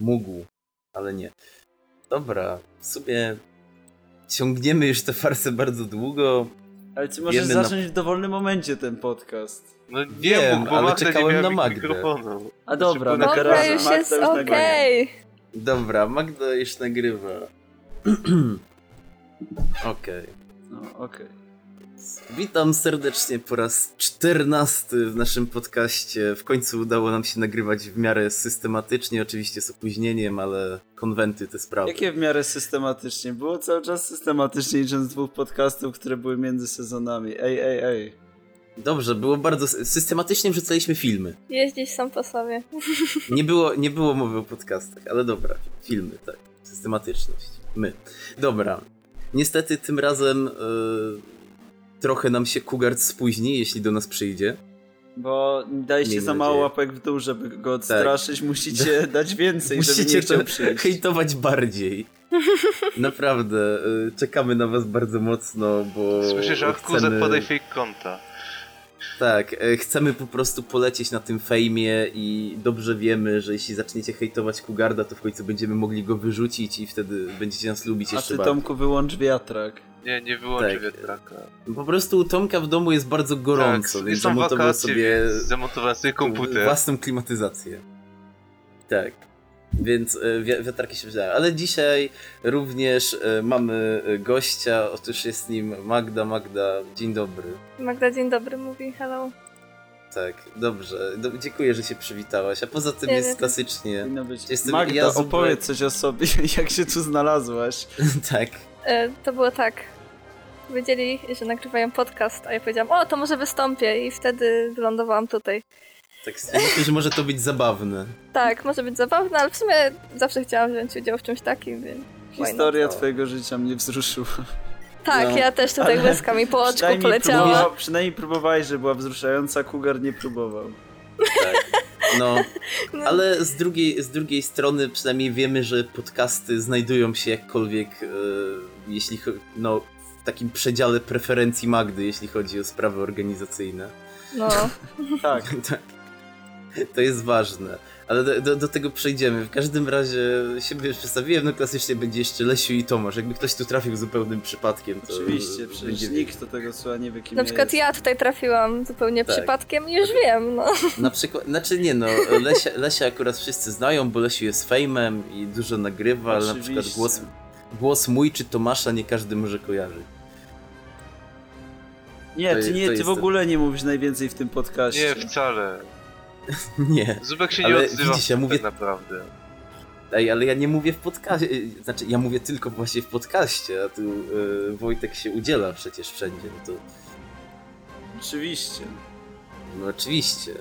mógł, ale nie. Dobra, w sumie ciągniemy już tę farsę bardzo długo. Ale ty możesz Wiemy na- zacząć w dowolnym momencie ten podcast. No nie Wiem, mógł, bo ale Magda czekałem nie na Magdę. mikrofonu. A dobra, Znaczy, no Dobra, Dobra, teraz już Magda jest okej. Dobra, Magda już nagrywa. Okej. No, okej. Witam serdecznie po raz czternasty w naszym podcaście. W końcu udało nam się nagrywać w miarę systematycznie, oczywiście z opóźnieniem, ale konwenty te sprawy. Jakie w miarę systematycznie? Było cały czas systematycznie licząc dwóch podcastów, które były między sezonami. Ej, ej, ej. Dobrze, było bardzo sy- systematycznie wrzucaliśmy filmy. Jeździć sam po sobie. Nie było, nie było mowy o podcastach, ale dobra, filmy, tak. Systematyczność. My. Dobra. Niestety tym razem y, trochę nam się Kugard spóźni, jeśli do nas przyjdzie. Bo daliście Miejmy za mało nadzieję. łapek w dół, żeby go odstraszyć. Musicie dać więcej, żeby Musicie nie chciał przyjść. hejtować bardziej. Naprawdę, y, czekamy na was bardzo mocno, bo Słyszę, że chcemy... podaj fake konta. Tak, e, chcemy po prostu polecieć na tym fejmie i dobrze wiemy, że jeśli zaczniecie hejtować Kugarda, to w końcu będziemy mogli go wyrzucić i wtedy będziecie nas lubić A jeszcze ty, bardziej. Tomku, wyłącz wiatrak. Nie, nie wyłączę Tak. wiatraka. Po prostu u Tomka w domu jest bardzo gorąco, tak, więc zamontował wakacje, sobie zamontowałem sobie komputer. własną klimatyzację. Tak. Więc e, wi- wiatraki się wzięły. Ale dzisiaj również e, mamy e, gościa, otóż jest nim Magda. Magda, dzień dobry. Magda dzień dobry mówi, hello. Tak, dobrze. Do, dziękuję, że się przywitałaś. A poza tym Nie, jest nie, klasycznie. Jestem- Magda, ja zupełnie- opowiedz coś o sobie, jak się tu znalazłaś. tak. E, to było tak. Powiedzieli, że nagrywają podcast, a ja powiedziałam, o, to może wystąpię i wtedy wylądowałam tutaj. Tak, myślę, że może to być zabawne. Tak, może być zabawne, ale w sumie zawsze chciałam wziąć udział w czymś takim, więc... Historia twojego życia mnie wzruszyła. Tak, No, ja też tutaj ale łezka mi po oczku Przynajmniej, poleciała. próbowa- przynajmniej próbowałeś, że była wzruszająca, Kugar nie próbował. Tak. No, No, ale z drugiej, z drugiej strony przynajmniej wiemy, że podcasty znajdują się jakkolwiek, e, jeśli no, w takim przedziale preferencji Magdy, jeśli chodzi o sprawy organizacyjne. no. Tak. tak. To jest ważne. Ale do, do, do tego przejdziemy. W każdym razie siebie już przedstawiłem, no klasycznie będzie jeszcze Lesiu i Tomasz. Jakby ktoś tu trafił zupełnym przypadkiem, to Oczywiście, przecież będzie nikt do tego słucha nie wie kim Na przykład jestem. ja tutaj trafiłam zupełnie Tak. przypadkiem i już wiem, no. Na przykład, znaczy nie no, Lesia, Lesia akurat wszyscy znają, bo Lesiu jest fejmem i dużo nagrywa, ale na przykład Oczywiście. głos, głos mój czy Tomasza nie każdy może kojarzyć. Nie, to ty, nie, ty w ogóle nie mówisz najwięcej w tym podcaście. Nie, wcale. Nie. Zubek się Ale nie odzywa widzisz, ja mówię- tak naprawdę. Ej, ale ja nie mówię w podcaście, znaczy ja mówię tylko właśnie w podcaście, a tu e, Wojtek się udziela przecież wszędzie, no to Oczywiście. no oczywiście.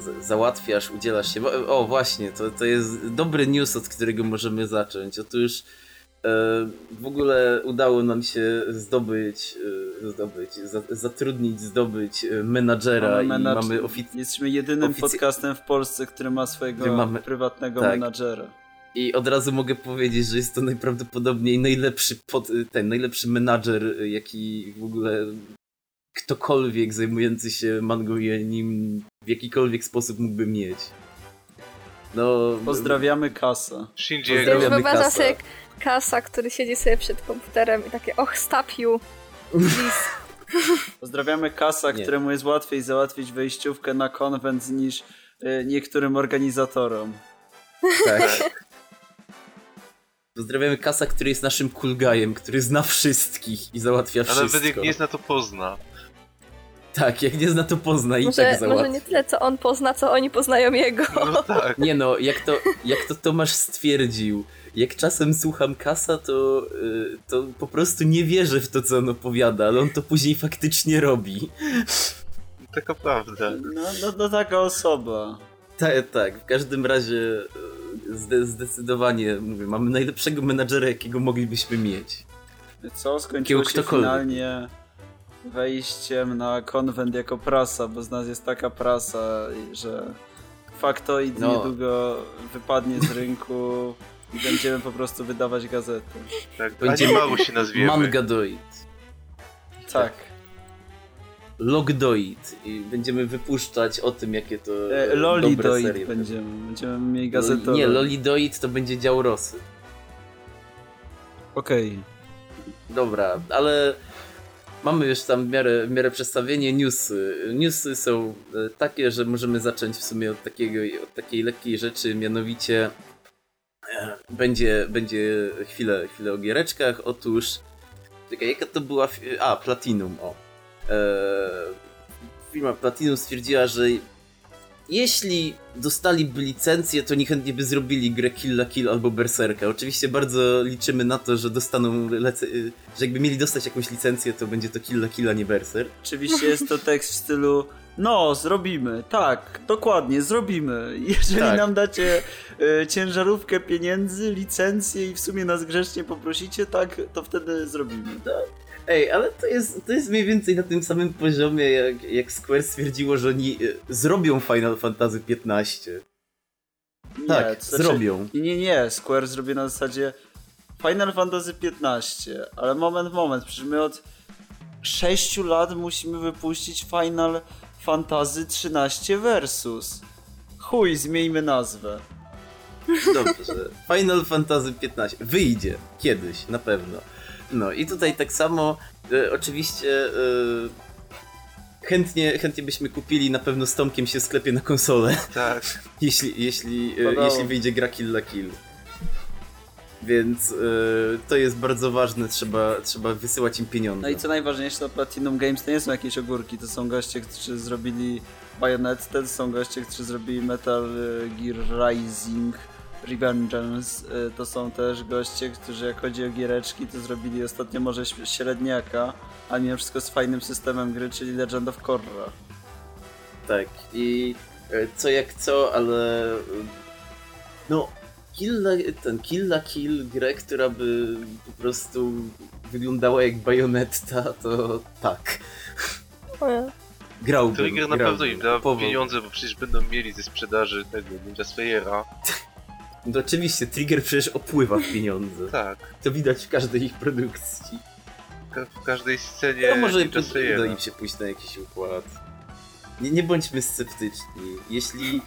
Z- Załatwiasz, udzielasz się. O, właśnie, to, to jest dobry news, od którego możemy zacząć. Otóż w ogóle udało nam się zdobyć, e, zdobyć, za, zatrudnić, zdobyć e, menadżera Mamy i menadż- mamy ofic Jesteśmy jedynym Oficy- podcastem w Polsce, który ma swojego mamy- prywatnego tak. menadżera. I od razu mogę powiedzieć, że jest to najprawdopodobniej najlepszy pod, ten najlepszy menadżer, jaki w ogóle ktokolwiek zajmujący się mangą i nim w jakikolwiek sposób mógłby mieć. No. Pozdrawiamy Kasa. Shinji Ja Pozdrawiamy Kasa. Kasa, który siedzi sobie przed komputerem i takie, och, please. Pozdrawiamy Kasa, Nie. któremu jest łatwiej załatwić wejściówkę na konwent niż y, niektórym organizatorom. Tak. Pozdrawiamy Kasa, który jest naszym kulgajem, który zna wszystkich i załatwia A wszystko. nawet jak nie zna, to pozna. Tak, jak nie zna, to pozna i Może, tak załatwia. może nie tyle, co on pozna, co oni poznają jego. No tak. Nie no, jak to, jak to Tomasz stwierdził, jak czasem słucham Kasa, to, y, to po prostu nie wierzę w to, co on opowiada, ale on to później faktycznie robi. Taka prawda. No, no, no taka osoba. Tak, tak, w każdym razie y, zde, zdecydowanie, mówię, mamy najlepszego menadżera, jakiego moglibyśmy mieć. Co? Skończyło się finalnie wejściem na konwent jako prasa, bo z nas jest taka prasa, że faktoid No. niedługo wypadnie z rynku i będziemy po prostu wydawać gazety. Tak. Będziemy- Animaru się nazwiemy. Mangadoid. Tak. Logdoid i będziemy wypuszczać o tym, jakie to E, dobre Lolidoid serie będziemy, będziemy mieli gazetę. Nie, Lolidoid to będzie dział Rosy. Okej. Dobra, ale mamy już tam w miarę, w miarę przedstawienie newsy. Newsy są e, takie, że możemy zacząć w sumie od, takiego, od takiej lekkiej rzeczy, mianowicie będzie, będzie chwilę, chwilę o giereczkach. Otóż, czekaj, jaka to była... A, Platinum, o. E, firma Platinum stwierdziła, że jeśli dostaliby licencję, to niechętnie by zrobili grę Kill la Kill albo Berserka. Oczywiście bardzo liczymy na to, że dostaną y, że jakby mieli dostać jakąś licencję, to będzie to Kill la Kill, a nie Berserk. Oczywiście jest to tekst w stylu no, zrobimy, tak, dokładnie, zrobimy. Jeżeli Tak. nam dacie e, ciężarówkę pieniędzy, licencję i w sumie nas grzecznie poprosicie, tak, to wtedy zrobimy. Ej, ale to jest, to jest mniej więcej na tym samym poziomie, jak, jak Square stwierdziło, że oni y, zrobią Final Fantasy XV. Nie, Tak, to znaczy- zrobią. Nie, nie, nie, Square zrobi na zasadzie Final Fantasy XV, ale moment, moment, przecież my od 6 lat musimy wypuścić Final Fantasy XIII Versus. Chuj, zmieńmy nazwę. Dobrze. Final Fantasy XV wyjdzie kiedyś, na pewno. No i tutaj tak samo, e, oczywiście e, chętnie, chętnie byśmy kupili na pewno z Tomkiem się w sklepie na konsolę, Tak. jeśli, jeśli, e, jeśli wyjdzie gra Kill la Kill. Więc e, to jest bardzo ważne, trzeba, trzeba wysyłać im pieniądze. No i co najważniejsze, to Platinum Games to nie są jakieś ogórki, to są goście, którzy zrobili Bayonetta, to są goście, którzy zrobili Metal e, Gear Rising, Revengeance, e, to są też goście, którzy jak chodzi o giereczki, to zrobili ostatnio może średniaka, a mimo wszystko z fajnym systemem gry, czyli Legend of Korra. Tak, i e, co jak co, ale no Kill la, ten Kill la Kill, grę, która by po prostu wyglądała jak bajonetta, to tak. Ja. Grałbym. Trigger na grałbym. pewno im da pieniądze, bo przecież będą mieli ze sprzedaży tego Ninja Slayera. No oczywiście, Trigger przecież opływa w pieniądze. Tak. To widać w każdej ich produkcji. Ka- W każdej scenie No może Ninja uda Slayera. im się pójść na jakiś układ. Nie, nie bądźmy sceptyczni. Jeśli,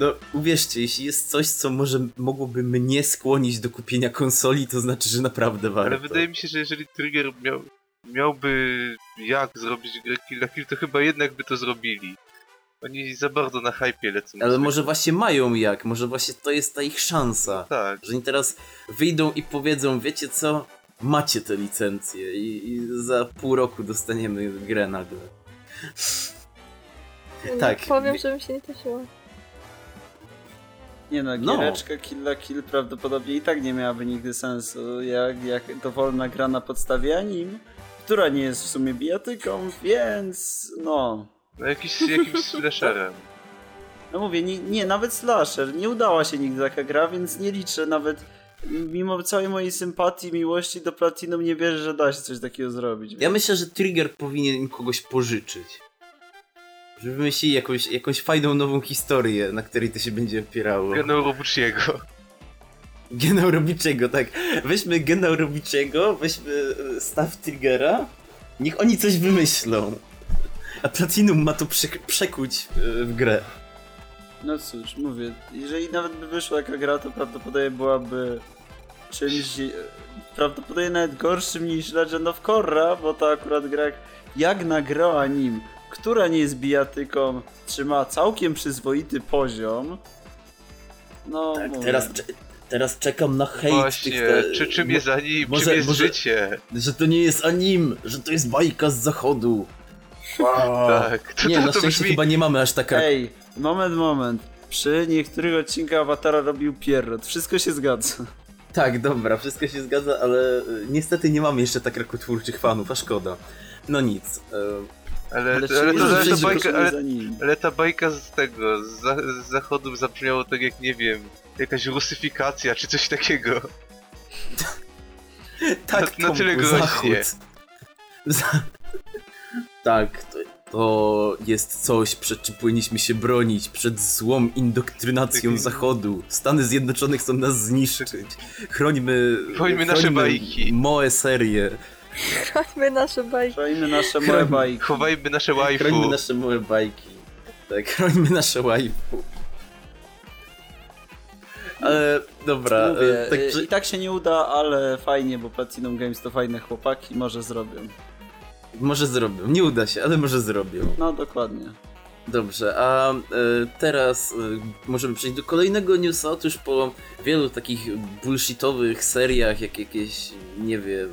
no uwierzcie, jeśli jest coś, co może mogłoby mnie skłonić do kupienia konsoli, to znaczy, że naprawdę warto. Ale wydaje mi się, że jeżeli Trigger miał, miałby jak zrobić grę Kill la Kill, to chyba jednak by to zrobili. Oni za bardzo na hypie lecą. Ale może właśnie mają jak, może właśnie to jest ta ich szansa. Tak. Że oni teraz wyjdą i powiedzą, wiecie co, macie te licencje i, i za pół roku dostaniemy grę nagle. Tak. Powiem, żebym się nie cieszyła. Nie no, No. giereczka Kill la Kill prawdopodobnie i tak nie miałaby nigdy sensu, jak, jak dowolna gra na podstawie anim, która nie jest w sumie bijatyką, więc no... No jakiś, jakimś slasherem. No mówię, nie, nie, nawet slasher, nie udała się nigdy taka gra, więc nie liczę nawet, mimo całej mojej sympatii, miłości do Platinum nie wierzę, że da się coś takiego zrobić. Ja myślę, że Trigger powinien im kogoś pożyczyć. Żeby wymyślili jakąś, jakąś fajną nową historię, na której to się będzie opierało. Genau Robuchiego. Genau Robiczego, tak. Weźmy Genau Robiczego, weźmy e, staw Triggera, niech oni coś wymyślą. A Platinum ma to prze przekuć e, w grę. No cóż, mówię, jeżeli nawet by wyszła taka gra, to prawdopodobnie byłaby czymś, e, prawdopodobnie nawet gorszym niż Legend of Korra, bo to akurat gra jak- jak nagrała nim, która nie jest bijatyką, trzyma całkiem przyzwoity poziom. No, Tak, mówię. teraz, teraz czekam na hejt Właśnie, tych... Te, czy, czym jest anim, może- czym jest może- życie? Że to nie jest anim, że to jest bajka z zachodu. Tak. To, Nie, to, na to szczęście brzmi... chyba nie mamy aż taka... Ej, moment, moment. Przy niektórych odcinkach Awatara robił Pierrot. Wszystko się zgadza. Tak, dobra, wszystko się zgadza, ale e, niestety nie mamy jeszcze tak rakotwórczych fanów, a szkoda. No nic. Ale, ale, ale, to, ale, życie bajka, ale, ale ta bajka z tego, z, za, z zachodu zabrzmiało tak jak, nie wiem, jakaś rusyfikacja czy coś takiego. Tak, Na- na tyle groźnie. Tak, to, to jest coś, przed czym powinniśmy się bronić, przed złą indoktrynacją Taki- Zachodu. Stany Zjednoczone chcą nas zniszczyć. Chrońmy... Chrońmy nasze bajki. Moe serię. Chrońmy nasze bajki. Chronimy nasze małe bajki. Chowajmy nasze waifu. Chrońmy nasze małe bajki. Tak, chrońmy nasze waifu. Ale dobra, Mówię, e, tak, y, że- i tak się nie uda, ale fajnie, bo Platinum Games to fajne chłopaki, może zrobią. może zrobią. Nie uda się, ale może zrobią. No dokładnie. Dobrze, a e, teraz e, możemy przejść do kolejnego newsa. Otóż po wielu takich bullshitowych seriach, jak jakieś, nie wiem,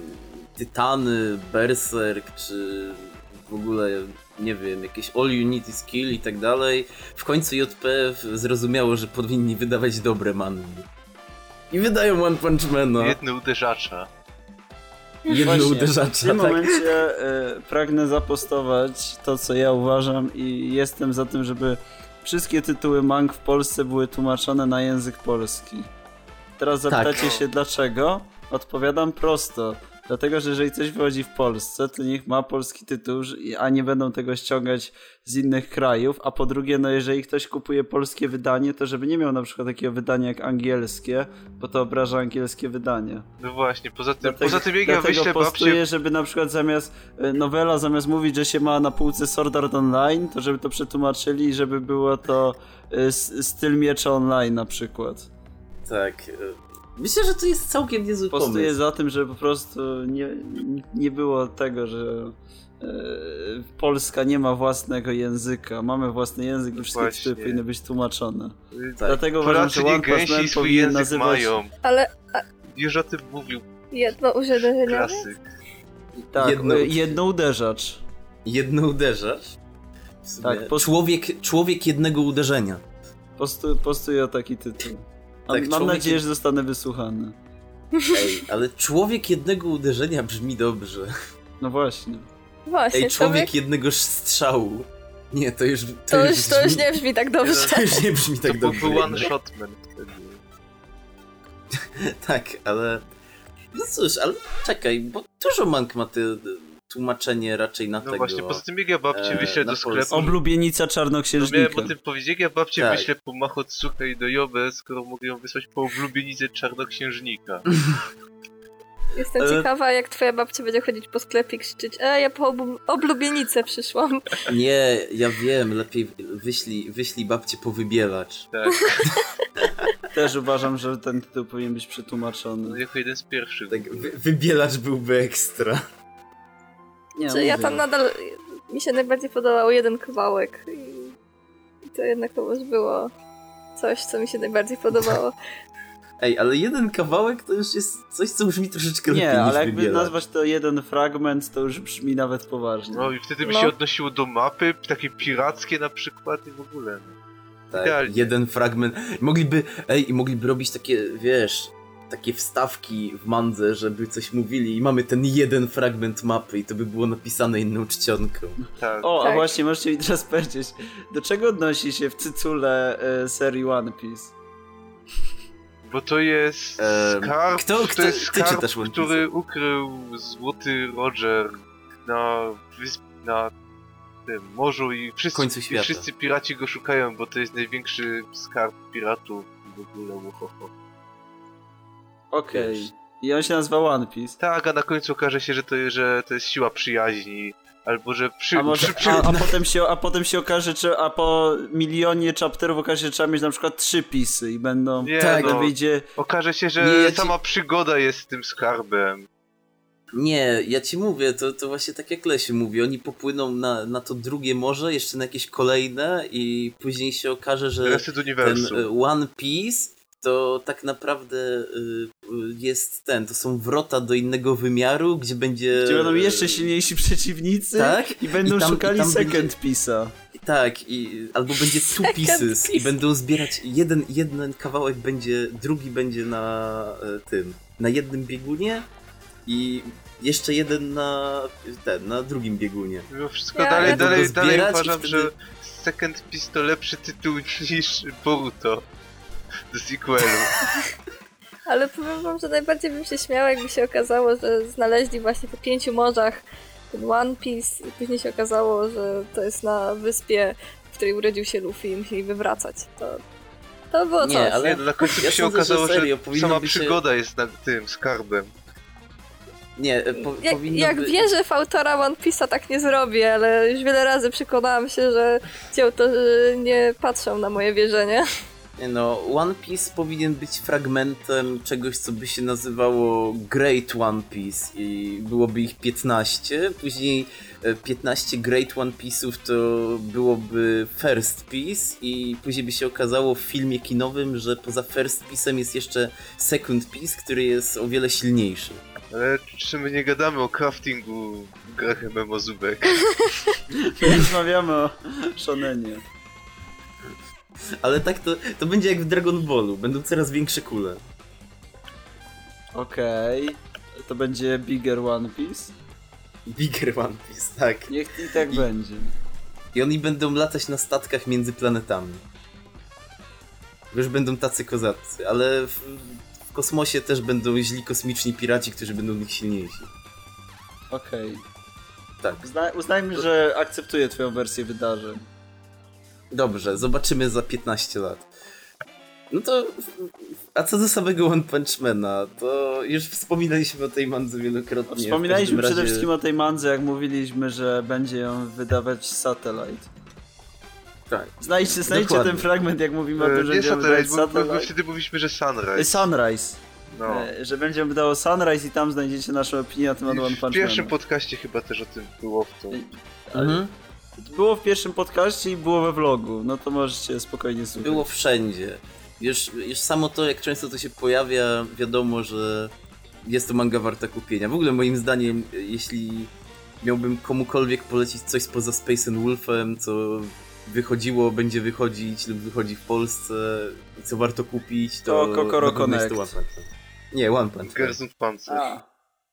Tytany, Berserk, czy w ogóle, nie wiem, jakieś All Unity Skill i tak dalej, w końcu JPF zrozumiało, że powinni wydawać dobre mangi. I wydają One Punch Mana. Jedne uderzacza. Jedno Właśnie, W uderzacza, tym tak. momencie y, pragnę zapostować to, co ja uważam i jestem za tym, żeby wszystkie tytuły mang w Polsce były tłumaczone na język polski. Teraz Tak. zapytacie się dlaczego? Odpowiadam prosto. Dlatego, że jeżeli coś wychodzi w Polsce, to niech ma polski tytuł, a nie będą tego ściągać z innych krajów. A po drugie, no jeżeli ktoś kupuje polskie wydanie, to żeby nie miał na przykład takiego wydania jak angielskie, bo to obraża angielskie wydanie. No właśnie, poza tym, Dlatego, poza tym jak ja wyślę postuję, babcię... żeby na przykład zamiast e, nowela, zamiast mówić, że się ma na półce Sword Art Online, to żeby to przetłumaczyli i żeby było to e, styl miecza online na przykład. Tak. E, Myślę, że to jest całkiem niezły Postuję pomysł. za tym, żeby po prostu nie, nie było tego, że e, Polska nie ma własnego języka. Mamy własny język i wszystkie tytuły powinny być tłumaczone. Tak. Dlatego uważam, Polacy że nie One Plus Man powinien nazywać... mają. Ale Już o tym mówił jedno uderzenie. Tak, Jedno- jedno, jedno uderzacz. Jedno sumie Tak, po- człowiek, człowiek jednego uderzenia. Postu, postuję o taki tytuł. Mam, Tak, mam człowiek- nadzieję, że zostanę wysłuchany. Ej, ale człowiek jednego uderzenia brzmi dobrze. No właśnie. Właśnie, Ej, człowiek człowiek... jednego strzału. Nie, to już. To, To już, to już brzmi- nie brzmi tak dobrze. To już nie brzmi tak to dobrze. byłby one jednak. shotman wtedy. Tak, ale. No cóż, ale czekaj, bo dużo mank ma te tłumaczenie raczej na No tego. właśnie, poza tym jak ja babcię e, wyślę do sklepu... polskim. Oblubienica No czarnoksiężnika. miałem o tym powiedzieć, jak ja babcię Tak. wyślę po Machotsukę i do Jobę, skoro mogę ją wysłać po oblubienicę czarnoksiężnika. Jestem Ale- ciekawa, jak twoja babcia będzie chodzić po sklepie i krzyczeć E, ja po obu- oblubienicę przyszłam. Nie, ja wiem, lepiej wyślij, wyślij babcię po wybielacz. Tak, Też uważam, że ten tytuł powinien być przetłumaczony. jako jeden z pierwszych. Tak, wy, wybielacz byłby ekstra. Nie, Czy ja mówię. tam nadal... Mi się najbardziej podobał jeden kawałek i, to jednak to już było coś, co mi się najbardziej podobało. Ej, ale jeden kawałek to już jest coś, co brzmi troszeczkę lepiej Nie, niż ale jakby wybielacz. nazwać to jeden fragment, to już brzmi nawet poważnie. No i wtedy by No. się odnosiło do mapy, takie pirackie na przykład i w ogóle. No. Tak, Idealnie. jeden fragment. Mogliby, ej, i mogliby robić takie, wiesz, takie wstawki w mandze, żeby coś mówili i mamy ten jeden fragment mapy i to by było napisane inną czcionką. Tak. O, a Tak. właśnie, możecie mi teraz powiedzieć, do czego odnosi się w tytule e, serii One Piece? Bo to jest Em, skarb, kto- to kto- jest ty skarb, który ukrył Złoty Roger na wysp, na tym morzu i wszyscy, końcu i wszyscy piraci go szukają, bo to jest największy skarb piratów w ogóle. Uhoho. Okej. Wiesz. I on się nazywa One Piece. Tak, a na końcu okaże się, że to, że to jest siła przyjaźni, albo że przy, A, może, przy, przy, a, a, potem się, a potem się okaże, że a po milionie chapterów okaże się, że trzeba mieć na przykład trzy pisy i będą... Nie, Tak, no, wyjdzie... okaże się, że Nie, ja ci- sama przygoda jest tym skarbem. Nie, ja ci mówię, to, to właśnie tak jak Lesiu mówi, oni popłyną na, na to drugie morze, jeszcze na jakieś kolejne i później się okaże, że ten e, One Piece to tak naprawdę y, y, jest ten, to są wrota do innego wymiaru, gdzie będzie... Gdzie będą jeszcze silniejsi przeciwnicy Tak, i będą i tam- szukali i second będzie- piece'a. Tak, i, albo będzie two pieces i będą zbierać, jeden, jeden kawałek będzie, drugi będzie na e, tym, na jednym biegunie i jeszcze jeden na ten, na drugim biegunie. Mimo wszystko Ja- dalej, ja dalej, dalej uważam, wtedy- że Second Piece to lepszy tytuł niż Boruto do sequelu. Ale powiem wam, że najbardziej bym się śmiała, jakby się okazało, że znaleźli właśnie po pięciu morzach ten One Piece i później się okazało, że to jest na wyspie, w której urodził się Luffy i musieli wywracać. To, to było Nie, coś. ale- Nie, no na końcu Ja się sądzę, że okazało, że, serio, powinno sama przygoda jest nad tym skarbem. Nie, e, po, Jak, powinno jak by... wierzę w autora One Piece'a, tak nie zrobię, ale już wiele razy przekonałam się, że ci autorzy nie patrzą na moje wierzenie. Nie No, One Piece powinien być fragmentem czegoś, co by się nazywało Great One Piece i byłoby ich 15. Później e, 15 Great One Piece'ów to byłoby First Piece i później by się okazało w filmie kinowym, że poza First Piece'em jest jeszcze Second Piece, który jest o wiele silniejszy. Ale czy my nie gadamy o craftingu w grach MMO Zubek? My rozmawiamy o Shonenie. Ale tak to, to będzie jak w Dragon Ballu, będą coraz większe kule. Okej. To będzie Bigger One Piece? Bigger One Piece, tak. Niech i tak I- będzie. I oni będą latać na statkach między planetami. Już będą tacy kozacy, ale w, w kosmosie też będą źli kosmiczni piraci, którzy będą nich silniejsi. Okej. Tak. Uzna- uznajmy, że akceptuję twoją wersję wydarzeń. Dobrze, zobaczymy za 15 lat. No to, a co do samego One Punch Mana, to już wspominaliśmy o tej mandze wielokrotnie. W Wspominaliśmy każdym przede razie- wszystkim o tej mandze, jak mówiliśmy, że będzie ją wydawać Satellite. Tak. Znajdźcie, znajdźcie Dokładnie. ten fragment, jak mówimy o tym, że E, będzie ją wydawać Satellite, bo, wtedy mówiliśmy, że E, Sunrise. Sunrise. No. E, Że będzie wydało Sunrise i tam znajdziecie naszą opinię na temat One W Punch pierwszym Man. podcaście chyba też o tym było w tą... Mhm. Było w pierwszym podcaście i było we vlogu, no to możecie spokojnie słuchać. Było wszędzie. Już, już samo to, jak często to się pojawia, wiadomo, że jest to manga warta kupienia. W ogóle moim zdaniem, jeśli miałbym komukolwiek polecić coś spoza Space and Wolfem, co wychodziło, będzie wychodzić lub wychodzi w Polsce i co warto kupić, to... To Kokoro Connect. One Punch Man. Nie, One Punch Man. Gerson Panzer.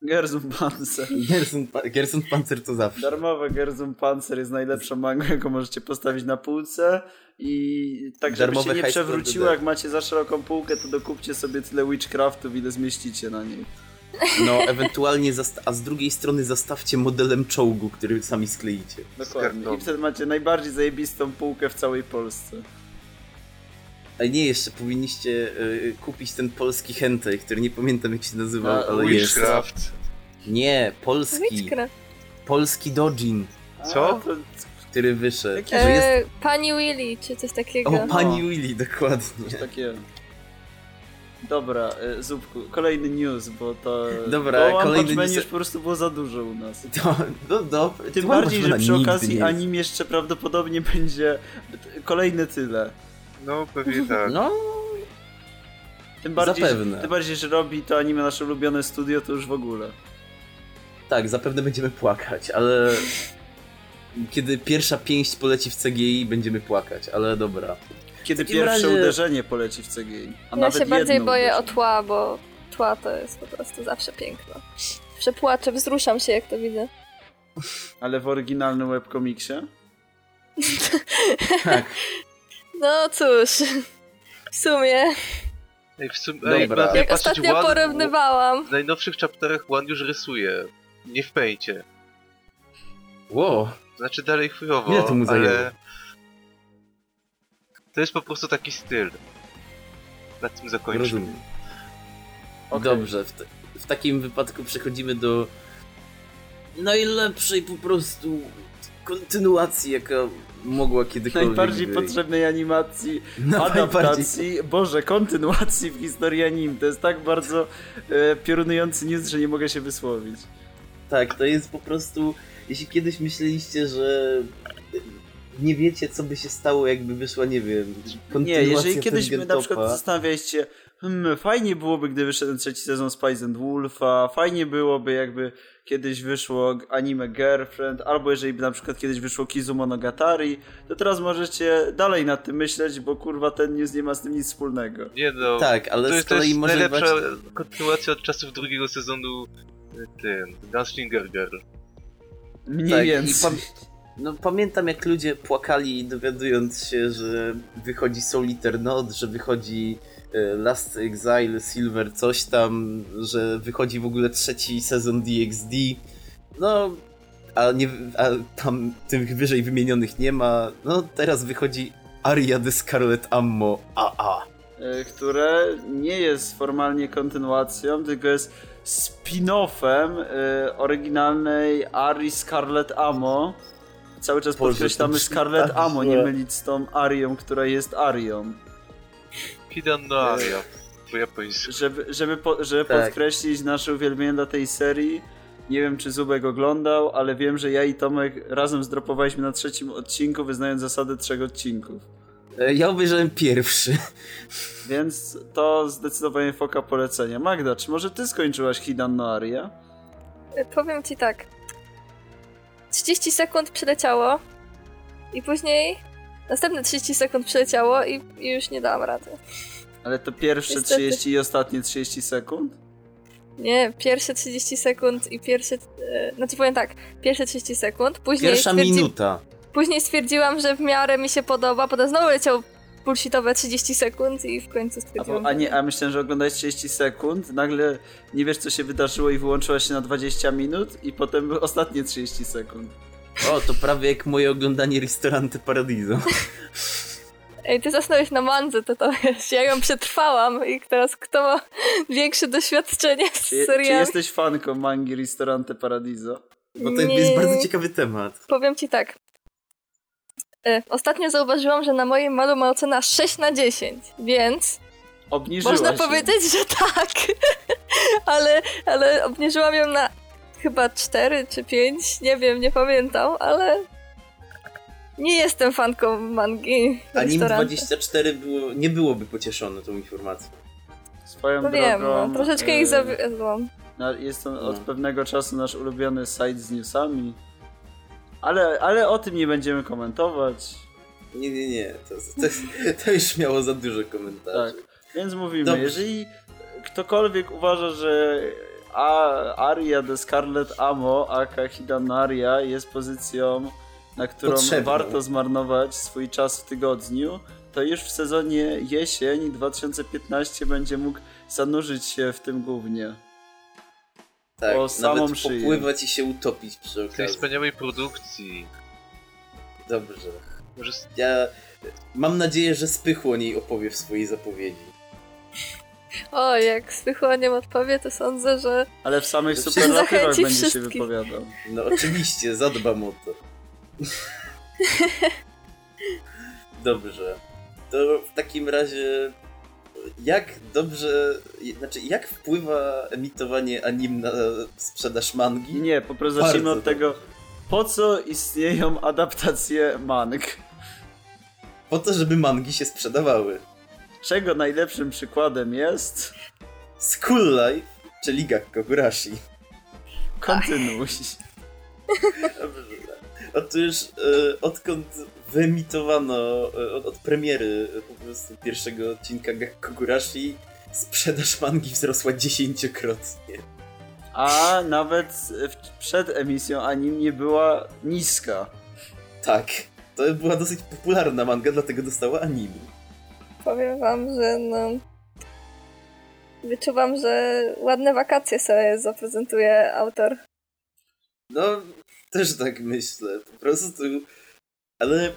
A, Gerzum Panzer. Gerson, Pa- Panzer to zawsze. Darmowe Gerzum Panzer jest najlepszą mangą, jaką możecie postawić na półce i tak, żeby Darmowe się nie przewróciło, jak macie za szeroką półkę, to dokupcie sobie tyle Witchcraftów, ile zmieścicie na niej. No, ewentualnie, a z drugiej strony zastawcie modelem czołgu, który sami skleicie. Dokładnie. I wtedy macie najbardziej zajebistą półkę w całej Polsce. A nie, jeszcze powinniście y, kupić ten polski hentai, który nie pamiętam jak się nazywał, A, ale jest. Nie, polski. Witchcraft. Polski Dojin, Co? Który wyszedł. Jaki- Że jest... E, Pani Willy, czy coś takiego. O, pani Willy, dokładnie. takie... Dobra, e, Zupku, kolejny news, bo to... Dobra, bo kolejny news- już po prostu było za dużo u nas. To, no, no, Tym to bardziej, że przy okazji anim jeszcze prawdopodobnie będzie kolejne tyle. No pewnie tak. No, Tym bardziej, Zapewne. tym bardziej, że robi to anime nasze ulubione studio, to już w ogóle. Tak, zapewne będziemy płakać, ale... Kiedy pierwsza pięść poleci w CGI, będziemy płakać, ale dobra. Kiedy pierwsze razie- uderzenie poleci w CGI. A Ja nawet się bardziej boję o uderzenie. tła, bo tła to jest po prostu zawsze piękne. Przepłaczę, wzruszam się jak to widzę. Ale w oryginalnym webkomiksie? Tak, No cóż, w sumie, Ej, w sumie, Dobra. ej, na jak ostatnio One- porównywałam, W najnowszych chapterach One już rysuje. Nie w pejcie. wow. Znaczy dalej chujowo, Ile to mu zajęło? ale... To jest po prostu taki styl. Na tym zakończymy. Rozumiem. Okej. Dobrze, w, w takim wypadku przechodzimy do najlepszej po prostu kontynuacji, jaka mogła kiedykolwiek Najbardziej być. potrzebnej animacji, No, adaptacji, boże, kontynuacji w historii anim. To jest tak bardzo e, piorunujący news, że nie mogę się wysłowić. Tak, to jest po prostu, jeśli kiedyś myśleliście, że nie wiecie, co by się stało, jakby wyszła, nie wiem, Nie, kontynuacja jeżeli kiedyś my na przykład zastanawialiście, hmm, fajnie byłoby, gdy wyszedł ten trzeci sezon Spice and Wolfa, fajnie byłoby, jakby kiedyś wyszło anime Girlfriend, albo jeżeli by na przykład kiedyś wyszło Kizumonogatari, to teraz możecie dalej nad tym myśleć, bo kurwa ten news nie ma z tym nic wspólnego. Nie no, Tak, ale to z jest, to jest może najlepsza właśnie... kontynuacja od czasów drugiego sezonu ten, Gunslinger Girl. Mniej Tak, więcej. No pamiętam jak ludzie płakali dowiadując się, że wychodzi Solitaire Note, że wychodzi e, Last Exile, Silver, coś tam, że wychodzi w ogóle trzeci sezon DXD. No, a, nie, a tam tych wyżej wymienionych nie ma. No teraz wychodzi Aria the Scarlet Ammo AA. y, które nie jest formalnie kontynuacją, tylko jest spin-offem y, oryginalnej Ari Scarlet Amo. Cały czas Boże, podkreślamy Scarlet Amo, nie źle. mylić z tą Arią, która jest Arią. Hidan no Aria. Po japońsku. Żeby, żeby, po, żeby Tak. podkreślić nasze uwielbienie dla tej serii, nie wiem czy Zubek oglądał, ale wiem, że ja i Tomek razem zdropowaliśmy na trzecim odcinku, wyznając zasadę trzech odcinków. E, Ja obejrzałem pierwszy. Więc to zdecydowanie foka polecenia. Magda, czy może ty skończyłaś Hidan no Aria? E, Powiem ci tak. 30 sekund przyleciało i później następne 30 sekund przyleciało i, i już nie dałam rady. Ale to pierwsze Niestety. 30 i ostatnie 30 sekund? Nie, pierwsze 30 sekund i pierwsze... E, znaczy powiem tak, pierwsze 30 sekund, później, Pierwsza stwierdzi, minuta. Później stwierdziłam, że w miarę mi się podoba, potem znowu leciał bullshitowe 30 sekund i w końcu A, stwierdziłam... bo, a, nie, a myślałem, że oglądałeś 30 sekund, nagle nie wiesz co się wydarzyło i wyłączyłaś się na 20 minut i potem były ostatnie 30 sekund. O, to prawie jak moje oglądanie Ristorante Paradiso. Ej, ty zasnąłeś na mandze, to to wiesz, ja ją przetrwałam i teraz kto ma większe doświadczenie z Czy, czy jesteś fanką mangi Ristorante Paradiso? Bo to Nie. jest bardzo ciekawy temat. Powiem ci tak. E, ostatnio zauważyłam, że na moim malu ma ocena 6 na 10, więc można ją. powiedzieć, że tak. ale, ale obniżyłam ją na chyba 4 czy 5, nie wiem, nie pamiętam, ale nie jestem fanką mangi. Anim Restauranta. 24 było, nie byłoby pocieszone tą informacją. Swoją No drogą... wiem, no, troszeczkę e, ich zawiodłam. Jest to od No. pewnego czasu nasz ulubiony site z newsami. Ale, ale o tym nie będziemy komentować. Nie, nie, nie. To, to, to już miało za dużo komentarzy. Tak. Więc mówimy, Dobrze. jeżeli ktokolwiek uważa, że A, Aria the Scarlet Amo, aka Hidanaria jest pozycją, na którą warto zmarnować swój czas w tygodniu, to już w sezonie jesień 2015 będzie mógł zanurzyć się w tym głównie. Tak, o samą nawet szyję. popływać i się utopić przy W tej okazji. wspaniałej produkcji. Dobrze. Może Ja mam nadzieję, że Spychu o niej opowie w swojej zapowiedzi. O, jak Spychłoniem odpowie, to sądzę, że Ale w samych superlatywach będzie się wszystkich. wypowiadał. No oczywiście, zadbam o to. Dobrze. To w takim razie jak dobrze, znaczy jak wpływa emitowanie anim na sprzedaż mangi? Nie, po prostu zacznijmy Bardzo od tego, po co istnieją adaptacje mang. Po to, żeby mangi się sprzedawały. Czego najlepszym przykładem jest... School Life czy Liga Kogurashi. Kontynuuj. Dobrze. Otóż e, odkąd wyemitowano e, od, od premiery e, po prostu pierwszego odcinka Kogurashi sprzedaż mangi wzrosła dziesięciokrotnie. A nawet w, przed emisją anim nie była niska. Tak, to była dosyć popularna manga, dlatego dostała anime. powiem wam, że no... Wyczuwam, że ładne wakacje sobie zaprezentuje autor. No, też tak myślę, po prostu. Ale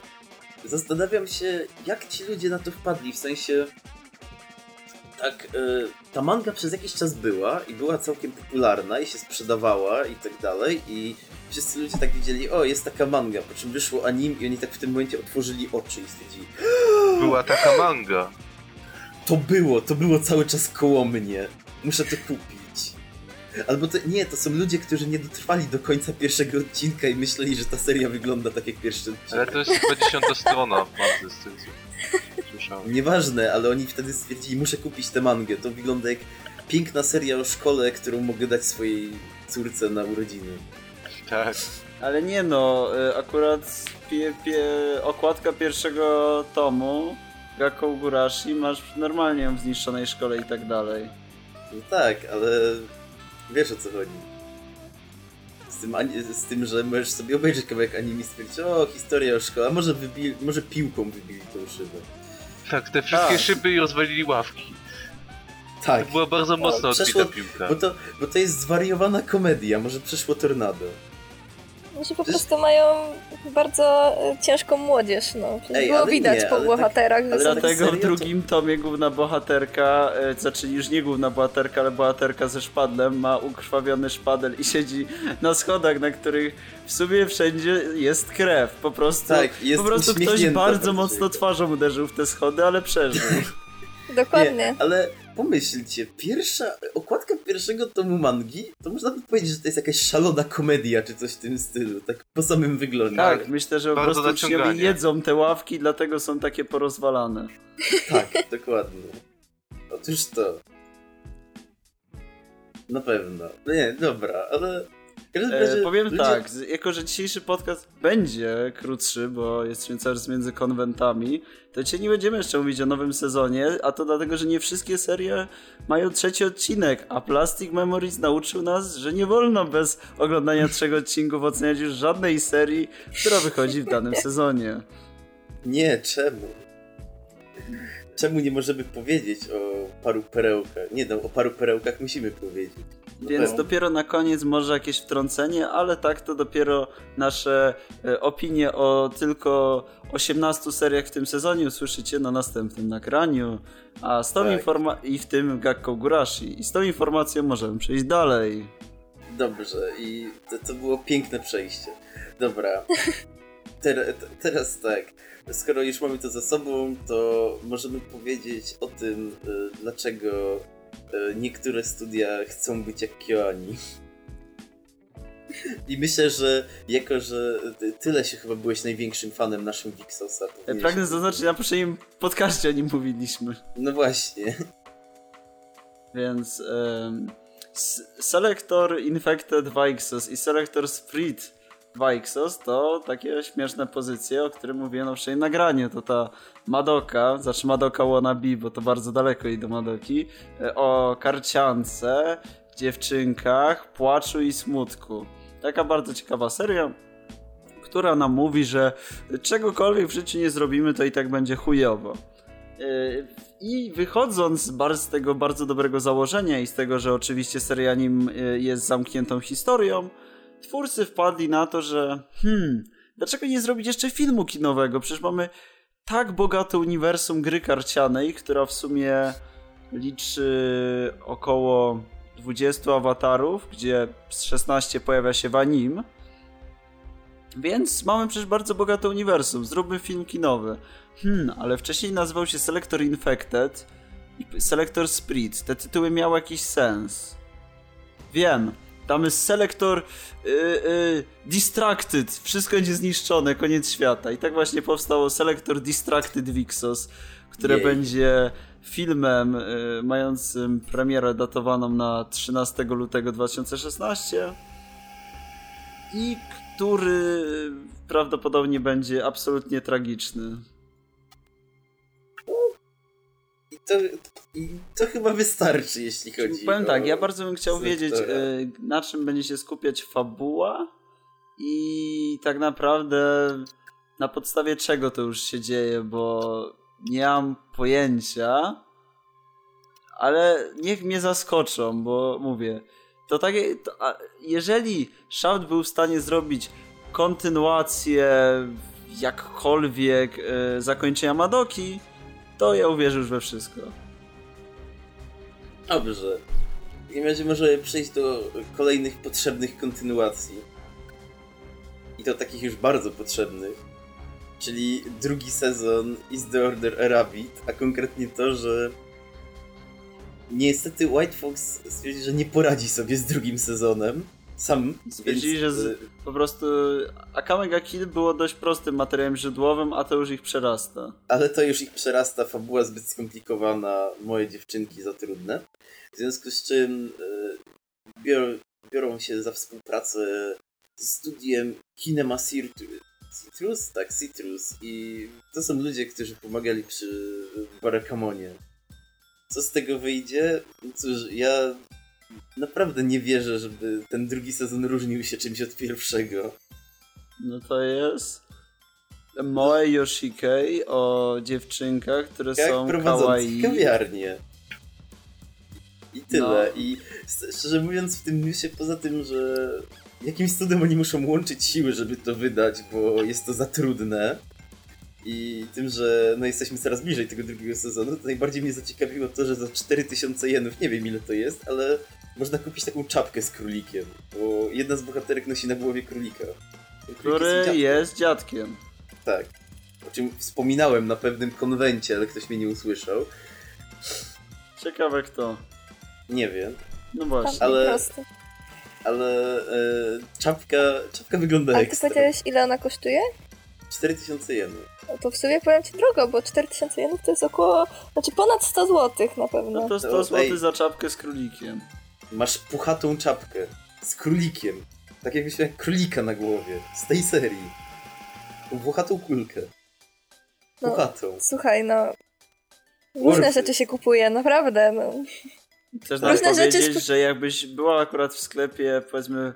zastanawiam się, jak ci ludzie na to wpadli, w sensie... Tak, e, ta manga przez jakiś czas była i była całkiem popularna i się sprzedawała i tak dalej i wszyscy ludzie tak widzieli, o jest taka manga, po czym wyszło anime i oni tak w tym momencie otworzyli oczy i stwierdzili, była taka manga. to było, to było cały czas koło mnie. Muszę to kupić. Albo to nie, to są ludzie, którzy nie dotrwali do końca pierwszego odcinka i myśleli, że ta seria wygląda tak jak pierwszy Ale odcinek. to jest chyba dziesiąta strona w co słyszałem. Nieważne, ale oni wtedy stwierdzili, muszę kupić tę mangę. To wygląda jak piękna seria o szkole, którą mogę dać swojej córce na urodziny. Tak. Ale nie no, y, akurat pie, pie, okładka pierwszego tomu Gakkou Gurashi masz normalnie ją w zniszczonej szkole i tak dalej. No tak, ale wiesz o co chodzi. Z tym, z tym, że możesz sobie obejrzeć kawałek anime i stwierdzić, o, historia o szkole, a może, wybi- może piłką wybili tą szybę. Tak, te wszystkie Tak. szyby i rozwalili ławki. Tak, To była bardzo mocno odbita przeszło- piłka. bo to, bo to jest zwariowana komedia, może przeszło tornado. Że po prostu mają bardzo e, ciężką młodzież, no. Ej, Było widać nie, po ale bohaterach, tak Dlatego w drugim tomie główna bohaterka, e, znaczy już nie główna bohaterka, ale bohaterka ze szpadlem, ma ukrwawiony szpadel i siedzi na schodach, na których w sumie wszędzie jest krew. Po prostu, Tak, jest po prostu ktoś bardzo mocno twarzą uderzył w te schody, ale przeżył. Dokładnie. Nie, ale pomyślcie, pierwsza, okładka pierwszego tomu mangi, to można by powiedzieć, że to jest jakaś szalona komedia, czy coś w tym stylu, tak po samym wyglądzie. Tak, myślę, że po prostu uczniowie jedzą te ławki, dlatego są takie porozwalane. Tak, dokładnie. Otóż to. Na pewno. No nie, dobra, ale... E, powiem ludzie- tak, jako że dzisiejszy podcast będzie krótszy, bo jesteśmy cały czas między konwentami, to dzisiaj nie będziemy jeszcze mówić o nowym sezonie, a to dlatego, że nie wszystkie serie mają trzeci odcinek, a Plastic Memories nauczył nas, że nie wolno bez oglądania trzech odcinków oceniać już żadnej serii, która wychodzi w danym sezonie. Nie, czemu? Czemu nie możemy powiedzieć o paru perełkach? Nie no, o paru perełkach musimy powiedzieć. Na Więc pewno. dopiero na koniec może jakieś wtrącenie, ale tak to dopiero nasze e, opinie o tylko 18 seriach w tym sezonie usłyszycie na następnym nagraniu. A z tą Tak. informa- i w tym Gakko Gurashi. I z tą informacją możemy przejść dalej. Dobrze, i to, to było piękne przejście. Dobra. Ter, te- teraz tak. Skoro już mamy to za sobą, to możemy powiedzieć o tym, y, dlaczego y, niektóre studia chcą być jak Kyoani. I myślę, że jako, że ty- tyle się chyba byłeś największym fanem naszym. E, powinieneś- Pragnę zaznaczyć, na poprzednim podcaście o nim mówiliśmy. No właśnie. Więc S- Selector Infected Vixos i Selector Sprit Vixos to takie śmieszne pozycje, o których mówiłem na poprzednim nagraniu. To ta Madoka, znaczy Madoka Wannabe, bo to bardzo daleko jej do Madoki, e, o karciance, dziewczynkach, płaczu i smutku. Taka bardzo ciekawa seria, która nam mówi, że czegokolwiek w życiu nie zrobimy, to i tak będzie chujowo. Yy, I wychodząc z tego bardzo dobrego założenia i z tego, że oczywiście seria nim yy, jest zamkniętą historią, twórcy wpadli na to, że hmm, dlaczego nie zrobić jeszcze filmu kinowego? Przecież mamy tak bogate uniwersum gry karcianej, która w sumie liczy około 20 awatarów, gdzie z 16 pojawia się w anim. Więc mamy przecież bardzo bogate uniwersum. Zróbmy film kinowy. Hmm, ale wcześniej nazywał się Selector Infected i Selector Spirit. Te tytuły miały jakiś sens. Wiem. Tam jest Selector yy, yy, Distracted. Wszystko będzie zniszczone. Koniec świata. I tak właśnie powstało Selector Distracted Vixos, które Jej. będzie filmem yy, mającym premierę datowaną na 13 lutego 2016 i który prawdopodobnie będzie absolutnie tragiczny. To, to chyba wystarczy, jeśli chodzi Powiem o... tak, ja bardzo bym chciał sektora. wiedzieć, y, na czym będzie się skupiać fabuła i tak naprawdę na podstawie czego to już się dzieje, bo nie mam pojęcia, ale niech mnie zaskoczą, bo mówię, to takie, to, jeżeli Shaft był w stanie zrobić kontynuację jakkolwiek y, zakończenia Madoki, to ja uwierzę już we wszystko. Dobrze. W takim razie możemy przejść do kolejnych potrzebnych kontynuacji. I to takich już bardzo potrzebnych. Czyli drugi sezon Is the Order a Rabbit, a konkretnie to, że niestety White Fox stwierdził, że nie poradzi sobie z drugim sezonem. Sam. Stwierdzili, że e, z, po prostu Akame ga Kill było dość prostym materiałem źródłowym, a to już ich przerasta. ale to już ich przerasta, fabuła zbyt skomplikowana, moje dziewczynki za trudne. W związku z czym e, biorą, biorą się za współpracę z studiem Kinema Citrus? Tak, Citrus. I to są ludzie, którzy pomagali przy Barakamonie. Co z tego wyjdzie? Cóż, ja naprawdę nie wierzę, żeby ten drugi sezon różnił się czymś od pierwszego. No to jest Moe Yoshikei o dziewczynkach, które Jak są kawaii. kawiarnię. I tyle. No. I szczerze mówiąc, w tym newsie, poza tym, że jakimś cudem oni muszą łączyć siły, żeby to wydać, bo jest to za trudne. I tym, że no jesteśmy coraz bliżej tego drugiego sezonu, to najbardziej mnie zaciekawiło to, że za 4000 jenów, nie wiem ile to jest, ale można kupić taką czapkę z królikiem, bo jedna z bohaterek nosi na głowie królika. Ten Który dziadkiem. jest dziadkiem. Tak. O czym wspominałem na pewnym konwencie, ale ktoś mnie nie usłyszał. Ciekawe kto. Nie wiem, No właśnie. Ale- Ale... E, czapka, czapka wygląda A ty ekstra. powiedziałeś ile ona kosztuje? 4000 jenów. No to w sumie powiem ci drogo, bo 4000 jenów to jest około, znaczy ponad 100 zł na pewno. No to No, 100 zł ej. za czapkę z królikiem. Masz puchatą czapkę z królikiem. Tak jakbyś miał królika na głowie. Z tej serii. Tą Włochatą kulkę. No. Puchatą. Słuchaj, no. Różne rzeczy się kupuje, naprawdę. No. Chcesz nam Różne rzeczy powiedzieć, sp- że jakbyś była akurat w sklepie, powiedzmy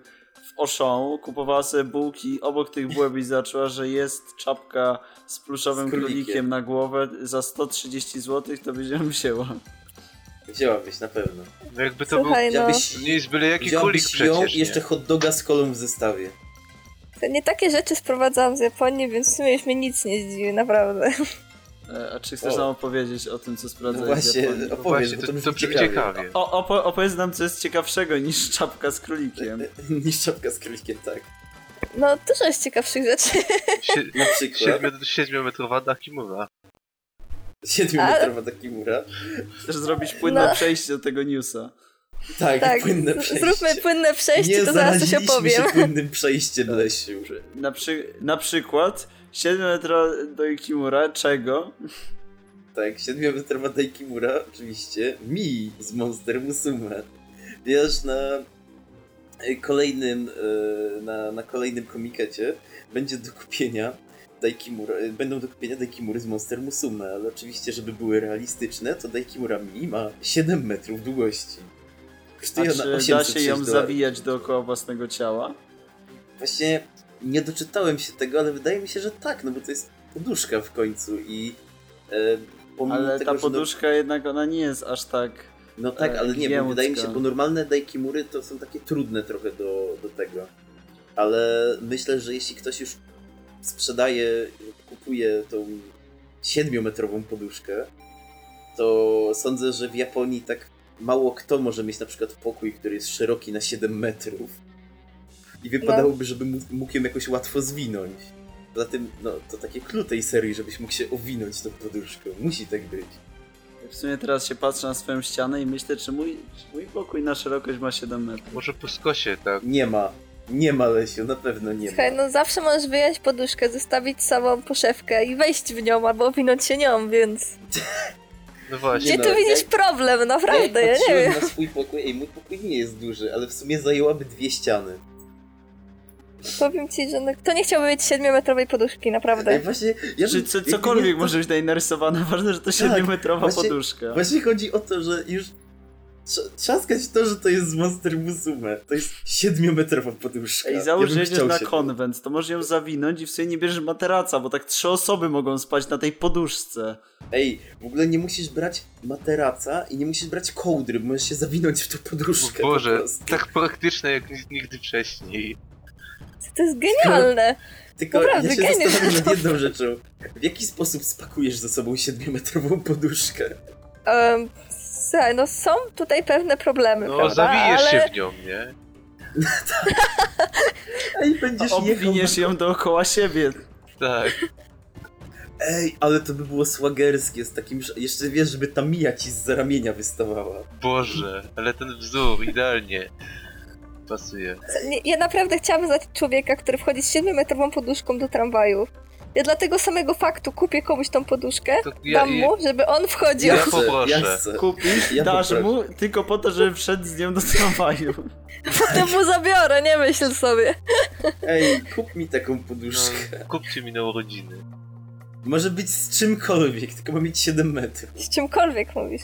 w Auchan, kupowała sobie bułki, obok tych bułek zaczęła, że jest czapka z pluszowym Z królikiem. królikiem na głowę za 130 zł, to byś ją wzięła. Wzięłabyś na pewno. No jakby to Słuchaj, no. Był... To nie jest byle jaki kulik wzięłabyś ją przecież, i jeszcze nie? hot doga z kolą w zestawie. To nie takie rzeczy sprowadzałam z Japonii, więc w sumie już mnie nic nie zdziwi, naprawdę. E, A czy chcesz O. nam opowiedzieć o tym, co No sprawdzałeś w właśnie, Japonii? No opowiedz, właśnie, bo to, to to brzmi ciekawie. ciekawie. O, opo opowiedz nam, co jest ciekawszego niż czapka z królikiem. Niż czapka z królikiem, tak. No, dużo jest ciekawszych rzeczy. Sie... Na przykład siedmiu- Siedmiometrowa Nakimura. 7-metrowa Takimura. Chcesz zrobić płynne No. przejście do tego newsa. Tak, Tak, płynne przejście. zróbmy płynne przejście, Nie to zaraz coś opowiem. się płynnym przejściem, Lesiu. Na, przy... na przykład 7 metra do Ikimura, czego? Tak, 7-metrowa Daikimura, oczywiście. Mi z Monster Musume. Wiesz, na kolejnym, e, na, na kolejnym komikecie będzie do kupienia Daikimura, e, będą do kupienia Daikimury z Monster Musume, ale oczywiście, żeby były realistyczne, to Daikimura Mi ma 7 metrów długości. Kosztuje ona da 806 się ją dolarów. zawijać dookoła własnego ciała? Właśnie nie doczytałem się tego, ale wydaje mi się, że tak, no bo to jest poduszka w końcu i e, pomimo Ale tego, ta no- poduszka jednak ona nie jest aż tak... No tak, e, ale nie, bo wydaje mi się, bo normalne daikimury to są takie trudne trochę do, do tego. Ale myślę, że jeśli ktoś już sprzedaje, kupuje tą 7-metrową poduszkę, to sądzę, że w Japonii tak mało kto może mieć na przykład pokój, który jest szeroki na 7 metrów. I wypadałoby, żeby mógł- ją jakoś łatwo zwinąć. Poza tym, no, to takie clue tej serii, żebyś mógł się owinąć tą poduszką. Musi tak być. W sumie teraz się patrzę na swoją ścianę i myślę, czy mój, czy mój pokój na szerokość ma 7 metrów. Może po skosie, tak. Nie ma. Nie ma, Lesiu, na pewno nie Słuchaj, ma. no zawsze możesz wyjąć poduszkę, zostawić samą poszewkę i wejść w nią, albo owinąć się nią, więc... No właśnie. Gdzie no, tu widzisz jak- problem, naprawdę, ja jak nie wiem. na swój pokój, ej, mój pokój nie jest duży, ale w sumie zajęłaby dwie ściany. Powiem ci, że no, kto nie chciałby mieć 7-metrowej poduszki, Ej, naprawdę. właśnie, ja Czy cokolwiek nie- to- może być tutaj narysowane, ważne, że to 7-metrowa właśnie- poduszka. Właśnie chodzi o to, że już trzaskać to, że to jest Monster Musume. To jest siedmiometrowa poduszka. Ej, załóż, jedziesz chciał na konwent, to możesz ją zawinąć i w sumie nie bierzesz materaca, bo tak trzy osoby mogą spać na tej poduszce. Ej, w ogóle nie musisz brać materaca i nie musisz brać kołdry, bo możesz się zawinąć w tą poduszkę. O Boże, po tak praktyczne jak ni- nigdy wcześniej. To jest genialne. Tylko Naprawdę, ja się geniusz. zastanawiam nad jedną rzeczą. W jaki sposób spakujesz ze sobą siedmiometrową poduszkę? Um, słuchaj, no są tutaj pewne problemy, No, prawda? zawijesz Ale... się w nią, nie? Ej, będziesz jechał obwiniesz ją dookoła siebie. Tak. Ej, ale to by było swagerskie z takim, że jeszcze wiesz, żeby ta mija ci z ramienia wystawała. Boże, ale ten wzór idealnie pasuje. Nie, ja naprawdę chciałabym znać człowieka, który wchodzi z 7-metrową poduszką do tramwaju. Ja dla tego samego faktu kupię komuś tą poduszkę, To ja- dam mu, żeby on wchodził. Ja poproszę. Ja. Kupisz, Ja dasz poproszę. mu tylko po to, żeby wszedł z nią do tramwaju. Potem mu zabiorę, nie myśl sobie. Ej, kup mi taką poduszkę. No, kupcie mi na urodziny. Może być z czymkolwiek, tylko ma mieć 7 metrów. Z czymkolwiek mówisz.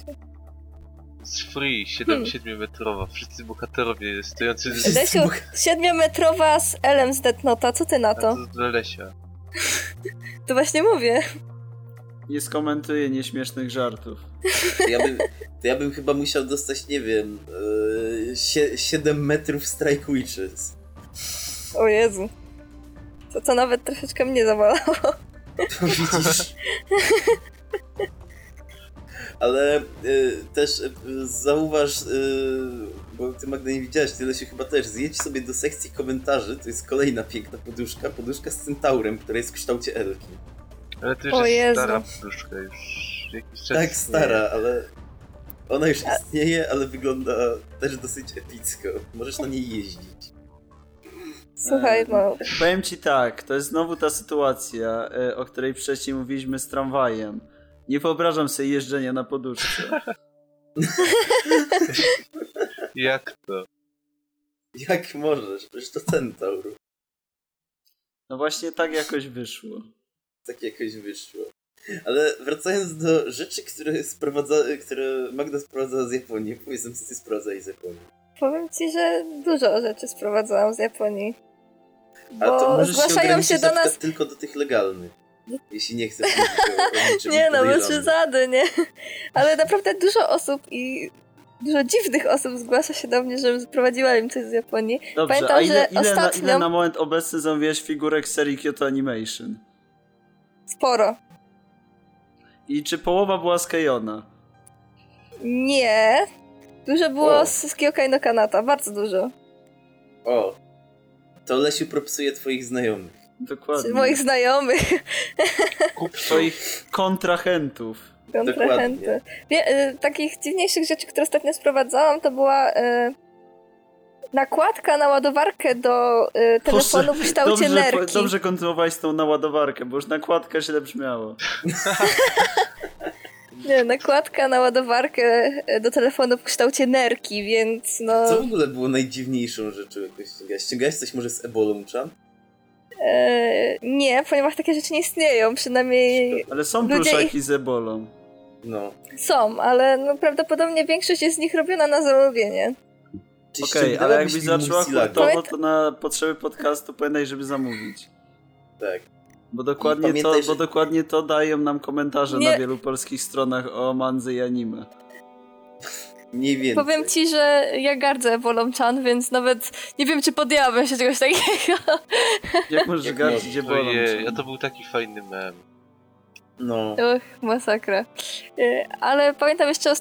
Z free, 7, Hmm. 7 metrowa. Wszyscy bohaterowie stojący Lesiu, boh- 7-metrowa z Elem z Death Note'a, co ty na to? z Lesia. To właśnie mówię. Nie skomentuję nieśmiesznych żartów. To ja bym, to ja bym chyba musiał dostać, nie wiem, yy, sie, 7 metrów Strike Witches. O Jezu. To to nawet troszeczkę mnie zabolało. To widzisz. Ale y, też y, zauważ, y, bo ty Magda nie widziałaś, tyle się chyba też, zjedź sobie do sekcji komentarzy, to jest kolejna piękna poduszka, poduszka z centaurem, która jest w kształcie Elki. Ale to już O jest Jezu. stara poduszka, już jakiś czas Tak, stara, ale ona już istnieje, ale wygląda też dosyć epicko. Możesz na niej jeździć. Słuchaj, no. Powiem ci tak, to jest znowu ta sytuacja, e, o której wcześniej mówiliśmy z tramwajem. Nie wyobrażam sobie jeżdżenia na poduszce. Jak to? Jak możesz? Przecież to centaur. No właśnie tak jakoś wyszło. Tak jakoś wyszło. Ale wracając do rzeczy, które, sprowadza, które Magda sprowadzała z Japonii, powiedz nam, co ty sprowadzałeś z Japonii. Powiem ci, że dużo rzeczy sprowadzałam z Japonii. A to Bo możesz się zgłaszają się na do nas. tylko do tych legalnych. Jeśli nie chcesz mówić Nie no, bez przesady, nie? Ale naprawdę dużo osób i dużo dziwnych osób zgłasza się do mnie, żebym sprowadziła im coś z Japonii. Dobrze, Pamiętam, a ile, że ile, na, ostatnio- ile na moment obecny zamówiłeś figurek z serii Kyoto Animation? Sporo. I czy połowa była z Kejona? Nie. Dużo było O. z Kyokai no Kanata, bardzo dużo. O, to Lesiu propsuje twoich znajomych. Dokładnie. Z moich znajomych, Twoich kontrahentów. kontrahenty. Wie, y, takich dziwniejszych rzeczy, które ostatnio sprowadzałam, to była y, nakładka na ładowarkę do y, telefonu w kształcie dobrze, nerki. dobrze kontynuowałeś tą naładowarkę, bo już nakładka źle brzmiało. Nie, nakładka na ładowarkę y, do telefonu w kształcie nerki, więc no... Co w ogóle było najdziwniejszą rzeczą, jakoś ściągałeś? Ściągałeś coś może z Ebolą E, nie, ponieważ takie rzeczy nie istnieją, przynajmniej Ale są pluszaki z ebolą. No. są, ale no, prawdopodobnie większość jest z nich robiona na zamówienie. Okej, ale ściągnęłabyś jakbyś zaczęła Murcielago? hurtowo, to na potrzeby podcastu pamiętaj, żeby zamówić. Tak. Bo dokładnie, pamiętaj, to, że- bo dokładnie to dają nam komentarze Nie. na wielu polskich stronach o mandzy i anime. Mniej więcej. Powiem ci, że ja gardzę Ebolą Chan, więc nawet nie wiem, czy podjęłabym się czegoś takiego. Jak możesz Jak gardzić ebolą? Ojej, a to był taki fajny mem. No. Och, masakra. E, Ale pamiętam jeszcze,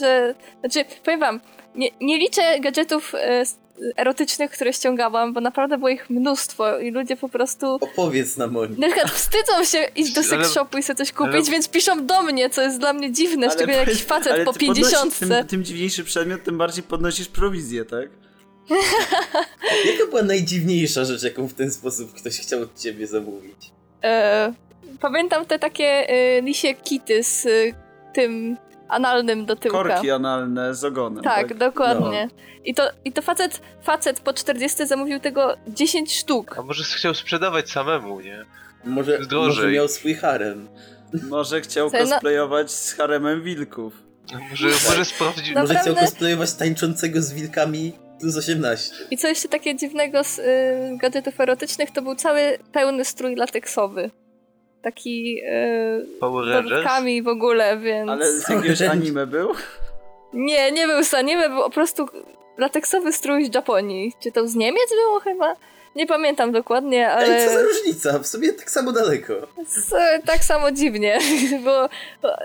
że... Znaczy, powiem wam, nie, nie liczę gadżetów s- erotycznych, które ściągałam, bo naprawdę było ich mnóstwo i ludzie po prostu... Opowiedz nam o nim. Na przykład wstydzą się iść do Ale- sex shopu i sobie coś kupić, ale- więc piszą do mnie, co jest dla mnie dziwne, szczególnie jakiś facet ale po 50. Tym, tym dziwniejszy przedmiot, tym bardziej podnosisz prowizję, tak? Jaka była najdziwniejsza rzecz, jaką w ten sposób ktoś chciał od ciebie zamówić? E, pamiętam te takie e, lisie kity z e, tym analnym do tyłka. Korki analne z ogonem. Tak, Tak, dokładnie. I, to, I to facet, facet po 40 zamówił tego 10 sztuk. A może chciał sprzedawać samemu, nie? Może, może miał swój harem. Może chciał Słuchaj, no- cosplayować z haremem wilków. Może, może sprawdzić... No. Może chciał Naprawdę? cosplayować tańczącego z wilkami plus 18. I co jeszcze takie dziwnego z y, gadżetów erotycznych, to był cały pełny strój lateksowy. Taki y, dodatkami w ogóle, więc... Ale z jakiegoś anime był? Nie, nie był z anime, był po prostu lateksowy strój z Japonii. Czy to z Niemiec było chyba? Nie pamiętam dokładnie, ale... Ej, co za różnica? W sumie tak samo daleko. Z, tak samo dziwnie, bo bo,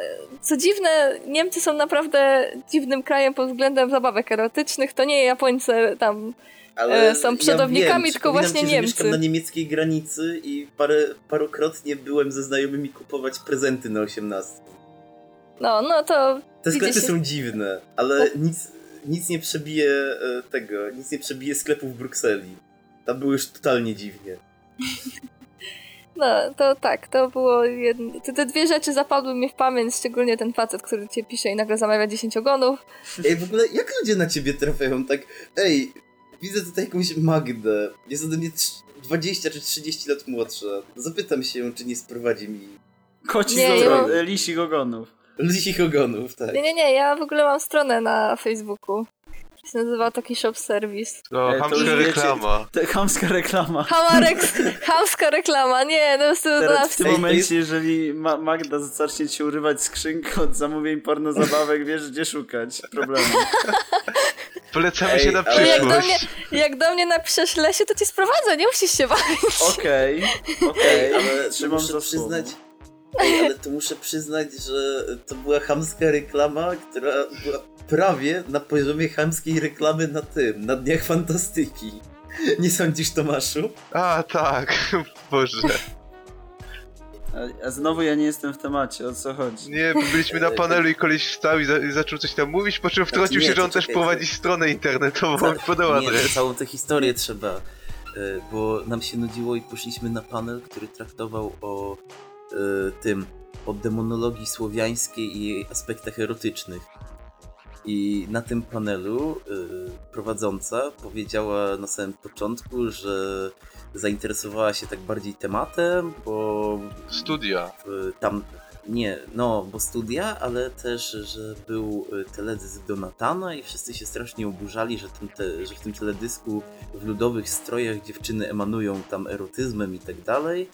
co dziwne, Niemcy są naprawdę dziwnym krajem pod względem zabawek erotycznych. To nie Japońcy tam. Ale E, są przodownikami, wiem, tylko właśnie ci, Niemcy. mieszkam na niemieckiej granicy i parę, parokrotnie byłem ze znajomymi kupować prezenty na 18. No, no to Te sklepy się- są dziwne, ale nic, nic nie przebije e, tego, nic nie przebije sklepów w Brukseli. Tam było już totalnie dziwnie. No, to tak, to było jedno. Te, te dwie rzeczy zapadły mi w pamięć, szczególnie ten facet, który cię pisze i nagle zamawia 10 ogonów. Ej, w ogóle jak ludzie na ciebie trafiają tak, ej, widzę tutaj jakąś Magdę, jest ode mnie trz- 20 czy 30 lat młodsza. Zapytam się ją, czy nie sprowadzi mi Koci Nie, z ja ogon- mam- e, lisich ogonów. lisich ogonów, tak. Nie, nie, nie, ja w ogóle mam stronę na Facebooku. To się nazywa taki shop service. O, Ej, to hamska wiecie- reklama. To chamska reklama. Hamarek, chamska reklama, nie, no Teraz na w tym momencie, jest- jeżeli Ma Magda zacznie ci urywać skrzynkę od zamówień porno zabawek, wiesz gdzie szukać problemu. Polecamy Ej, się na ale- Jak do, mnie, przyszłość. jak do mnie napiszesz Lesiu, to cię sprowadzę, nie musisz się bawić. Okej, okej, Ale trzymam muszę przyznać. Ej, ale to muszę przyznać, że to była chamska reklama, która była prawie na poziomie chamskiej reklamy na tym, na Dniach Fantastyki. Nie sądzisz, Tomaszu? A, tak. Boże. A, a znowu ja nie jestem w temacie, o co chodzi? Nie, byliśmy na panelu i koleś wstał i, za, i zaczął coś tam mówić, po czym wtrącił nie, się, że on też czekaj, prowadzi stronę internetową Ca- i podał Nie, adres. to całą tę historię trzeba, e, bo nam się nudziło i poszliśmy na panel, który traktował o e, tym, o demonologii słowiańskiej i jej aspektach erotycznych. I na tym panelu e, prowadząca powiedziała na samym początku, że zainteresowała się tak bardziej tematem, bo Studia. tam nie, no, bo studia, ale też, że był y, teledysk Donatana i wszyscy się strasznie oburzali, że, te, że w tym teledysku w ludowych strojach dziewczyny emanują tam erotyzmem i tak dalej.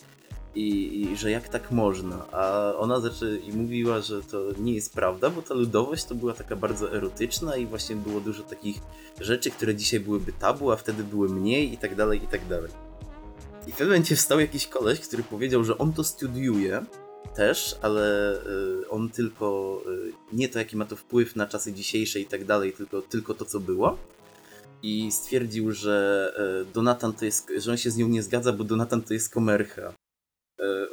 I, I że jak tak można? A ona zaczę, i mówiła, że to nie jest prawda, bo ta ludowość to była taka bardzo erotyczna i właśnie było dużo takich rzeczy, które dzisiaj byłyby tabu, a wtedy były mniej i tak dalej, i tak dalej. I w pewnym momencie wstał jakiś koleś, który powiedział, że on to studiuje też, ale y, on tylko y, nie to jaki ma to wpływ na czasy dzisiejsze i tak dalej, tylko, tylko to co było. I stwierdził, że y, Donatan to jest, że on się z nią nie zgadza, bo Donatan to jest komercha.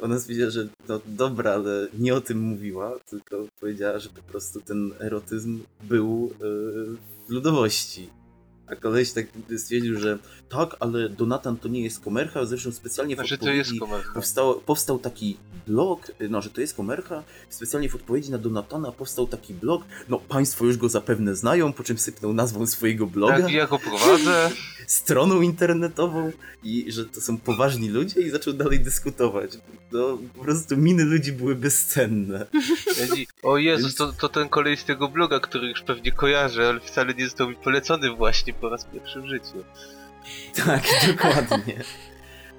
Ona stwierdziła, że no dobra, ale nie o tym mówiła, tylko powiedziała, że po prostu ten erotyzm był y, w ludowości. A koleś tak stwierdził, że tak, ale Donatan to nie jest komercha, zresztą specjalnie w Znaczy to jest odpowiedzi powstał, powstał taki blog, no że to jest komercha, specjalnie w odpowiedzi na Donatana powstał taki blog, no państwo już go zapewne znają, po czym sypnął nazwą swojego bloga, Tak, ja go prowadzę. stroną internetową i że to są poważni ludzie i zaczął dalej dyskutować. No po prostu miny ludzi były bezcenne. O Jezus, to, to ten kolej z tego bloga, który już pewnie kojarzę, ale wcale nie został mi polecony właśnie po raz pierwszy w życiu. Tak, dokładnie.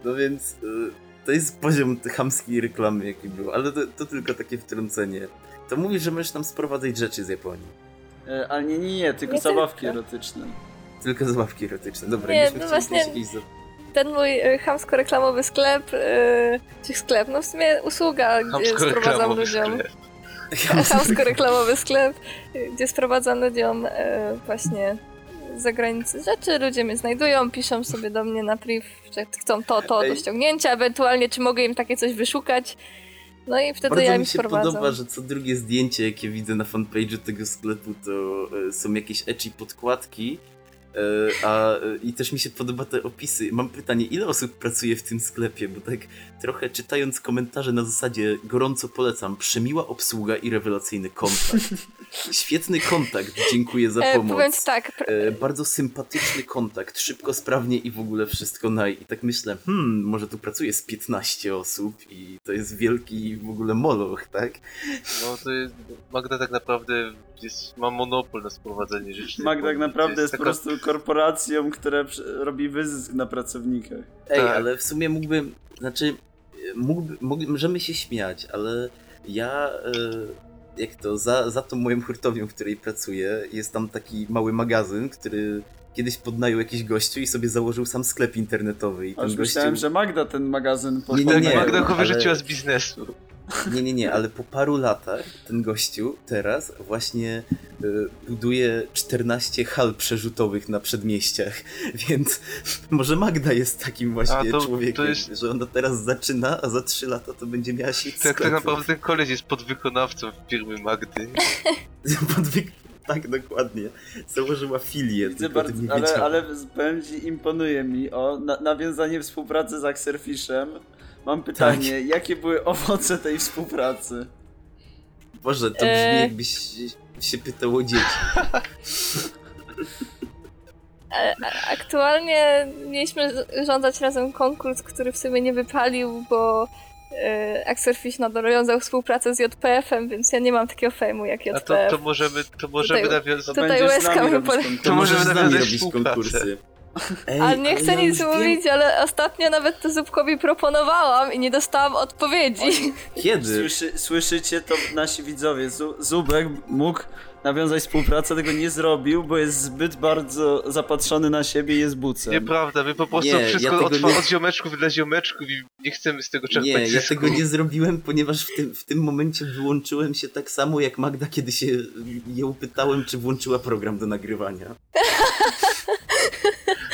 No więc y, to jest poziom tej chamskiej reklamy, jaki był, ale to, to tylko takie wtrącenie. To mówisz, że możesz nam sprowadzać rzeczy z Japonii. E, ale nie, nie, nie, tylko Nie zabawki tylko. erotyczne. Tylko zabawki erotyczne. Dobra, Nie, no chcieli właśnie- Ten mój y, chamsko-reklamowy sklep, y, czy sklep, no w sumie usługa, gdzie sprowadzam ludziom. sklep. Chamsko-reklamowy sklep, y, gdzie sprowadzam ludziom y, właśnie zagranicy rzeczy. Ludzie mnie znajdują, piszą sobie do mnie na priv, że chcą to, to do ściągnięcia, ewentualnie czy mogę im takie coś wyszukać. No i wtedy Bardzo ja im mi się sprowadzam. podoba, że co drugie zdjęcie, jakie widzę na fanpage'u tego sklepu, to e, są jakieś ecchi podkładki. E, A, e, I też mi się podoba te opisy. Mam pytanie, ile osób pracuje w tym sklepie? Bo tak trochę czytając komentarze na zasadzie gorąco polecam, przemiła obsługa i rewelacyjny kontakt. Świetny kontakt, dziękuję za E, pomoc. ci tak, E, bardzo sympatyczny kontakt, szybko, sprawnie i w ogóle wszystko naj. I tak myślę, hmm, może tu pracuje z 15 osób i to jest wielki w ogóle moloch, tak? No to jest, Magda tak naprawdę jest, ma monopol na sprowadzenie rzeczy. Mag tak naprawdę jest po taka- prostu korporacją, która robi wyzysk na pracownikach. Ej, Tak. ale w sumie mógłbym, znaczy, mógłby, mógł, możemy się śmiać, ale ja, e, jak to, za, za tą moją hurtownią, w której pracuję, jest tam taki mały magazyn, który kiedyś podnajął jakiś gościu i sobie założył sam sklep internetowy. I A ten już gościu... myślałem, że Magda ten magazyn Nie, podpaliła. nie, nie. Magda go ale- wyrzuciła z biznesu. Nie, nie, nie, ale po paru latach ten gościu teraz właśnie y, buduje 14 hal przerzutowych na przedmieściach, więc może Magda jest takim właśnie to- człowiekiem, to jest- że ona teraz zaczyna, a za 3 lata to będzie miała sieć Tak, tak sklepów. naprawdę ten koleś jest podwykonawcą firmy Magdy. Podwyk- Tak, dokładnie. Założyła filię, Widzę bardzo, ale, ale powiem ci, imponuje mi o na, nawiązanie współpracy z Axerfishem. Mam pytanie, Tak. jakie były owoce tej współpracy? Boże, to brzmi E. jakbyś się pytał o dzieci. E, a- Aktualnie mieliśmy rządzać razem konkurs, który w sumie nie wypalił, bo e, Axelfish nawiązał współpracę z JPF-em, więc ja nie mam takiego fejmu jak A JPF. to, to możemy, to możemy Tutaj- nawiązać... To Tutaj łezka mi konkurs. To nami nawiązać robić współpracę. konkursy. Ej, Ale nie chcę ja nic już wiem, mówić, ale ostatnio nawet to Zupkowi proponowałam i nie dostałam odpowiedzi. Kiedy? Słyszy, słyszycie to nasi widzowie. Zu, Zubek mógł nawiązać współpracę, tego nie zrobił, bo jest zbyt bardzo zapatrzony na siebie i jest bucem. Nieprawda, my po prostu Nie, ja wszystko tego od, nie- od ziomeczków dla ziomeczków i nie chcemy z tego czerpać Nie, ja zysku. tego nie zrobiłem, ponieważ w tym, w tym momencie wyłączyłem się tak samo jak Magda, kiedy się ją pytałem, czy włączyła program do nagrywania.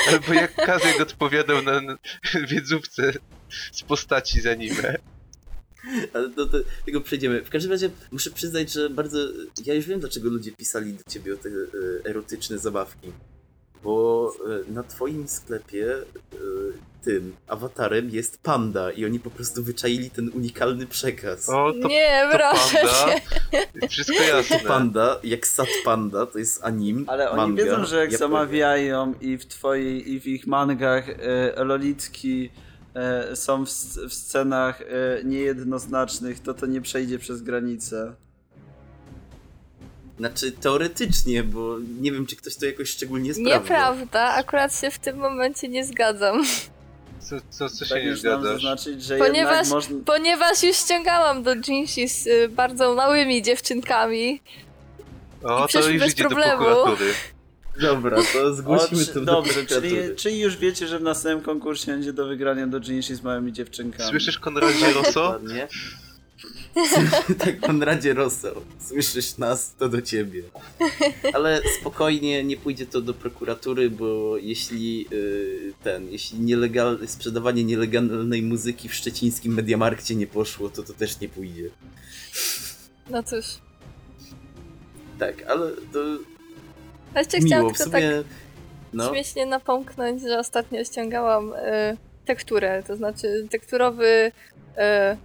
Albo jak Kazek odpowiadał na wiedzówce z postaci z anime. Ale do, do tego przejdziemy. W każdym razie muszę przyznać, że bardzo. Ja już wiem, dlaczego ludzie pisali do ciebie o te e, erotyczne zabawki. Bo e, na twoim sklepie e, tym awatarem jest panda i oni po prostu wyczaili ten unikalny przekaz. O, to, nie, to proszę panda. cię. Wszystko jasne. Panda, jak Sat Panda, to jest anim. Ale oni manga, wiedzą, że jak Japonia. zamawiają i w twojej, i w ich mangach e, lolitki e, są w, w scenach e, niejednoznacznych, to to nie przejdzie przez granicę. Znaczy teoretycznie, bo nie wiem, czy ktoś to jakoś szczególnie sprawdza. Nieprawda, akurat się w tym momencie nie zgadzam. Co, co, co się Tak nie zaznaczyć, że Ponieważ- można... Ponieważ już ściągałam do Jinshi z y, bardzo małymi dziewczynkami. O, to już bez idzie do problemu. prokuratury. Dobra, to O, zgłosimy czy, to do dobrze, czyli, czyli już wiecie, że w następnym konkursie będzie do wygrania do Jinshi z małymi dziewczynkami. Słyszysz Konradzie Rosso? Tak, Konradzie Rosso, słyszysz nas, to do ciebie. Ale spokojnie, nie pójdzie to do prokuratury, bo jeśli y, ten, jeśli nielegal, sprzedawanie nielegalnej muzyki w szczecińskim Mediamarkcie nie poszło, to to też nie pójdzie. No cóż. Tak, ale to Jeszcze chciałam miło, w tylko tak. No, śmiesznie napomknąć, że ostatnio ściągałam y, tekturę, to znaczy tekturowy y,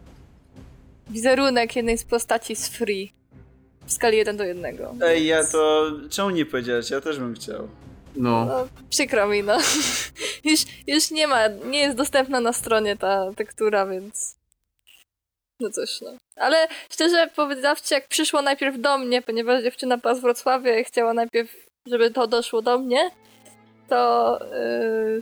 wizerunek jednej z postaci z Free w skali 1 do 1. Ej, ja to... Czemu nie powiedziałeś? Ja też bym chciał. no. No, przykro mi, no. już, już nie ma, nie jest dostępna na stronie ta tektura, więc... No cóż, no. Ale szczerze powiedziawszy, jak przyszło najpierw do mnie, ponieważ dziewczyna była z Wrocławia i chciała najpierw, żeby to doszło do mnie, to yy,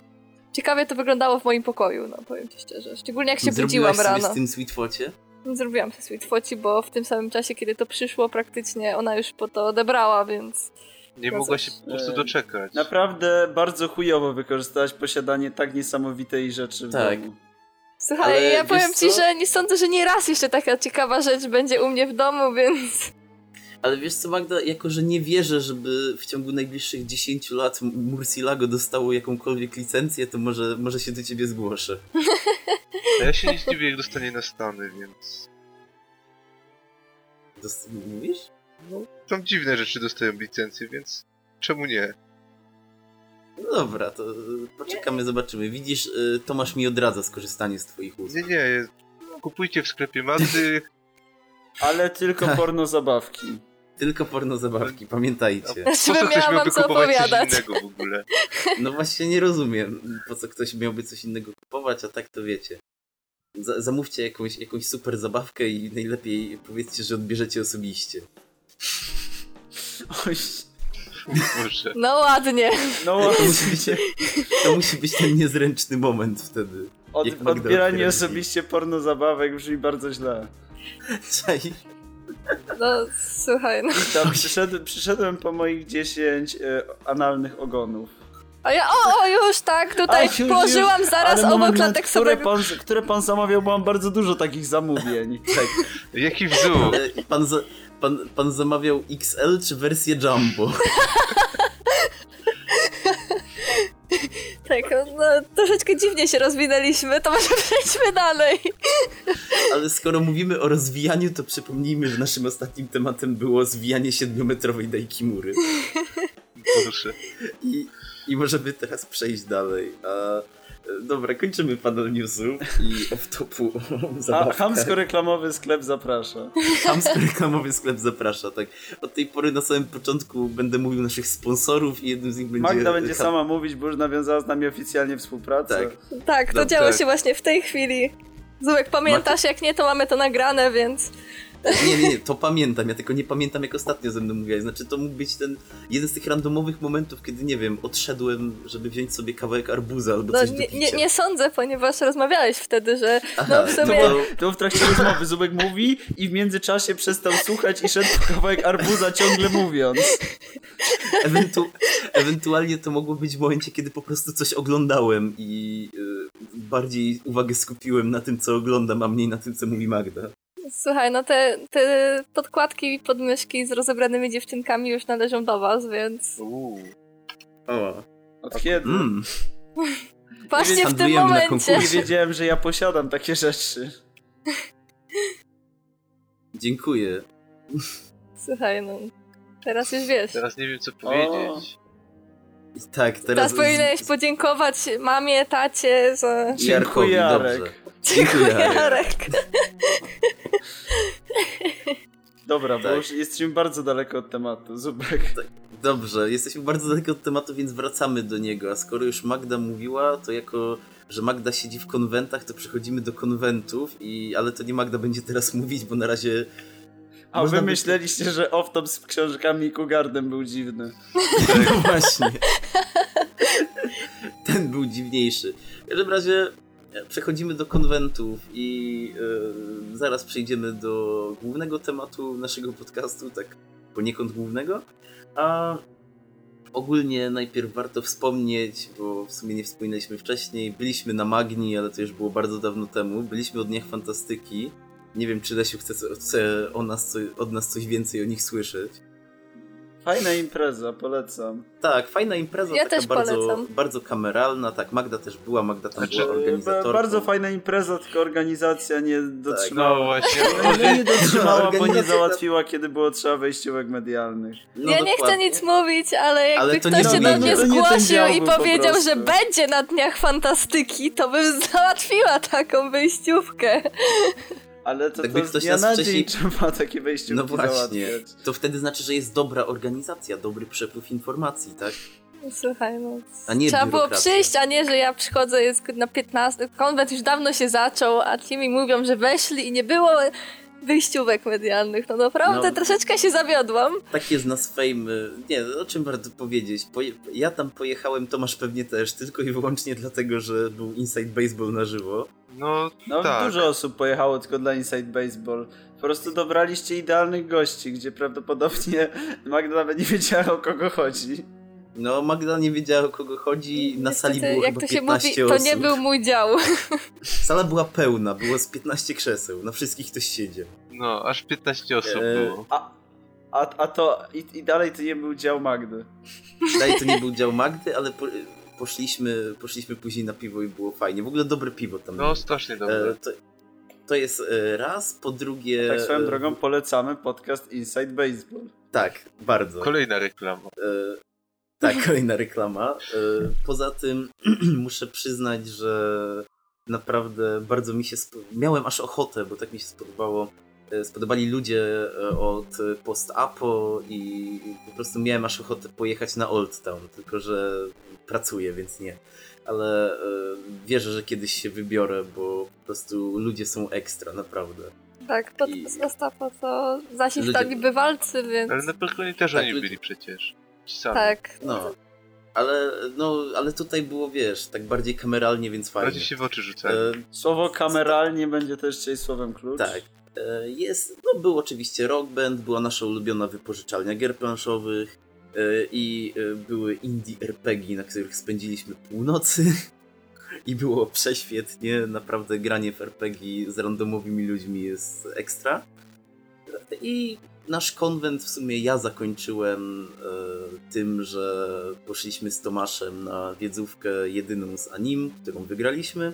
ciekawie to wyglądało w moim pokoju, no powiem ci szczerze. Szczególnie jak się Zrobiłaś budziłam sobie rano. z tym Sweetfocie? Zrobiłam się sweet foci, bo w tym samym czasie, kiedy to przyszło, praktycznie ona już po to odebrała, więc... Nie mogła się po prostu e, doczekać. Naprawdę bardzo chujowo wykorzystałaś posiadanie tak niesamowitej rzeczy w Tak. domu. Słuchaj, Ale ja powiem ci, co? że nie sądzę, że nie raz jeszcze taka ciekawa rzecz będzie u mnie w domu, więc... Ale wiesz co Magda, jako że nie wierzę, żeby w ciągu najbliższych 10 lat Murcielago dostało jakąkolwiek licencję, to może, może się do ciebie zgłoszę. A ja się nie zdziwię, jak dostanie na Stany, więc... Dost- mówisz? No, tam dziwne rzeczy dostają licencję, więc... Czemu nie? No dobra, to poczekamy, zobaczymy. Widzisz, y, Tomasz mi odradza skorzystanie z twoich ust. Nie, nie. Kupujcie w sklepie Magdy, Ale tylko porno zabawki. Tylko porno zabawki, pamiętajcie. po Żebym co ktoś wam miałby co kupować coś innego w ogóle? No właśnie nie rozumiem, po co ktoś miałby coś innego kupować, a tak to wiecie. Za- zamówcie jakąś, jakąś super zabawkę i najlepiej powiedzcie, że odbierzecie osobiście. Oj. No ładnie. no To musi być, to musi być ten niezręczny moment wtedy. od, odbieranie osobiście porno zabawek brzmi bardzo źle. Czaj. No słuchaj, no. Tam przyszedł, przyszedłem po moich 10 e, analnych ogonów. A ja, o, o, już tak, tutaj Ach, już, położyłam już. zaraz Ale obok moment, klatek które sobie... pan, które pan zamawiał, bo mam bardzo dużo takich zamówień. Tak. Jaki wzór? E, Pan, za, pan, pan zamawiał XL czy wersję Jumbo? Tak, no troszeczkę dziwnie się rozwinęliśmy, to może przejdźmy dalej. Ale skoro mówimy o rozwijaniu, to przypomnijmy, że naszym ostatnim tematem było zwijanie siedmiometrowej Daikimury. Proszę. I, I możemy teraz przejść dalej. A, dobra, kończymy panel newsów i off-topu chamsko-reklamowy sklep zaprasza. Chamsko-reklamowy sklep zaprasza, tak. Od tej pory na samym początku będę mówił naszych sponsorów i jednym z nich będzie... Magda będzie Ham- sama mówić, bo już nawiązała z nami oficjalnie współpracę. Tak. Tak, to No, działo tak. się właśnie w tej chwili. Zubek, pamiętasz? Jak nie, to mamy to nagrane, więc... Nie, nie, nie, to pamiętam, ja tylko nie pamiętam jak ostatnio ze mną mówiłeś. Znaczy to mógł być ten jeden z tych randomowych momentów, kiedy nie wiem, odszedłem, żeby wziąć sobie kawałek arbuza albo No coś do nie, picia. nie, nie sądzę, ponieważ rozmawiałeś wtedy, że Aha, no w To sumie... było, to było w trakcie rozmowy. Zubek mówi i w międzyczasie przestał słuchać i szedł po kawałek arbuza ciągle mówiąc. Ewentu ewentualnie to mogło być w momencie, kiedy po prostu coś oglądałem i y, bardziej uwagę skupiłem na tym, co oglądam, a mniej na tym, co mówi Magda. Słuchaj, no te, te podkładki i podmyszki z rozebranymi dziewczynkami już należą do was, więc Uuu. O, Od kiedy? mm. właśnie w tym momencie. Nie wiedziałem, że ja posiadam takie rzeczy. Dziękuję. Słuchaj, no teraz już wiesz. Teraz nie wiem co powiedzieć. I tak, teraz... Teraz powinieneś podziękować mamie, tacie za... Dziękuję, Jarek. Dziękuję, Jarek. Dobra, bo Tak. już jesteśmy bardzo daleko od tematu. Zubek. Dobrze, jesteśmy bardzo daleko od tematu, więc wracamy do niego. A skoro już Magda mówiła, to jako, że Magda siedzi w konwentach, to przechodzimy do konwentów, i ale to nie Magda będzie teraz mówić, bo na razie A wy myśleliście, że off-top z książkami i Kugardem był dziwny. No właśnie. Ten był dziwniejszy. W każdym razie przechodzimy do konwentów i e, zaraz przejdziemy do głównego tematu naszego podcastu, tak poniekąd głównego. A ogólnie najpierw warto wspomnieć, bo w sumie nie wspominaliśmy wcześniej, byliśmy na Magni, ale to już było bardzo dawno temu. Byliśmy od Dniach Fantastyki. Nie wiem, czy Lesiu chce, chce o nas, od nas coś więcej o nich słyszeć. Fajna impreza, polecam. Tak, fajna impreza, Ja taka też bardzo, polecam. bardzo kameralna, tak, Magda też była, Magda tam Znaczy, była organizatorką. Bardzo fajna impreza, tylko organizacja nie No dotrzymała. właśnie. No, nie, nie dotrzymała, bo nie załatwiła, kiedy było trzeba wejściówek medialnych. No ja nie chcę dokładnie. nic mówić, ale jakby Ale to ktoś nie się do mnie nie zgłosił i był po powiedział, że będzie na Dniach Fantastyki, to bym załatwiła taką wyjściówkę. Ale to, Jakby to z ktoś dnia nas na wcześniej- dzień trzeba takie wejściówki No właśnie, załatwiać. to wtedy znaczy, że jest dobra organizacja, dobry przepływ informacji, tak? Słuchaj, no. A nie Trzeba było przyjść, a nie, że ja przychodzę, jest na 15. Konwent już dawno się zaczął, a ci mi mówią, że weszli i nie było wyjściówek medialnych. No naprawdę No. troszeczkę się zawiodłam. Tak jest nas fame. Nie, o czym warto powiedzieć? Poje... Ja tam pojechałem, Tomasz pewnie też, tylko i wyłącznie dlatego, że był Inside Baseball na żywo. No, No tak. dużo osób pojechało tylko dla Inside Baseball. Po prostu dobraliście idealnych gości, gdzie prawdopodobnie Magda nawet nie wiedziała o kogo chodzi. No, Magda nie wiedziała o kogo chodzi, na sali było jak chyba to się 15 mówi, osób. to nie był mój dział. Sala była pełna, było z 15 krzeseł, na wszystkich ktoś siedział. No, aż 15 osób Eee, było. A, a, a to i, i dalej to nie był dział Magdy. Daj, to nie był dział Magdy, ale po, poszliśmy, poszliśmy później na piwo i było fajnie. W ogóle dobre piwo tam No, było. strasznie E, dobre. to, to jest e, raz, po drugie... Tak swoją e, drogą polecamy podcast Inside Baseball. Tak, bardzo. Kolejna reklama. Tak, kolejna reklama. E, poza tym muszę przyznać, że naprawdę bardzo mi się... Miałem aż ochotę, bo tak mi się spodobało. e, Spodobali ludzie e, od post-apo i po prostu miałem aż ochotę pojechać na Old Town, tylko że pracuję, więc nie. Ale wierzę, że kiedyś się wybiorę, bo po prostu ludzie są ekstra, naprawdę. Tak, pod I- Zostawa to zasi Ludzie- stali bywalcy, więc Ale na Perkonie też Tak, oni ludzie- byli przecież. Ci sami. tak. No. Ale, no, ale tutaj było, wiesz, tak bardziej kameralnie, więc fajnie. Bardziej się w oczy rzucali. E, Słowo kameralnie będzie też dzisiaj słowem klucz. Tak. E, Jest, no był oczywiście Rock Band, była nasza ulubiona wypożyczalnia gier planszowych e, i były indie RPG, na których spędziliśmy północy i było prześwietnie, naprawdę granie w RPG z randomowymi ludźmi jest ekstra. I nasz konwent w sumie ja zakończyłem e, tym, że poszliśmy z Tomaszem na wiedzówkę jedyną z anim, którą wygraliśmy.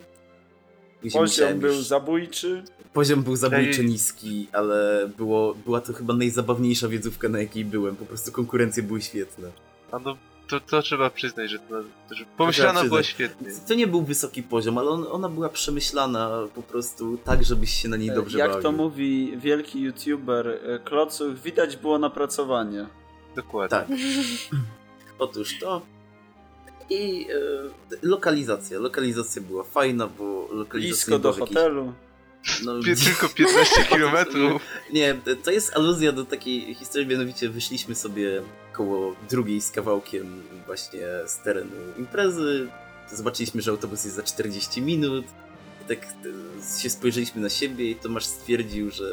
Później Poziom był już- zabójczy. Poziom był zabójczo Ej. niski, ale było, była to chyba najzabawniejsza wiedzówka, na jakiej byłem. Po prostu konkurencje były świetne. A no, to, to trzeba przyznać, że, to, że pomyślana była świetnie. To nie był wysoki poziom, ale on, ona była przemyślana po prostu tak, żebyś się na niej dobrze Jak bawił. to mówi wielki youtuber e, Klocuch, widać było napracowanie. Dokładnie. Tak. Otóż to. I e, lokalizacja. Lokalizacja była fajna, bo lokalizacja Blisko do hotelu. No, tylko 15 kilometrów. Nie, to jest aluzja do takiej historii, mianowicie wyszliśmy sobie koło drugiej z kawałkiem właśnie z terenu imprezy. Zobaczyliśmy, że autobus jest za 40 minut. I tak e, się spojrzeliśmy na siebie i Tomasz stwierdził, że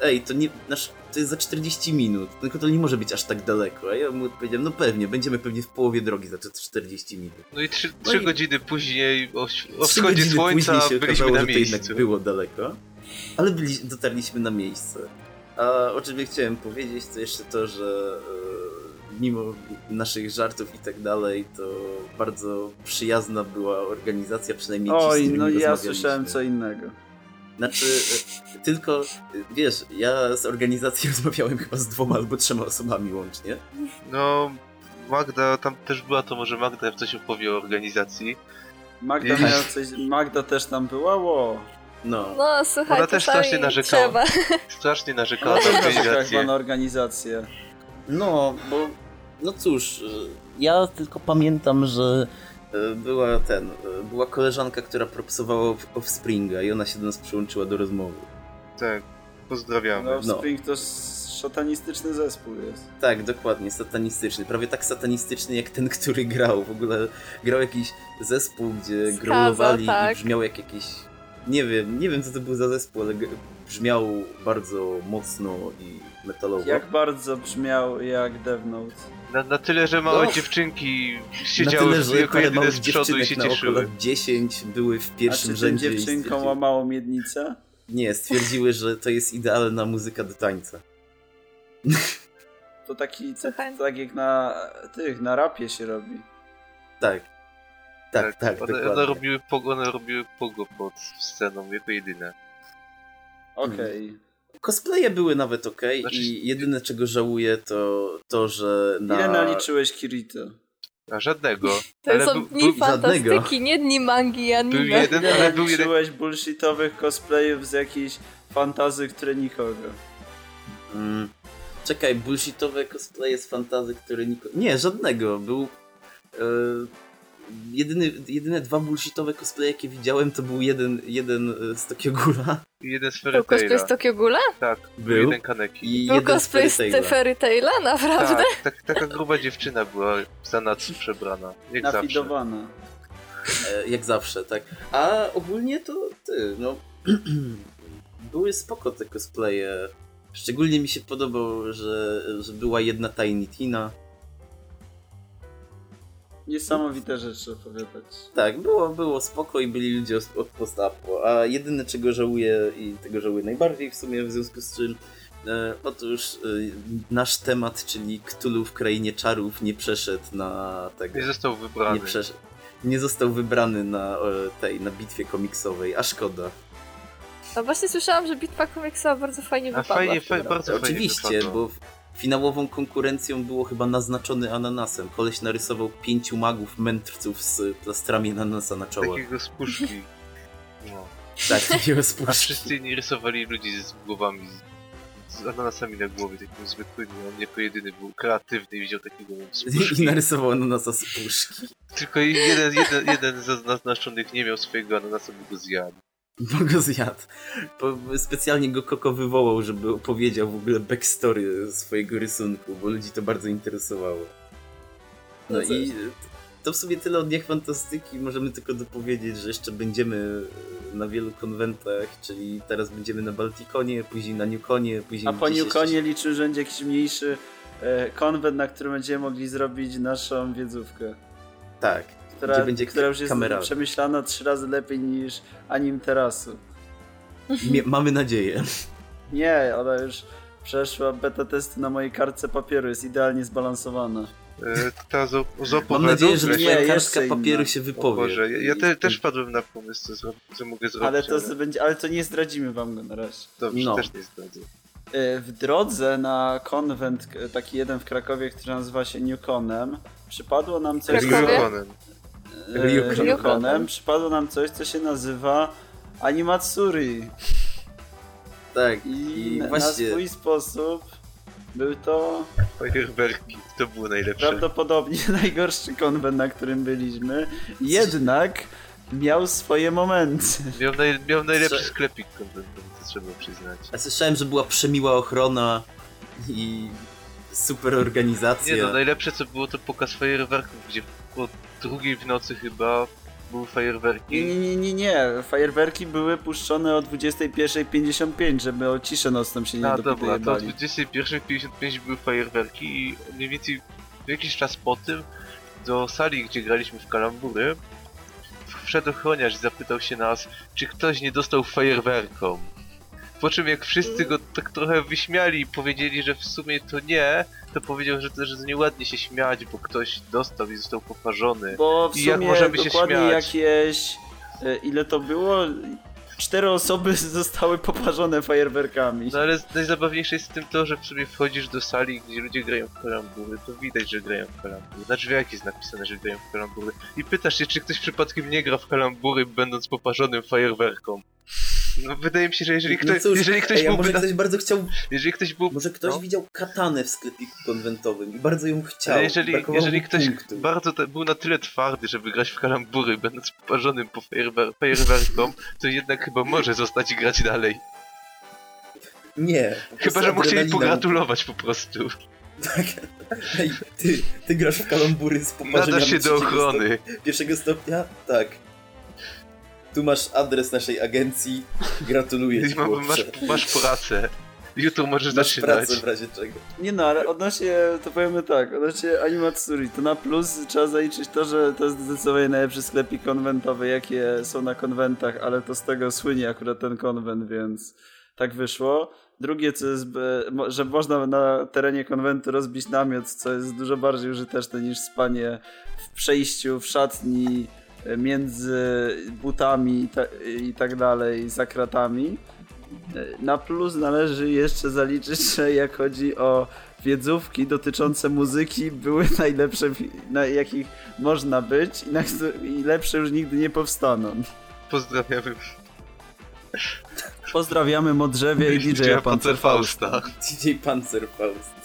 ej, to nie, nasz, to jest za 40 minut, tylko to nie może być aż tak daleko. A ja mu odpowiedziałem, no pewnie, będziemy pewnie w połowie drogi za te 40 minut. No i 3, No godziny później o, o wschodzie słońca się byliśmy okazało, na że to miejscu. jednak było daleko, ale byli, dotarliśmy na miejsce. A o czym ja chciałem powiedzieć, to jeszcze to, że e, mimo naszych żartów i tak dalej, to bardzo przyjazna była organizacja, przynajmniej ci, z Oj, no ja słyszałem co innego. Znaczy, e, tylko, e, wiesz, ja z organizacji rozmawiałem chyba z dwoma albo trzema osobami łącznie. No, Magda tam też była, to może Magda coś opowie o organizacji. Magda Nie. miała coś... Magda też tam była? Ło. No, No słuchaj, Ona też strasznie narzekała. trzeba. Strasznie narzekała Ona na organizację. na organizację. No, bo no cóż, y, ja tylko pamiętam, że y, była ten, y, była koleżanka, która propsowała Off- Offspringa i ona się do nas przyłączyła do rozmowy. Tak, pozdrawiamy. No, No. Spring to s- szatanistyczny zespół jest. Tak, dokładnie, satanistyczny. Prawie tak satanistyczny jak ten, który grał. W ogóle grał jakiś zespół, gdzie Skaza, grolowali tak. i brzmiał jak jakiś... Nie wiem, nie wiem co to był za zespół, ale brzmiał bardzo mocno i metalowo. Jak bardzo brzmiał jak Death Note. Na, na tyle, że małe No. dziewczynki Na siedziały tyle, że jako jedyne z przodu i się na cieszyły. lat 10 były w A pierwszym czy tym rzędzie stwierdziły- łamało miednicę? Nie, stwierdziły, że to jest idealna muzyka do tańca. To taki, tak jak na tych, na rapie się robi. Tak. Tak, tak, one, dokładnie. one, robiły pogo, one robiły pogo pod sceną jako jedyne. Okej. Cosplaye były nawet ok Znaczy- i jedyne czego żałuję to to, że na... Ile naliczyłeś Kirito? A żadnego. To ale są był- dni był- żadnego. fantastyki, nie dni mangi, anime. Był jeden, Ile ale był jeden. naliczyłeś bullshitowych cosplayów z jakiejś fantazy, które nikogo? Mm, czekaj, bullshitowe cosplaye z fantazy, które niko... Nie, żadnego. Był... E, jedyny, jedyne dwa bullshitowe cosplaye, jakie widziałem, to był jeden, jeden e, z Tokyo Ghoula. I jeden z Był Fairy cosplay z Taila. Tokyo Ghoula? Tak, był Był. jeden Kaneki. I Był jeden cosplay z Fairy Taila. Naprawdę? Tak, tak, taka gruba dziewczyna była za Natsu przebrana. Jak zawsze. Nafidowana. E, jak zawsze, tak. A ogólnie to ty, no. były spoko te cosplaye. Szczególnie mi się podobał, że, że była jedna Tiny Tina. Niesamowite rzeczy opowiadać. Tak, było, było spoko i byli ludzie od- od postapu. A jedyne czego żałuję i tego żałuję najbardziej w sumie w związku z czym e, otóż e, nasz temat, czyli Cthulhu w Krainie Czarów nie przeszedł na tego. Nie został wybrany. Nie, przesz- nie został wybrany na e, tej, na bitwie komiksowej, a szkoda. No właśnie słyszałam, że bitwa komiksowa bardzo fajnie A wypadła. fajnie, fajnie, bardzo fajnie Oczywiście, bo finałową konkurencją było chyba naznaczony ananasem. Koleś narysował pięciu magów mędrców z plastrami ananasa na czołach. Takiego z puszki. No. Tak, takiego A spuszki. wszyscy inni rysowali ludzi z głowami, z, z ananasami na głowie, takimi zwykłymi. On jako jedyny był kreatywny i wziął takiego z I puszki. narysował ananasa z puszki. Tylko jeden, jeden, jeden z zaznaczonych nie miał swojego ananasa, bo go zjadł. Bo go zjadł. Bo specjalnie go Koko wywołał, żeby opowiedział w ogóle backstory swojego rysunku, bo ludzi to bardzo interesowało. No No i to w sumie tyle od Dniach Fantastyki. Możemy tylko dopowiedzieć, że jeszcze będziemy na wielu konwentach, czyli teraz będziemy na Baltikonie, później na Newconie, później A po Newconie jeszcze- liczył, że będzie jakiś mniejszy e, konwent, na którym będziemy mogli zrobić naszą wiedzówkę. Tak, Która, będzie która już jest kamera. przemyślana trzy razy lepiej niż anim terasu. Mie- mamy nadzieję. Nie, ona już przeszła beta testy na mojej kartce papieru, jest idealnie zbalansowana. E, ta z, z Mam nadzieję, że twoja Nie, kartka papieru inna. się O wypowie. Boże, ja, ja te, też padłem na pomysł, co, co mogę zrobić. Ale to, będzie, ale to nie zdradzimy wam go na razie. Dobrze, No. też nie zdradzę. E, W drodze na konwent, taki jeden w Krakowie, który nazywa się Newconem, przypadło nam coś... Krakowie? Ryukonem przypadło nam coś, co się nazywa Animatsuri. Tak, I, i na, właśnie... na swój sposób był to Fajerwerki, to było najlepsze. prawdopodobnie najgorszy konwent, na którym byliśmy. Jednak miał swoje momenty. Miał, naj, miał najlepszy sklepik kontentowy, to trzeba przyznać. A słyszałem, że była przemiła ochrona i super organizacja. Nie no, najlepsze co było to pokaz fajerwerków, gdzie o drugiej w nocy chyba były fajerwerki. nie, nie, nie, nie. Fajerwerki były puszczone o 21.55, żeby o ciszę nocną się nie A dobra, to o dopytywali. 21.55 były fajerwerki i mniej więcej jakiś czas po tym do sali, gdzie graliśmy w kalambury, wszedł ochroniarz i zapytał się nas, czy ktoś nie dostał fajerwerką. Po czym jak wszyscy go tak trochę wyśmiali i powiedzieli, że w sumie to nie, to powiedział, że też nieładnie się śmiać, bo ktoś dostał i został poparzony. Bo w I jak sumie możemy się dokładnie śmiać? jakieś... e, Ile to było? Cztery osoby zostały poparzone fajerwerkami. No ale najzabawniejsze jest w tym to, że w sumie wchodzisz do sali, gdzie ludzie grają w kalambury, to widać, że grają w kalambury. Na drzwiach jest napisane, że grają w kalambury. I pytasz się, czy ktoś przypadkiem nie gra w kalambury, będąc poparzonym fajerwerką. No wydaje mi się, że jeżeli No ktoś, cóż, jeżeli ktoś ej, byłby może ktoś bardzo chciał, jeżeli ktoś był, może ktoś no. widział katanę w sklepiku konwentowym i bardzo ją chciał. ale jeżeli, jeżeli ktoś punktu. bardzo te, był na tyle twardy, żeby grać w kalambury, będąc poparzonym po fajerwer, fajerwerką, to jednak chyba może zostać i grać dalej. Nie. Chyba, że mu chcieli pogratulować po prostu. Tak. Ej, ty, ty grasz w kalambury z poparzeniami Nadasz się do ochrony. Pierwszego stopnia? Tak. Tu masz adres naszej agencji. Gratuluję ci, Masz, masz, masz pracę. Jutro możesz Masz zaczynać. pracę w razie czego. Nie no, ale odnośnie, to powiemy tak, odnośnie Animatsuri, to na plus trzeba zaliczyć to, że to jest zdecydowanie najlepszy sklepik konwentowy, jakie są na konwentach, ale to z tego słynie akurat ten konwent, więc tak wyszło. Drugie, co jest, e, że można na terenie konwentu rozbić namiot, co jest dużo bardziej użyteczne niż spanie w przejściu, w szatni, między butami i, ta, i tak dalej, za kratami. Na plus należy jeszcze zaliczyć, że jak chodzi o wiedzówki dotyczące muzyki, były najlepsze, na jakich można być i, na, i lepsze już nigdy nie powstaną. Pozdrawiamy Pozdrawiamy Modrzewie i DJ DJ Pancerfausta. DJ Panzerfaust.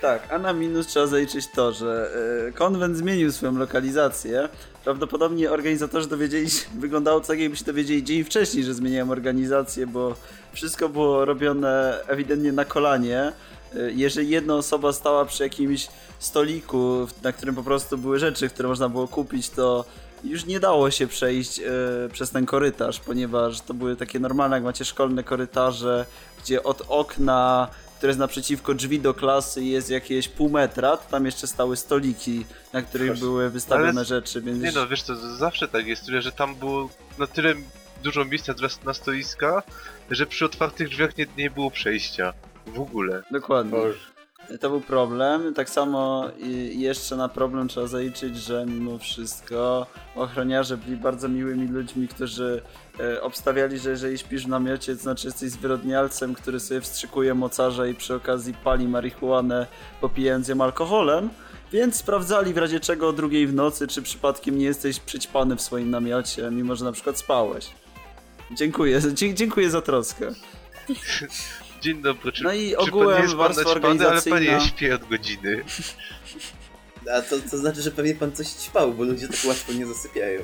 Tak, a na minus trzeba zaliczyć to, że e, konwent zmienił swoją lokalizację. Prawdopodobnie organizatorzy dowiedzieli się, wyglądało tak jakby się dowiedzieli dzień wcześniej, że zmieniają organizację, bo wszystko było robione ewidentnie na kolanie. E, Jeżeli jedna osoba stała przy jakimś stoliku, na którym po prostu były rzeczy, które można było kupić, to już nie dało się przejść e, przez ten korytarz, ponieważ to były takie normalne, jak macie szkolne korytarze, gdzie od okna, które jest naprzeciwko drzwi do klasy jest jakieś pół metra, to tam jeszcze stały stoliki, na których były wystawione Ale- rzeczy, więc... Nie no, wiesz co, zawsze tak jest, tyle, że tam było na tyle dużo miejsca na stoiska, że przy otwartych drzwiach nie, nie było przejścia. W ogóle. Dokładnie. To był problem. Tak samo i jeszcze na problem trzeba zaliczyć, że mimo wszystko ochroniarze byli bardzo miłymi ludźmi, którzy obstawiali, że jeżeli śpisz w namiocie, to znaczy jesteś zwyrodnialcem, który sobie wstrzykuje mocarza i przy okazji pali marihuanę, popijając ją alkoholem. Więc sprawdzali w razie czego o drugiej w nocy, czy przypadkiem nie jesteś przyćpany w swoim namiocie, mimo że na przykład spałeś. Dziękuję, dzie- dziękuję za troskę. Dzień dobry, czy, No i czy pan ogółem nie jest pan warstwa naćpany, ale pan organizacyjna. nie śpi od godziny. A to, to znaczy, że pewnie pan coś ćpał, bo ludzie tak łatwo nie zasypiają.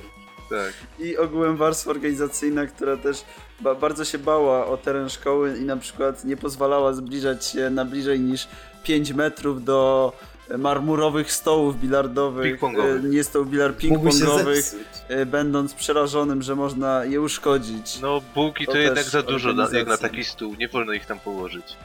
Tak. i ogółem warstwa organizacyjna, która też ba bardzo się bała o teren szkoły i na przykład nie pozwalała zbliżać się na bliżej niż 5 metrów do marmurowych stołów bilardowych, Ping-pongowych. nie stołów bilar ping-pongowych, e, będąc przerażonym, że można je uszkodzić. No, bułki to, To jednak za dużo na, jak na taki stół, nie wolno ich tam położyć.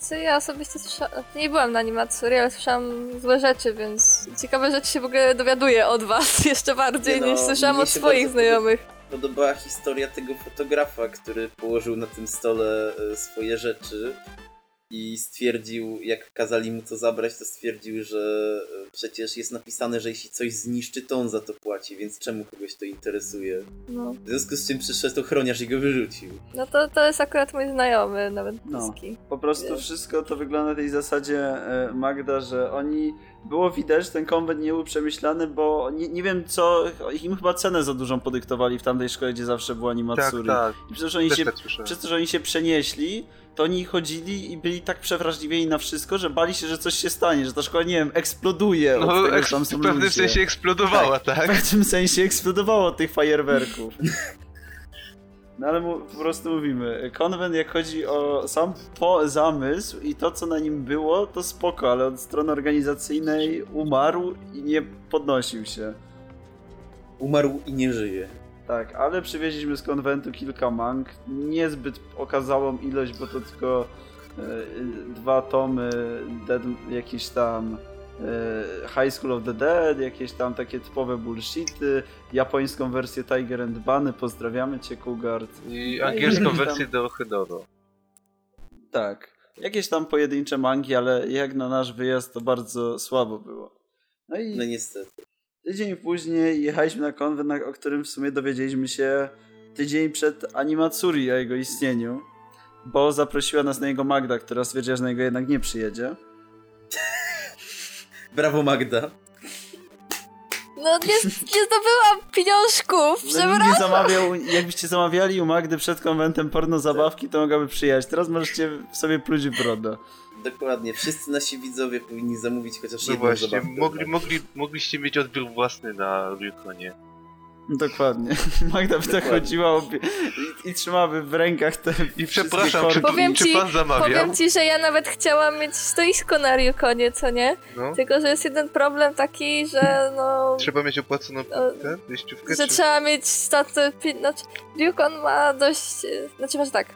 Co ja osobiście słyszałam, nie byłam na animacji, ale słyszałam złe rzeczy, więc ciekawe rzeczy się w ogóle dowiaduję od was jeszcze bardziej no, niż słyszałam od swoich znajomych. Podobała historia tego fotografa, który położył na tym stole e, swoje rzeczy i stwierdził, jak kazali mu to zabrać, to stwierdził, że e, przecież jest napisane, że jeśli coś zniszczy, to on za to płaci, więc czemu kogoś to interesuje? No, W związku z czym przyszedł ochroniarz i go wyrzucił. no to, to jest akurat mój znajomy, nawet No. bliski. Po prostu Wiesz. wszystko to wygląda na tej zasadzie e, Magda, że oni było widać, że ten konwent nie był przemyślany, bo nie, nie wiem co, im chyba cenę za dużą podyktowali w tamtej szkole, gdzie zawsze była Tak, animatsuri. tak. I przez to, że oni Też się tak przez to, że oni się przenieśli, to oni chodzili i byli tak przewrażliwieni na wszystko, że bali się, że coś się stanie, że ta szkoła, nie wiem, eksploduje od No, tego, eks- tam są w pewnym ludzie. sensie eksplodowała, W tak? pewnym sensie eksplodowało od tych fajerwerków. No ale mu, po prostu mówimy, konwent jak chodzi o sam po zamysł i to co na nim było, to spoko, ale od strony organizacyjnej umarł i nie podnosił się. Umarł i nie żyje. Tak, ale przywieźliśmy z konwentu kilka mang, niezbyt okazałą ilość, bo to tylko e, dwa tomy, dead, jakieś tam e, High School of the Dead, jakieś tam takie typowe bullshity, japońską wersję Tiger and Bunny, pozdrawiamy cię Kugard. I No i angielską tam- wersję do Hedoro. Tak, jakieś tam pojedyncze mangi, ale jak na nasz wyjazd to bardzo słabo było. No i No niestety. Tydzień później jechaliśmy na konwent, na- o którym w sumie dowiedzieliśmy się tydzień przed Animatsuri o jego istnieniu, bo zaprosiła nas na jego Magda, która stwierdziła, że na niego jednak nie przyjedzie. Brawo Magda. No nie, nie zdobyłam pieniążków, No, przepraszam. nie zamawiał, jakbyście zamawiali u Magdy przed konwentem porno zabawki, to mogłaby przyjechać. Teraz możecie sobie pluć w brodę. Dokładnie. Wszyscy nasi widzowie powinni zamówić chociaż No jedną właśnie, zabawkę. mogli, mogli, mogliście mieć odbiór własny na Ryukonie. Dokładnie. Magda by tak chodziła obie- i, i trzymałaby w rękach te I przepraszam, czy. Powiem czy ci- pan zamawiał? Powiem ci, że ja nawet chciałam mieć stoisko na Ryukonie, co nie? No. Tylko, że jest jeden problem taki, że no... Trzeba mieć opłaconą No, tę wejściówkę? że czy- trzeba mieć statę... Znaczy, Ryukon ma dość... Znaczy, może tak.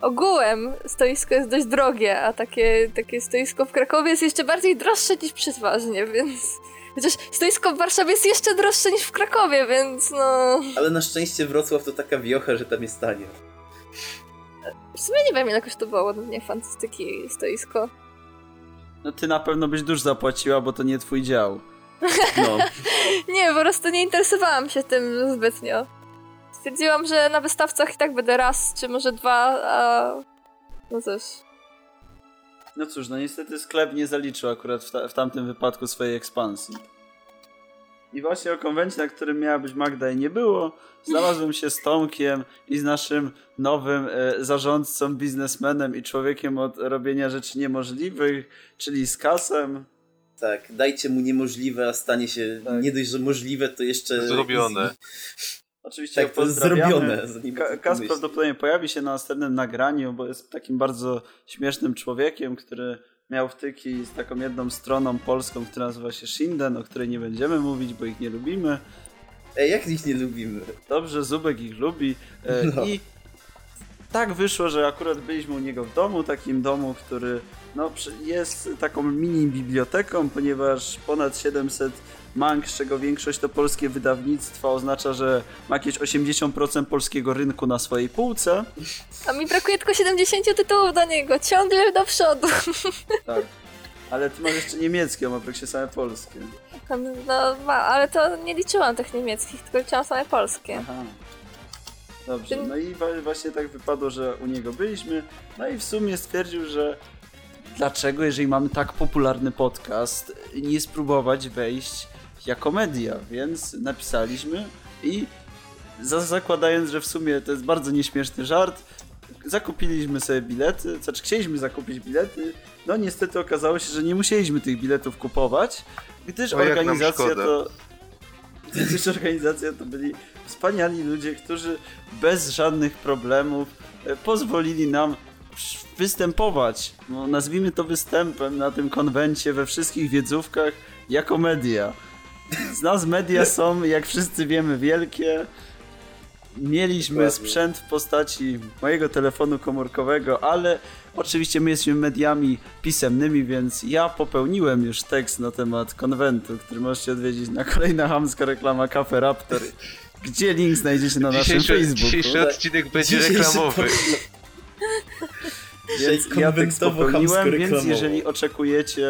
Ogółem stoisko jest dość drogie, a takie, takie stoisko w Krakowie jest jeszcze bardziej droższe niż przeważnie, więc... Chociaż stoisko w Warszawie jest jeszcze droższe niż w Krakowie, więc no... Ale na szczęście Wrocław to taka wiocha, że tam jest tanio. W sumie nie wiem, ile kosztowało do mnie fantastyki stoisko. No ty na pewno byś dużo zapłaciła, bo to nie twój dział. No. Nie, po prostu nie interesowałam się tym zbytnio. Stwierdziłam, że na wystawcach i tak będę raz, czy może dwa, a... No cóż. No cóż, no niestety sklep nie zaliczył akurat w, ta, w tamtym wypadku swojej ekspansji. I właśnie o konwencie, na którym miała być Magda i nie było, znalazłem się z Tomkiem i z naszym nowym e, zarządcą, biznesmenem i człowiekiem od robienia rzeczy niemożliwych, czyli z Kasem. Tak, dajcie mu niemożliwe, a stanie się Tak. nie dość, że możliwe, to jeszcze... Zrobione. Oczywiście Tak, to jest zrobione. Ka- to Kas pomyśli. prawdopodobnie pojawi się na następnym nagraniu, bo jest takim bardzo śmiesznym człowiekiem, który miał wtyki z taką jedną stroną polską, która nazywa się Shinden, o której nie będziemy mówić, bo ich nie lubimy. Ej, jak ich nie lubimy? Dobrze, Zubek ich lubi. E, No. I tak wyszło, że akurat byliśmy u niego w domu, takim domu, który no, jest taką mini biblioteką, ponieważ ponad 700 mang, z czego większość to polskie wydawnictwa, oznacza, że ma jakieś 80% polskiego rynku na swojej półce. A mi brakuje tylko 70 tytułów do niego, ciągle do przodu. Tak. Ale ty masz jeszcze niemieckie, a ma praktycznie same polskie. No, ma, ale to nie liczyłam tych niemieckich, tylko liczyłam same polskie. Aha. Dobrze, no i właśnie tak wypadło, że u niego byliśmy. No i w sumie stwierdził, że dlaczego, jeżeli mamy tak popularny podcast, nie spróbować wejść jako media, więc napisaliśmy i za- zakładając, że w sumie to jest bardzo nieśmieszny żart, zakupiliśmy sobie bilety, znaczy chcieliśmy zakupić bilety, no niestety okazało się, że nie musieliśmy tych biletów kupować, gdyż O, organizacja to gdyż organizacja to byli wspaniali ludzie, którzy bez żadnych problemów e, pozwolili nam występować, no, nazwijmy to występem na tym konwencie we wszystkich wiedzówkach jako media. Z nas media są, jak wszyscy wiemy, wielkie. Mieliśmy sprzęt w postaci mojego telefonu komórkowego, ale oczywiście my jesteśmy mediami pisemnymi, więc ja popełniłem już tekst na temat konwentu, który możecie odwiedzić na kolejna hamska reklama Cafe Raptor, gdzie link znajdziecie na naszym Dzisiejszy, Facebooku. dzisiejszy odcinek będzie Dzisiejszy reklamowy. Więc ja tekst popełniłem, więc jeżeli oczekujecie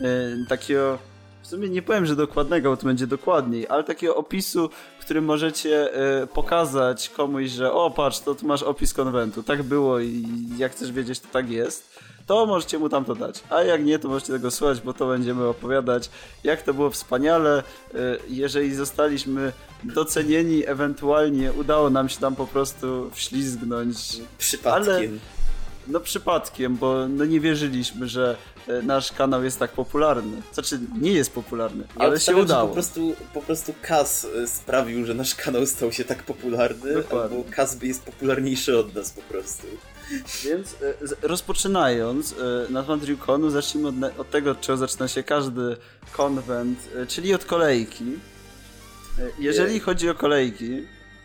e, takiego, w sumie nie powiem, że dokładnego, bo to będzie dokładniej, ale takiego opisu, w którym możecie e, pokazać komuś, że o patrz, to tu masz opis konwentu, tak było i jak chcesz wiedzieć, to tak jest, to możecie mu tam to dać. A jak nie, to możecie tego słuchać, bo to będziemy opowiadać, jak to było wspaniale. Y, jeżeli zostaliśmy docenieni, ewentualnie udało nam się tam po prostu wślizgnąć. Przypadkiem. Ale, no przypadkiem, bo no nie wierzyliśmy, że nasz kanał jest tak popularny. Znaczy, nie jest popularny, ja ale się udało. Po prostu, po prostu Kaz e, sprawił, że nasz kanał stał się tak popularny, Dokładnie. albo Kaz jest popularniejszy od nas po prostu. Więc e, rozpoczynając na temat Ryukonu, zacznijmy od, od tego, od czego zaczyna się każdy konwent, czyli od kolejki. Jeżeli chodzi o kolejki,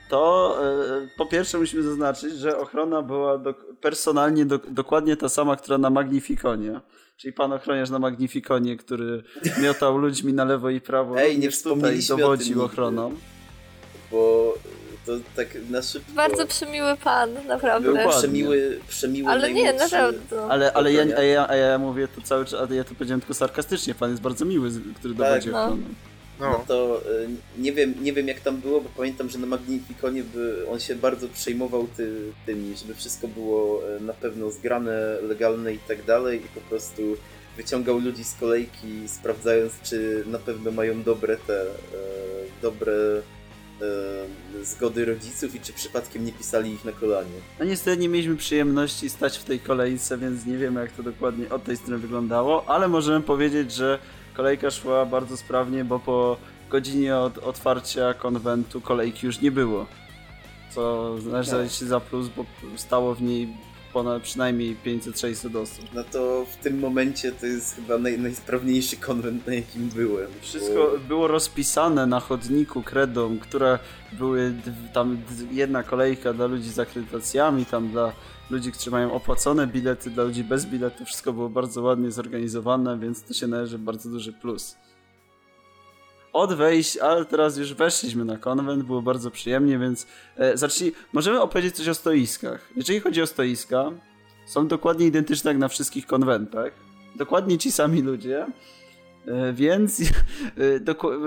to e, po pierwsze musimy zaznaczyć, że ochrona była do, personalnie do, dokładnie ta sama, która na Magnificonie. Czyli pan ochroniarz na Magnificonie, który miotał ludźmi na lewo i prawo. Ej, nie wspomnieliśmy dowodził ochroną. Bo to tak na szybko. Bardzo przemiły pan, naprawdę. Był przemiły, przemiły Ale nie, naprawdę. Ale, ale ja, a ja, a ja mówię to cały czas, ale ja to powiedziałem tylko sarkastycznie. Pan jest bardzo miły, który tak. dowodzi no. ochroną. No. No, to y, nie wiem, nie wiem jak tam było, bo pamiętam, że na Magnificonie by on się bardzo przejmował ty, tymi, żeby wszystko było y, na pewno zgrane, legalne i tak dalej i po prostu wyciągał ludzi z kolejki, sprawdzając czy na pewno mają dobre te, e, dobre e, zgody rodziców i czy przypadkiem nie pisali ich na kolanie. No niestety nie mieliśmy przyjemności stać w tej kolejce, więc nie wiemy jak to dokładnie od tej strony wyglądało, ale możemy powiedzieć, że Kolejka szła bardzo sprawnie, bo po godzinie od otwarcia konwentu kolejki już nie było. Co należy tak. się za plus, bo stało w niej ponad przynajmniej 500-600 osób. No to w tym momencie to jest chyba naj, najsprawniejszy konwent, na jakim byłem. Wszystko bo... było rozpisane na chodniku kredą, które były tam jedna kolejka dla ludzi z akredytacjami, tam dla ludzi, którzy mają opłacone bilety, dla ludzi bez biletu, wszystko było bardzo ładnie zorganizowane, więc to się należy bardzo duży plus. Od wejść, ale teraz już weszliśmy na konwent, było bardzo przyjemnie, więc e, zacznij, możemy opowiedzieć coś o stoiskach. Jeżeli chodzi o stoiska, są dokładnie identyczne jak na wszystkich konwentach. Dokładnie ci sami ludzie, więc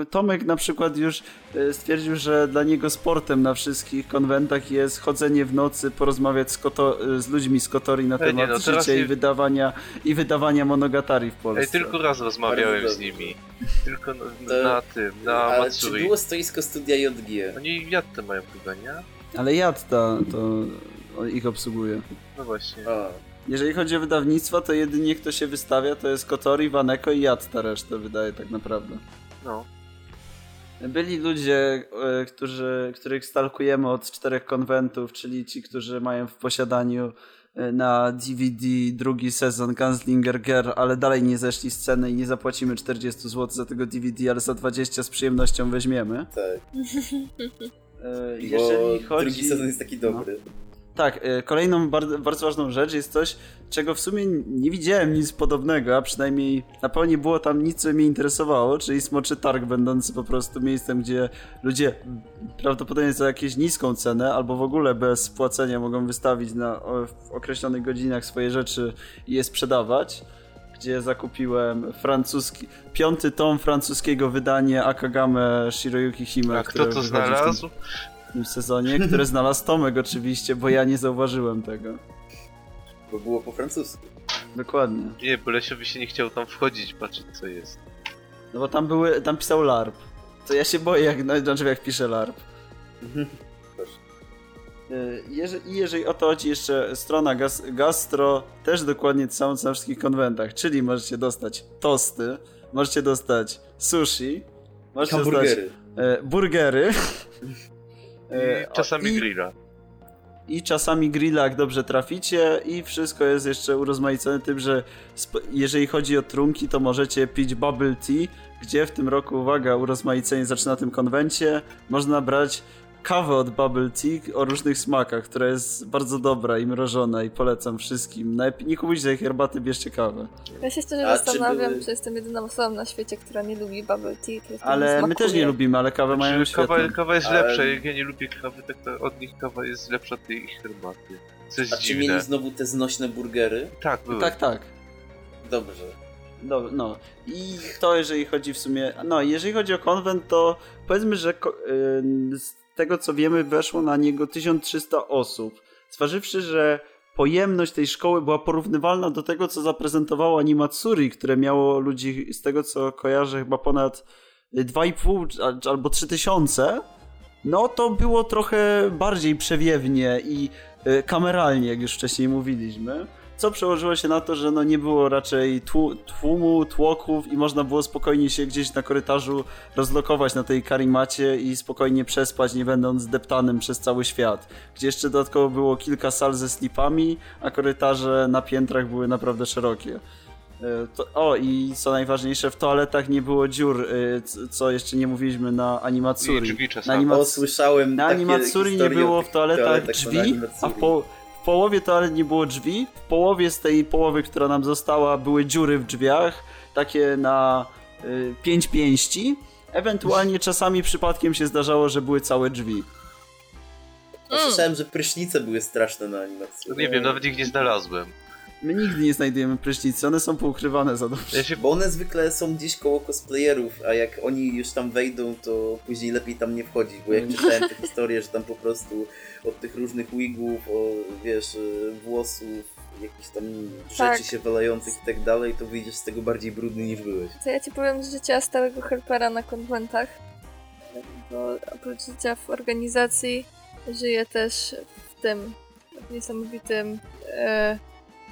e, Tomek na przykład już e, stwierdził, że dla niego sportem na wszystkich konwentach jest chodzenie w nocy, porozmawiać z, koto, z ludźmi z Kotori na temat nie, no, życia i, wydawania, i wydawania monogatari w Polsce. Ej, tylko raz rozmawiałem z nimi. Tylko na, na tym, na Ale Matsuri. czy było stoisko studia JG? Oni Jatta mają chyba, nie? Ale Jatta to ich obsługuje. No właśnie. A. Jeżeli chodzi o wydawnictwo, to jedynie kto się wystawia to jest Kotori, Waneko i Yatta resztę wydaje tak naprawdę. No. Byli ludzie, e, którzy, których stalkujemy od czterech konwentów, czyli ci, którzy mają w posiadaniu e, na DVD drugi sezon Gunslinger Girl, ale dalej nie zeszli z ceny i nie zapłacimy 40 zł za tego DVD, ale za 20 z przyjemnością weźmiemy. Tak. E, jeżeli Bo chodzi... drugi sezon jest taki dobry. No. Tak, e, kolejną bardzo, bardzo, ważną rzecz jest coś, czego w sumie nie widziałem nic podobnego, a przynajmniej na pewno nie było tam nic, co mnie interesowało, czyli Smoczy Targ, będący po prostu miejscem, gdzie ludzie prawdopodobnie za jakąś niską cenę, albo w ogóle bez płacenia mogą wystawić na, w określonych godzinach swoje rzeczy i je sprzedawać gdzie zakupiłem francuski, piąty tom francuskiego wydania Akagame Shiroyuki Hime. A kto to znalazł? Tym sezonie, które znalazł Tomek oczywiście, bo ja nie zauważyłem tego. Bo było po francusku. Dokładnie. Nie, bo Lesiowi się nie chciał tam wchodzić, patrzeć co jest. No bo tam były, tam pisał LARP. To ja się boję, jak na jak pisze LARP. Y, jeżeli, jeżeli o to chodzi jeszcze strona gas, gastro, też dokładnie to samo co na wszystkich konwentach, czyli możecie dostać tosty, możecie dostać sushi, możecie dostać e, burgery, E, czasami I, grilla. I czasami grilla, jak dobrze traficie, i wszystko jest jeszcze urozmaicone tym, że jeżeli chodzi o trunki, to możecie pić bubble tea, gdzie w tym roku, uwaga, urozmaicenie zaczyna na tym konwencie, można brać kawę od Bubble Tea o różnych smakach, która jest bardzo dobra i mrożona i polecam wszystkim. nie kupujcie tej herbaty, bierzcie kawę. Ja się szczerze A, zastanawiam, czy, były... czy, jestem jedyną osobą na świecie, która nie lubi Bubble Tea. Ale my też nie lubimy, ale kawę znaczy, mają świetną. Kawa, kawa jest ale... lepsza, jak ja nie lubię kawy, tak od nich kawa jest lepsza od tej herbaty. Co jest A dziwne. czy mieli znowu te znośne burgery? Tak, były. Tak, tak. Dobrze. No, no. I to jeżeli chodzi w sumie. No, jeżeli chodzi o konwent, to powiedzmy, że yy, tego co wiemy, weszło na niego 1300 osób. Zważywszy, że pojemność tej szkoły była porównywalna do tego, co zaprezentowało Animatsuri, które miało ludzi, z tego co kojarzę, chyba ponad 2,5 albo 3 tysiące, no to było trochę bardziej przewiewnie i y, kameralnie, jak już wcześniej mówiliśmy co przełożyło się na to, że no nie było raczej tłumu, tłoków i można było spokojnie się gdzieś na korytarzu rozlokować na tej karimacie i spokojnie przespać, nie będąc deptanym przez cały świat. Gdzie jeszcze dodatkowo było kilka sal ze slipami, a korytarze na piętrach były naprawdę szerokie. E, to, o, i co najważniejsze, w toaletach nie było dziur, e, co jeszcze nie mówiliśmy na animatsuri. Na, animac... o, słyszałem na animatsuri nie było w toaletach drzwi, a w, po, w połowie toalet nie było drzwi, w połowie z tej połowy, która nam została, były dziury w drzwiach, takie na y, pięć pięści. Ewentualnie czasami przypadkiem się zdarzało, że były całe drzwi. Ja słyszałem, że prysznice były straszne na animacji. No nie wiem, nawet ich nie znalazłem. My nigdy nie znajdujemy prysznicy, one są poukrywane za dobrze. Bo one zwykle są gdzieś koło cosplayerów, a jak oni już tam wejdą, to później lepiej tam nie wchodzić, bo jak czytałem te historie, że tam po prostu od tych różnych wigów, o, wiesz, e, włosów, jakichś tam tak. rzeczy się wylających i tak dalej, to wyjdziesz z tego bardziej brudny niż byłeś. To ja ci powiem z życia stałego helpera na konwentach, bo oprócz życia w organizacji żyję też w tym niesamowitym e,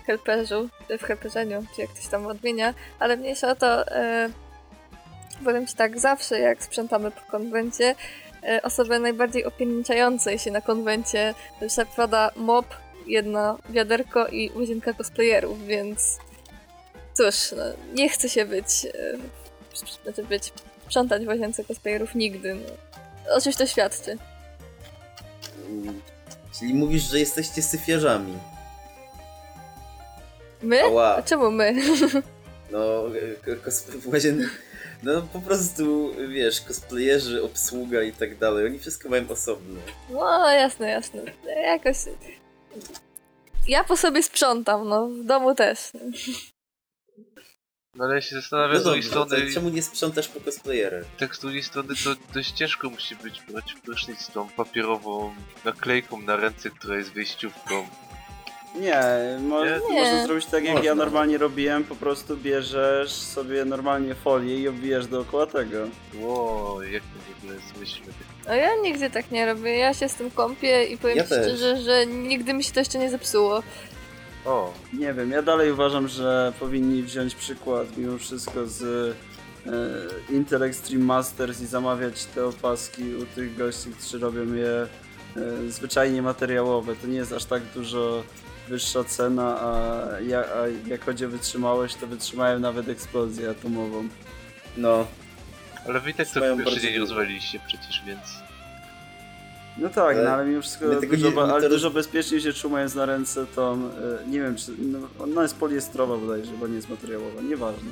helperzu, w helperzeniu, czy jak ktoś tam odmienia, ale mniejsza o to, e, powiem ci tak, zawsze jak sprzątamy po konwencie, e, osobę najbardziej opierniczającej się na konwencie zapada mop, jedno wiaderko i łazienka cosplayerów, więc cóż, no, nie chce się być, e, znaczy być, sprzątać w łazience cosplayerów nigdy. No. O czymś to świadczy. Czyli mówisz, że jesteście syfiarzami. My? Ała. A czemu my? No, właśnie, no po prostu, wiesz, cosplayerzy, obsługa i tak dalej, oni wszystko mają osobno. No, jasne, jasne. Jakoś... Ja po sobie sprzątam, no, w domu też. No ale ja się zastanawiam no z drugiej strony... Czemu nie sprzątasz po cosplayerach? Tak z drugiej strony to dość ciężko musi być brać prysznic z tą papierową naklejką na ręce, która jest wyjściówką. Nie, mo nie? można zrobić tak jak można. ja normalnie robiłem, po prostu bierzesz sobie normalnie folię i obwijasz dookoła tego. Ło, jak to w ogóle. A ja nigdy tak nie robię, ja się z tym kąpię i powiem ja szczerze, że nigdy mi się to jeszcze nie zepsuło. O. Nie wiem, ja dalej uważam, że powinni wziąć przykład mimo wszystko z e, Intel Extreme Masters i zamawiać te opaski u tych gości, którzy robią je e, zwyczajnie materiałowe. To nie jest aż tak dużo wyższa cena, a, ja, a jak chodzi o wytrzymałość, to wytrzymałem nawet eksplozję atomową. No. Ale wy tak to w pierwszy dzień rozwaliliście przecież, więc... No tak, ale no ale mimo wszystko dużo, nie, ale dużo bezpieczniej się trzymając na ręce tą, e, nie wiem czy, no, ona jest poliestrowa bodajże, bo nie jest materiałowa, nieważne.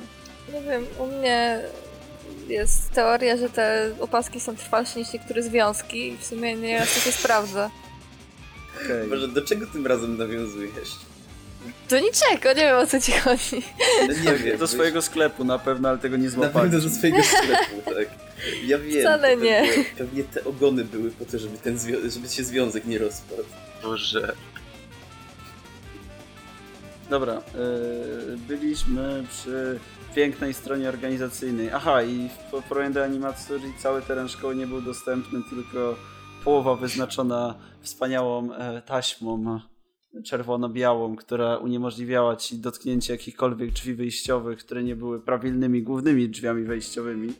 Nie wiem, u mnie jest teoria, że te opaski są trwalsze niż niektóre związki i w sumie nie to się sprawdza. Okay. Może do czego tym razem nawiązujesz? Do niczego, nie wiem o co ci chodzi. No nie wiem. Do swojego sklepu na pewno, ale tego nie złapałem. Na pewno do swojego sklepu, tak. Ja wiem. Wcale nie. Pewnie, pewnie te ogony były po to, żeby, ten żeby się związek nie rozpadł. Boże. Dobra, yy, byliśmy przy pięknej stronie organizacyjnej. Aha, i w Proendo Animatsuri cały teren szkoły nie był dostępny, tylko połowa wyznaczona wspaniałą e, taśmą czerwono-białą, która uniemożliwiała ci dotknięcie jakichkolwiek drzwi wyjściowych, które nie były prawilnymi głównymi drzwiami wejściowymi.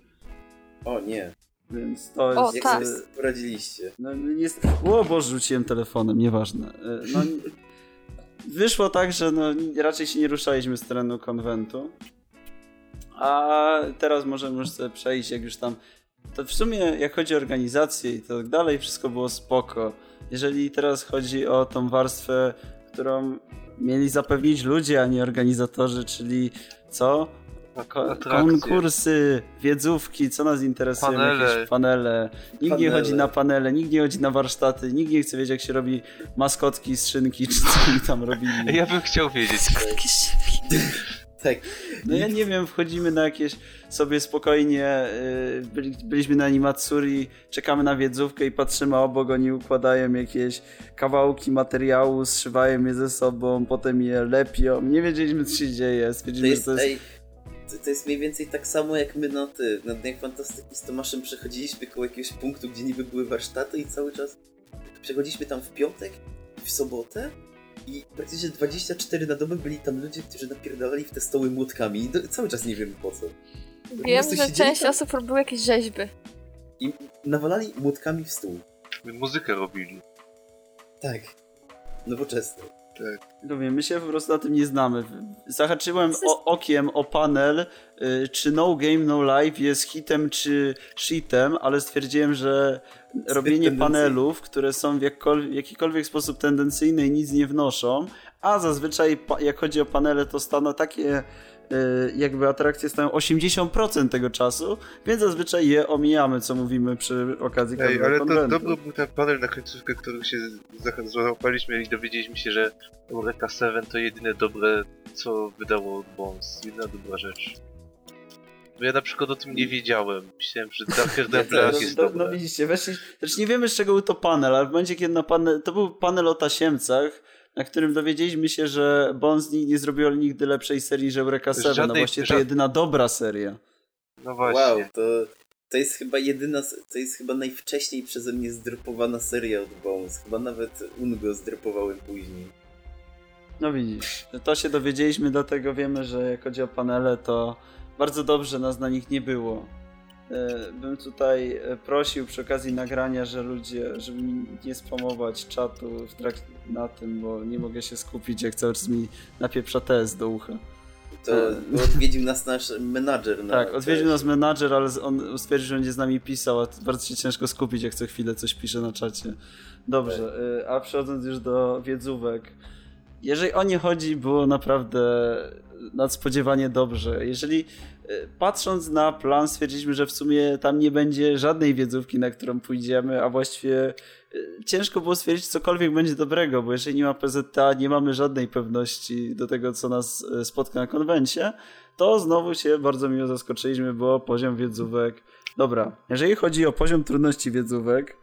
O nie. Więc to jest... O, Jak tak. sobie poradziliście? No, jest... O Boże, rzuciłem telefonem, nieważne. E, no, wyszło tak, że no, raczej się nie ruszaliśmy z terenu konwentu. A teraz możemy już sobie przejść, jak już tam to w sumie jak chodzi o organizację i tak dalej, wszystko było spoko. Jeżeli teraz chodzi o tą warstwę, którą mieli zapewnić ludzie, a nie organizatorzy, czyli co? Ko konkursy, wiedzówki, co nas interesuje? Panele. Jakieś panele. Nikt panele. nie chodzi na panele, nikt nie chodzi na warsztaty, nikt nie chce wiedzieć, jak się robi maskotki z szynki, czy co oni tam robili. Ja bym chciał wiedzieć. Tak. No ja nie wiem, wchodzimy na jakieś sobie spokojnie, y, byli, byliśmy na animatsuri, czekamy na wiedzówkę i patrzymy obok, oni układają jakieś kawałki materiału, zszywają je ze sobą, potem je lepią. Nie wiedzieliśmy, co się dzieje. To Stwierdziliśmy, jest, to jest... to, to jest mniej więcej tak samo jak my na, ty, na Dniach Fantastyki z Tomaszem przechodziliśmy koło jakiegoś punktu, gdzie niby były warsztaty i cały czas przechodziliśmy tam w piątek, w sobotę i praktycznie 24 na dobę byli tam ludzie, którzy napierdalali w te stoły młotkami i do, cały czas nie wiem po co. Wiem, że część tam? osób robiły jakieś rzeźby. I nawalali młotkami w stół. Muzykę robili. Tak. Nowoczesne. Mówię, my się po prostu na tym nie znamy. Zahaczyłem o, okiem o panel, y, czy No Game No Life jest hitem czy shitem, ale stwierdziłem, że robienie panelów, które są w, jakikolwiek sposób tendencyjne i nic nie wnoszą, a zazwyczaj jak chodzi o panele, to staną takie jakby atrakcje stają 80% tego czasu, więc zazwyczaj je omijamy, co mówimy przy okazji Ej, każdego ale to konwentu. dobry był ten panel na końcówkę, który się złapaliśmy i dowiedzieliśmy się, że Eureka 7 to jedyne dobre, co wydało Bones. Jedna dobra rzecz. Bo ja na przykład o tym nie wiedziałem. Myślałem, że Darker Than. Black jest no, dobre. no widzicie, weszli, znaczy nie wiemy z czego był to panel, ale w momencie kiedy na panel, to był panel o tasiemcach, na którym dowiedzieliśmy się, że Bones nie, zrobiło nigdy lepszej serii, że Eureka 7, no Żadnej- właściwie to ża- jedyna dobra seria. No właśnie. Wow, to, to jest chyba jedyna, to jest chyba najwcześniej przeze mnie zdropowana seria od Bones. Chyba nawet Ungo zdropowałem później. No widzisz, to się dowiedzieliśmy, dlatego wiemy, że jak chodzi o panele, to bardzo dobrze nas na nich nie było. E, Bym tutaj e, prosił przy okazji nagrania, że ludzie, żeby mi nie spamować czatu na tym, bo nie mogę się skupić, jak cały czas mi napieprza TS do ucha. To E. odwiedził nas nasz menadżer. Na Tak, odwiedził nas menadżer, ale on stwierdził, że będzie z nami pisał, a bardzo się ciężko skupić, jak co chwilę coś pisze na czacie. Dobrze, y, a przechodząc już do wiedzówek. Jeżeli o nie chodzi, było naprawdę nadspodziewanie dobrze. Jeżeli patrząc na plan, stwierdziliśmy, że w sumie tam nie będzie żadnej wiedzówki, na którą pójdziemy, a właściwie y, ciężko było stwierdzić cokolwiek będzie dobrego, bo jeżeli nie ma PZTA, nie mamy żadnej pewności do tego, co nas y, spotka na konwencie, to znowu się bardzo miło zaskoczyliśmy, bo poziom wiedzówek. Dobra, jeżeli chodzi o poziom trudności wiedzówek,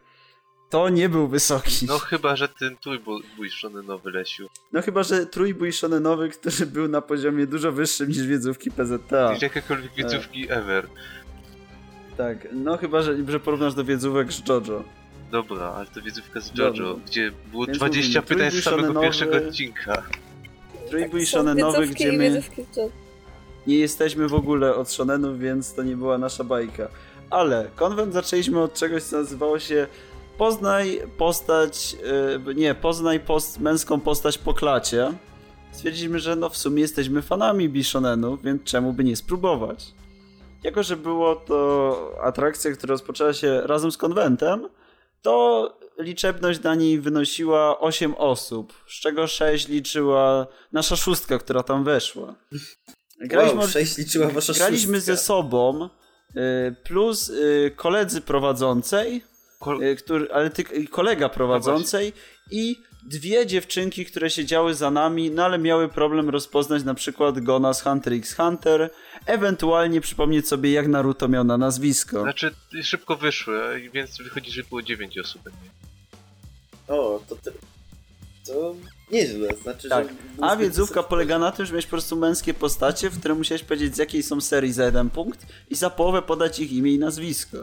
to nie był wysoki. No chyba, że ten trójbój nowy lesiu. No chyba, że trójbój szonenowy, który był na poziomie dużo wyższym niż wiedzówki PZTA. Niż jakiekolwiek wiedzówki ever. Tak, no chyba, że, że porównasz do wiedzówek z JoJo. Dobra, ale to wiedzówka z JoJo, Dobra. gdzie było Więc 20 mówimy, pytań z samego shonenowy- pierwszego odcinka. Trójbój Tak, szonenowy, gdzie my nie jesteśmy w ogóle od shonenów, więc to nie była nasza bajka. Ale konwent zaczęliśmy od czegoś, co nazywało się Poznaj postać, yy, nie, poznaj post, męską postać po klacie. Stwierdziliśmy, że no w sumie jesteśmy fanami Bishonenów, więc czemu by nie spróbować? Jako, że było to atrakcja, która rozpoczęła się razem z konwentem, to liczebność na niej wynosiła 8 osób, z czego 6 liczyła nasza szóstka, która tam weszła. Graliśmy, Wow, 6 liczyła wasza graliśmy szóstka. ze sobą, y, plus y, koledzy prowadzącej, który, ale ty, y, kolega prowadzącej i dwie dziewczynki, które siedziały za nami, no ale miały problem rozpoznać na przykład Gona z Hunter x Hunter, ewentualnie przypomnieć sobie jak Naruto miał na nazwisko. Znaczy, szybko wyszły, więc wychodzi, że było 9 osób. O, to, to, to nieźle, znaczy, Tak. że... A wiedzówka polega na tym, że miałeś po prostu męskie postacie, w które musiałeś powiedzieć z jakiej są serii za jeden punkt i za połowę podać ich imię i nazwisko.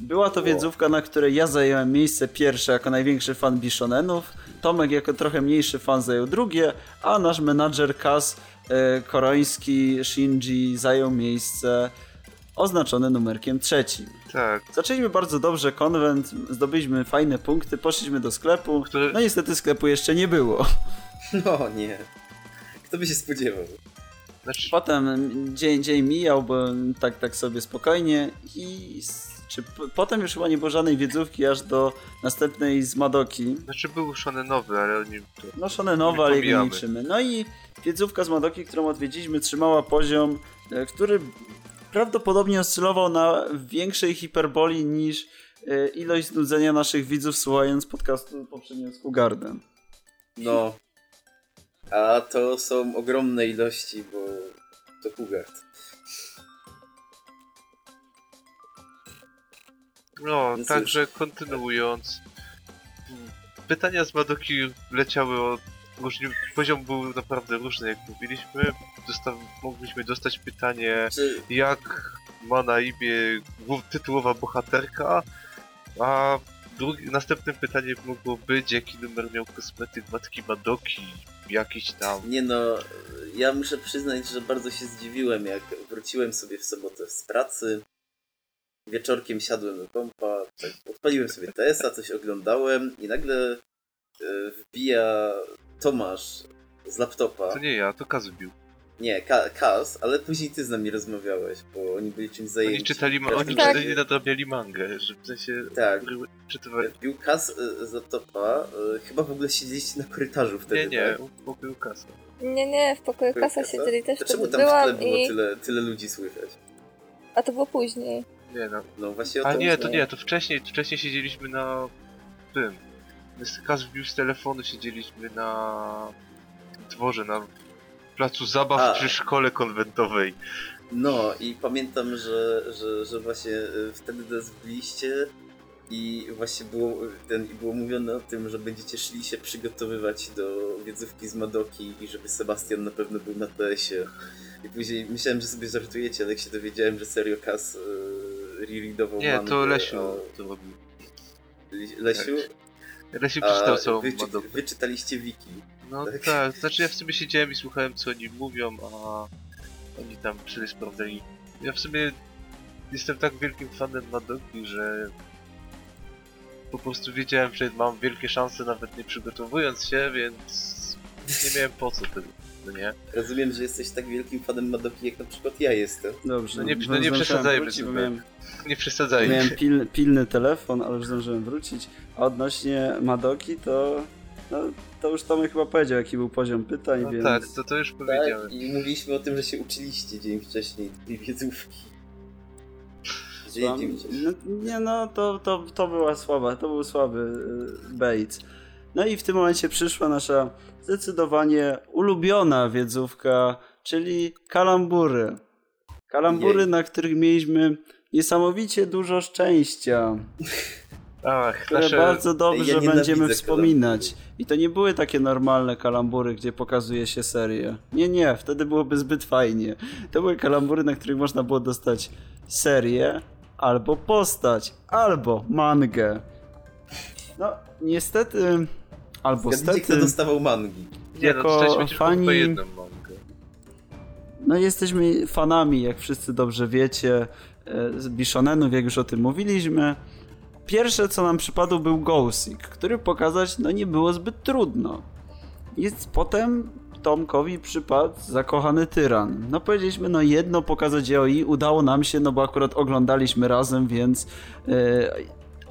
Była to wiedzówka, na której ja zająłem miejsce pierwsze jako największy fan Bishonenów, Tomek jako trochę mniejszy fan zajął drugie, a nasz menadżer Kaz e, koreański Shinji zajął miejsce oznaczone numerkiem trzecim. Tak, Zaczęliśmy bardzo dobrze konwent, zdobyliśmy fajne punkty, poszliśmy do sklepu, Który- no niestety sklepu jeszcze nie było. No nie. Kto by się spodziewał? znaczy, Potem dzień, dzień mijał, bo tak, tak sobie spokojnie i czy potem już chyba nie było żadnej wiedzówki aż do następnej z Madoki. znaczy był shonenowy, ale oni... To... No szonenowa, ale jego liczymy. No i wiedzówka z Madoki, którą odwiedziliśmy, trzymała poziom, e, który prawdopodobnie oscylował na większej hiperboli niż e, ilość znudzenia naszych widzów słuchając podcastu poprzedniego z Kugarden. No, A to są ogromne ilości, bo to Hugard. No, Więc także kontynuując. Pytania z Madoki leciały o różni... Poziom był naprawdę różny, jak mówiliśmy. Dosta... Mogliśmy dostać pytanie, Czy jak ma na imię tytułowa bohaterka, a drugi, następne pytanie mogło być, jaki numer miał kosmetyk matki Madoki, jakiś tam. Nie no, ja muszę przyznać, że bardzo się zdziwiłem, jak wróciłem sobie w sobotę z pracy. Wieczorkiem siadłem do kompa, tak, odpaliłem sobie TS-a, coś oglądałem i nagle e, wbija Tomasz z laptopa. To nie ja, to Kazu bił. Nie, Ka- Kaz, ale później ty z nami rozmawiałeś, bo oni byli czymś zajęci. Oni czytali, ma- W oni Tak. czytali, nadrabiali mangę, że w sensie Tak. czytywali. Wbił Kaz e, z laptopa, e, chyba w ogóle siedzieliście na korytarzu wtedy, Nie, nie, tak? u pokoju Kasa. Nie, nie, w pokoju kasa siedzieli też czemu tam w tle było i... tyle, tyle ludzi słychać? A to było później. Nie, no. No właśnie o A nie, to nie, to wcześniej, wcześniej siedzieliśmy na tym. Kas wbił z telefonu, siedzieliśmy na dworze, na placu zabaw A. przy szkole konwentowej. No i pamiętam, że, że, że właśnie e, wtedy nas wbiliście i właśnie było, ten, i było mówione o tym, że będziecie szli się przygotowywać do wiedzówki z Madoki i żeby Sebastian na pewno był na TS-ie. I później myślałem, że sobie żartujecie, ale jak się dowiedziałem, że serio Kas e, rereadował Nie, mangę, to Lesiu a- to robił. Lesiu? Lesiu przeczytał całą wy, czy- Madokę. wy czytaliście wiki. No tak. tak, znaczy ja w sumie siedziałem i słuchałem co oni mówią, a oni tam sobie sprawdzali. Ja w sumie jestem tak wielkim fanem Madoki, że po prostu wiedziałem, że mam wielkie szanse nawet nie przygotowując się, więc nie miałem po co tego, no nie? Rozumiem, że jesteś tak wielkim fanem Madoki, jak na przykład ja jestem. Dobrze. No nie- no bo nie przesadzajmy wrócić, bo. Miałem, Nie przesadzajmy. miałem pil, pilny telefon, ale już zdążyłem wrócić. A odnośnie Madoki, to... No, to już Tomek chyba powiedział, jaki był poziom pytań, No więc... tak, to, to już powiedziałem. Tak, i mówiliśmy o tym, że się uczyliście dzień wcześniej tej wiedzówki. Dzień, wcześniej. no, nie no, to, to, to była słaba, to był słaby y, bait. No i w tym momencie przyszła nasza zdecydowanie ulubiona wiedzówka, czyli kalambury. Kalambury, Jej. na których mieliśmy niesamowicie dużo szczęścia, Ach, które nasze... bardzo dobrze Ja będziemy wspominać. kalambury. I to nie były takie normalne kalambury, gdzie pokazuje się serię. Nie, nie, wtedy byłoby zbyt fajnie. To były kalambury, na których można było dostać serię, albo postać, albo mangę. No, niestety, albo Zgadnijcie, kto stety, dostawał mangi. Nie no, jako dostaliśmy tylko fani- po jedną mangę. no jesteśmy fanami, jak wszyscy dobrze wiecie, e, z Bishonenów, jak już o tym mówiliśmy. Pierwsze, co nam przypadło, był Ghostik, który pokazać no nie było zbyt trudno. Jest potem Tomkowi przypadł zakochany tyran. No powiedzieliśmy, no jedno pokazać JOI, udało nam się, no bo akurat oglądaliśmy razem, więc e,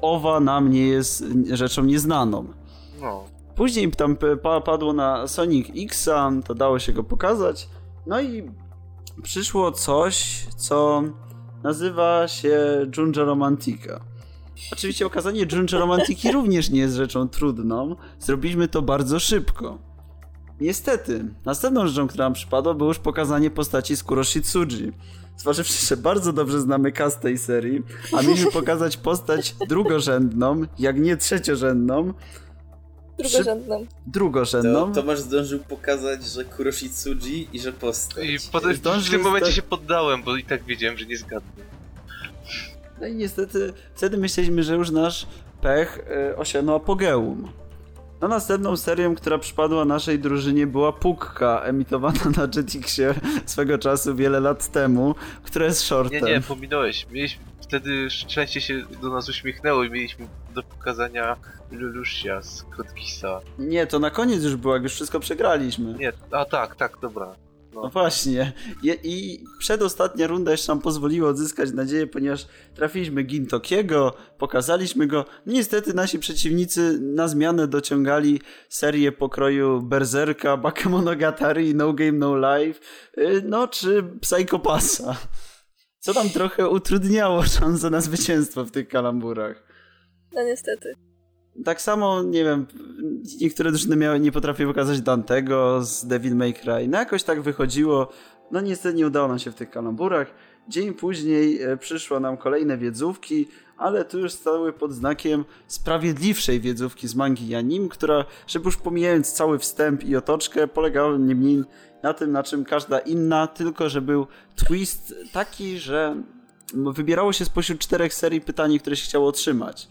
owa nam nie jest rzeczą nieznaną. No. Później tam padło na Sonic X, to dało się go pokazać. No i przyszło coś, co nazywa się Junja Romantica. Oczywiście okazanie Junja Romantiki również nie jest rzeczą trudną. Zrobiliśmy to bardzo szybko. Niestety, następną rzeczą, która nam przypadła, było już pokazanie postaci z Kuroshitsuji. Zważywszy, że bardzo dobrze znamy cast tej serii, a mieliśmy pokazać postać drugorzędną, jak nie trzeciorzędną, Drugorzędną. drugorzędną. To Tomasz zdążył pokazać, że Kuroshitsuji i że postać. I potem w Zdążył tym momencie zda- się poddałem, bo i tak wiedziałem, że nie zgadnę. No i niestety wtedy myśleliśmy, że już nasz pech y, osiągnął apogeum. No następną serią, która przypadła naszej drużynie była Pukka, emitowana na Jetixie swego czasu wiele lat temu, która jest Nie, shortem. nie, pominąłeś. Mieliśmy, wtedy szczęście się do nas uśmiechnęło i mieliśmy do pokazania Lulusia z Kotkisa. Nie, to na koniec już było, jak już wszystko przegraliśmy. Nie, a tak, tak, dobra. No właśnie. I, I przedostatnia runda jeszcze nam pozwoliła odzyskać nadzieję, ponieważ trafiliśmy Gintokiego, pokazaliśmy go. Niestety nasi przeciwnicy na zmianę dociągali serię pokroju Berserka, Bakemonogatari, No Game No Life, y, no czy Psychopasa. Co nam trochę utrudniało szanse na zwycięstwo w tych kalamburach. No niestety. Tak samo, nie wiem, niektóre drużyny miały, nie potrafiły pokazać Dantego z Devil May Cry. No jakoś tak wychodziło. No niestety nie udało nam się w tych kalamburach. Dzień później e, przyszło nam kolejne wiedzówki, ale tu już stały pod znakiem sprawiedliwszej wiedzówki z mangi Janim, która, żeby już pomijając cały wstęp i otoczkę, polegała nie mniej na tym, na czym każda inna, tylko że był twist taki, że wybierało się spośród czterech serii pytań, które się chciało otrzymać.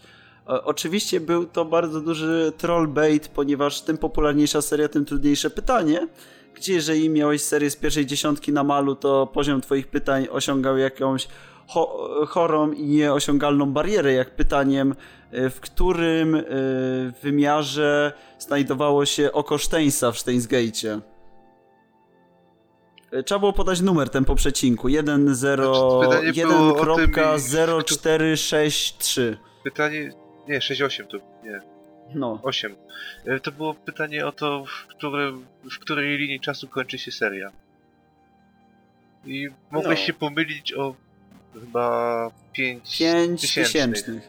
Oczywiście był to bardzo duży troll bait, ponieważ tym popularniejsza seria, tym trudniejsze pytanie. Gdzie jeżeli miałeś serię z pierwszej dziesiątki na malu, to poziom twoich pytań osiągał jakąś cho chorą i nieosiągalną barierę, jak pytaniem, e, w którym e, wymiarze znajdowało się oko Steinsa w Steinsgate'cie. E, trzeba było podać numer ten po przecinku. 1.0463. Pytanie... Nie, 68 to... Nie. No. 8. To było pytanie o to, w, którym, w której linii czasu kończy się seria. I mogłeś no. się pomylić o chyba 5 tysięcznych.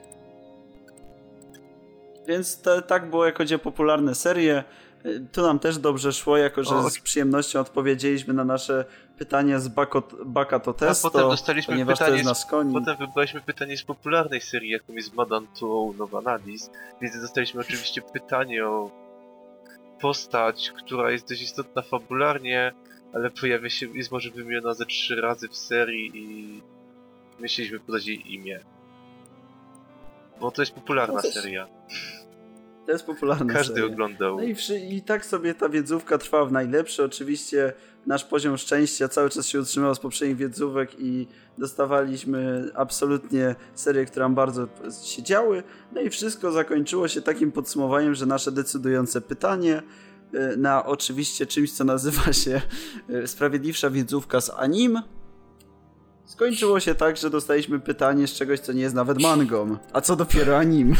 Więc to, tak było, jak chodzi o popularne serie. Tu nam też dobrze szło, jako że o. z przyjemnością odpowiedzieliśmy na nasze pytania z Baka to Testo, A potem dostaliśmy ponieważ pytanie to jest nas koni. Potem wybraliśmy pytanie z popularnej serii, jaką jest Madame Tuono Novanadis, więc dostaliśmy oczywiście pytanie o postać, która jest dość istotna fabularnie, ale pojawia się, jest może wymieniona ze trzy razy w serii i myśleliśmy podać jej imię. Bo to jest popularna seria. To jest popularna Każdy seria. oglądał. No i, i tak sobie ta wiedzówka trwała w najlepsze. Oczywiście nasz poziom szczęścia cały czas się utrzymał z poprzednich wiedzówek i dostawaliśmy absolutnie serię, które nam bardzo się działy. No i wszystko zakończyło się takim podsumowaniem, że nasze decydujące pytanie e, na oczywiście czymś, co nazywa się e, Sprawiedliwsza Wiedzówka z Anim, skończyło się tak, że dostaliśmy pytanie z czegoś, co nie jest nawet mangą. A co dopiero anim?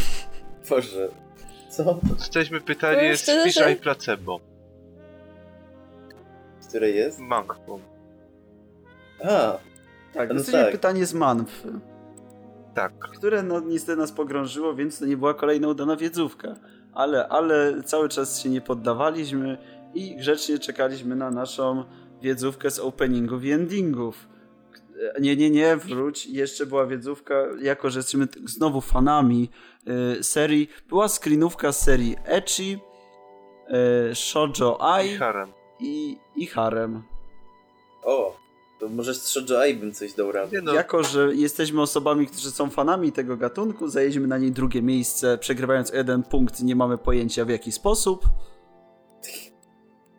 Boże. Co? Pytanie no, z Fish i Placebo. Które jest? Mangą. A. Tak, no dostaliśmy tak. pytanie z Manf. Tak. Które no niestety nas pogrążyło, więc to nie była kolejna udana wiedzówka. Ale, ale cały czas się nie poddawaliśmy i grzecznie czekaliśmy na naszą wiedzówkę z openingów i endingów. Nie, nie, nie, wróć. Jeszcze była wiedzówka, jako że jesteśmy znowu fanami y, serii. Była screenówka z serii Echi, y, Shoujo Ai i Harem. I, i harem. O, to może z Shoujo Ai bym coś dał radę. No. Jako, że jesteśmy osobami, którzy są fanami tego gatunku, zajęliśmy na niej drugie miejsce, przegrywając jeden punkt, nie mamy pojęcia w jaki sposób.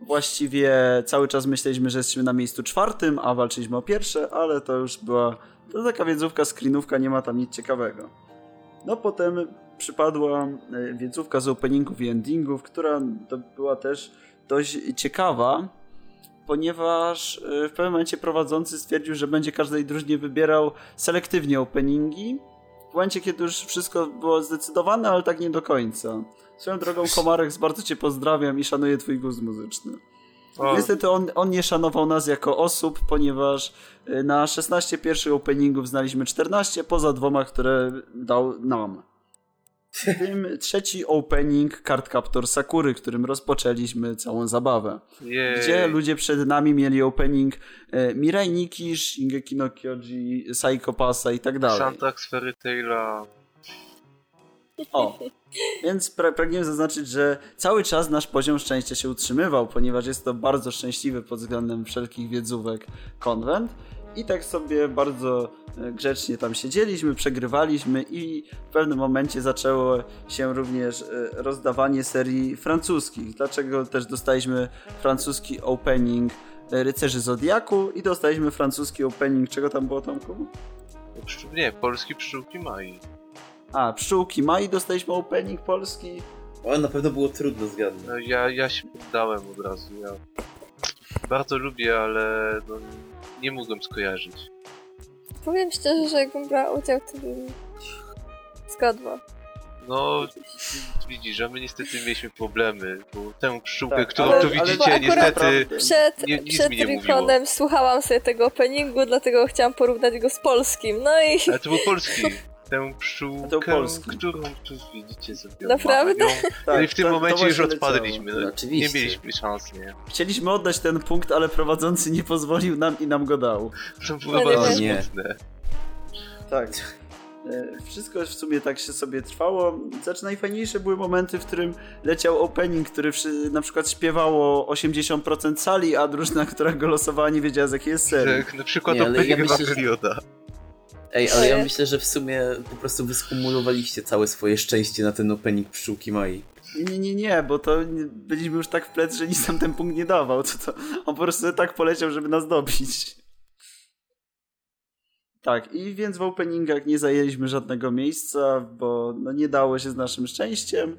Właściwie cały czas myśleliśmy, że jesteśmy na miejscu czwartym, a walczyliśmy o pierwsze, ale to już była to taka wiedzówka, screenówka, nie ma tam nic ciekawego. No potem przypadła e, wiedzówka z openingów i endingów, która była też dość ciekawa, ponieważ e, w pewnym momencie prowadzący stwierdził, że będzie każdej drużynie wybierał selektywnie openingi, w momencie, kiedy już wszystko było zdecydowane, ale tak nie do końca. Swoją drogą, Komarek, bardzo cię pozdrawiam i szanuję twój gust muzyczny. O. Niestety on, on nie szanował nas jako osób, ponieważ y, na 16 pierwszych openingów znaliśmy 14, poza dwoma, które dał nam. W tym trzeci opening Card Captor Sakury, którym rozpoczęliśmy całą zabawę. Jej. Gdzie ludzie przed nami mieli opening e, Mirai Nikki, Shingeki no Kyoji, Psycho Passa i tak dalej. Shantax Fairy Taila. O, więc pra pragniemy zaznaczyć, że cały czas nasz poziom szczęścia się utrzymywał, ponieważ jest to bardzo szczęśliwy pod względem wszelkich wiedzówek konwent. I tak sobie bardzo e, grzecznie tam siedzieliśmy, przegrywaliśmy i w pewnym momencie zaczęło się również e, rozdawanie serii francuskich. Dlaczego też dostaliśmy francuski opening e, Rycerzy Zodiaku i dostaliśmy francuski opening, czego tam było Tomku? Nie, polski Pszczółki Mai. A, Pszczółki Mai dostaliśmy opening polski. O, na pewno było trudno zgadnąć. No, ja, ja się poddałem od razu. Ja bardzo lubię, ale no, nie mogłem skojarzyć. Powiem szczerze, że jakbym brała udział, to bym zgadła. No, widzisz, że my niestety mieliśmy problemy, bo tę pszczółkę, tak, którą ale, tu widzicie, niestety przed, nie, przed Reconem słuchałam sobie tego openingu, dlatego chciałam porównać go z polskim, no i... Ale to był polski. tę pszczółkę, którą tu widzicie sobie. Naprawdę? Tak, No i w tym to- to momencie już właśnie odpadliśmy. leciało. No, No, oczywiście. nie mieliśmy szans, nie? Chcieliśmy oddać ten punkt, ale prowadzący nie pozwolił nam i nam go dał. To było No nie bardzo wiem. smutne. Tak. E, Wszystko w sumie tak się sobie trwało. Znaczy najfajniejsze były momenty, w którym leciał opening, który na przykład śpiewało 80% sali, a drużyna, która go losowała nie wiedziała z jakiej jest serii. Tak, na przykład Nie, opening ja myślę, że-. Ej, ale ja myślę, że w sumie po prostu wyskumulowaliście całe swoje szczęście na ten opening pszczółki Mai. Nie, nie, nie, bo to byliśmy już tak w plec, że nic nam ten punkt nie dawał. To, to, on po prostu tak poleciał, żeby nas dobić. Tak, i więc w openingach nie zajęliśmy żadnego miejsca, bo no nie dało się z naszym szczęściem.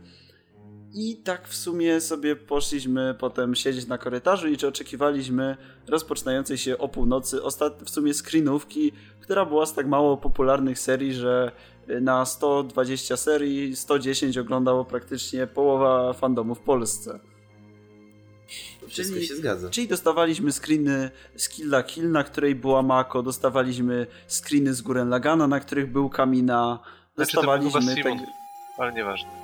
I tak w sumie sobie poszliśmy potem siedzieć na korytarzu i czy oczekiwaliśmy rozpoczynającej się o północy ostat... w sumie screenówki, która była z tak mało popularnych serii, że na 120 serii 110 oglądało praktycznie połowa fandomu w Polsce. Wszystko Czyli- się zgadza. Czyli dostawaliśmy screeny z Kill la Kill, na której była Mako, dostawaliśmy screeny z Guren Lagana, na których był Kamina, Znaczy to był dostawaliśmy... Simon, tak... ale nieważne.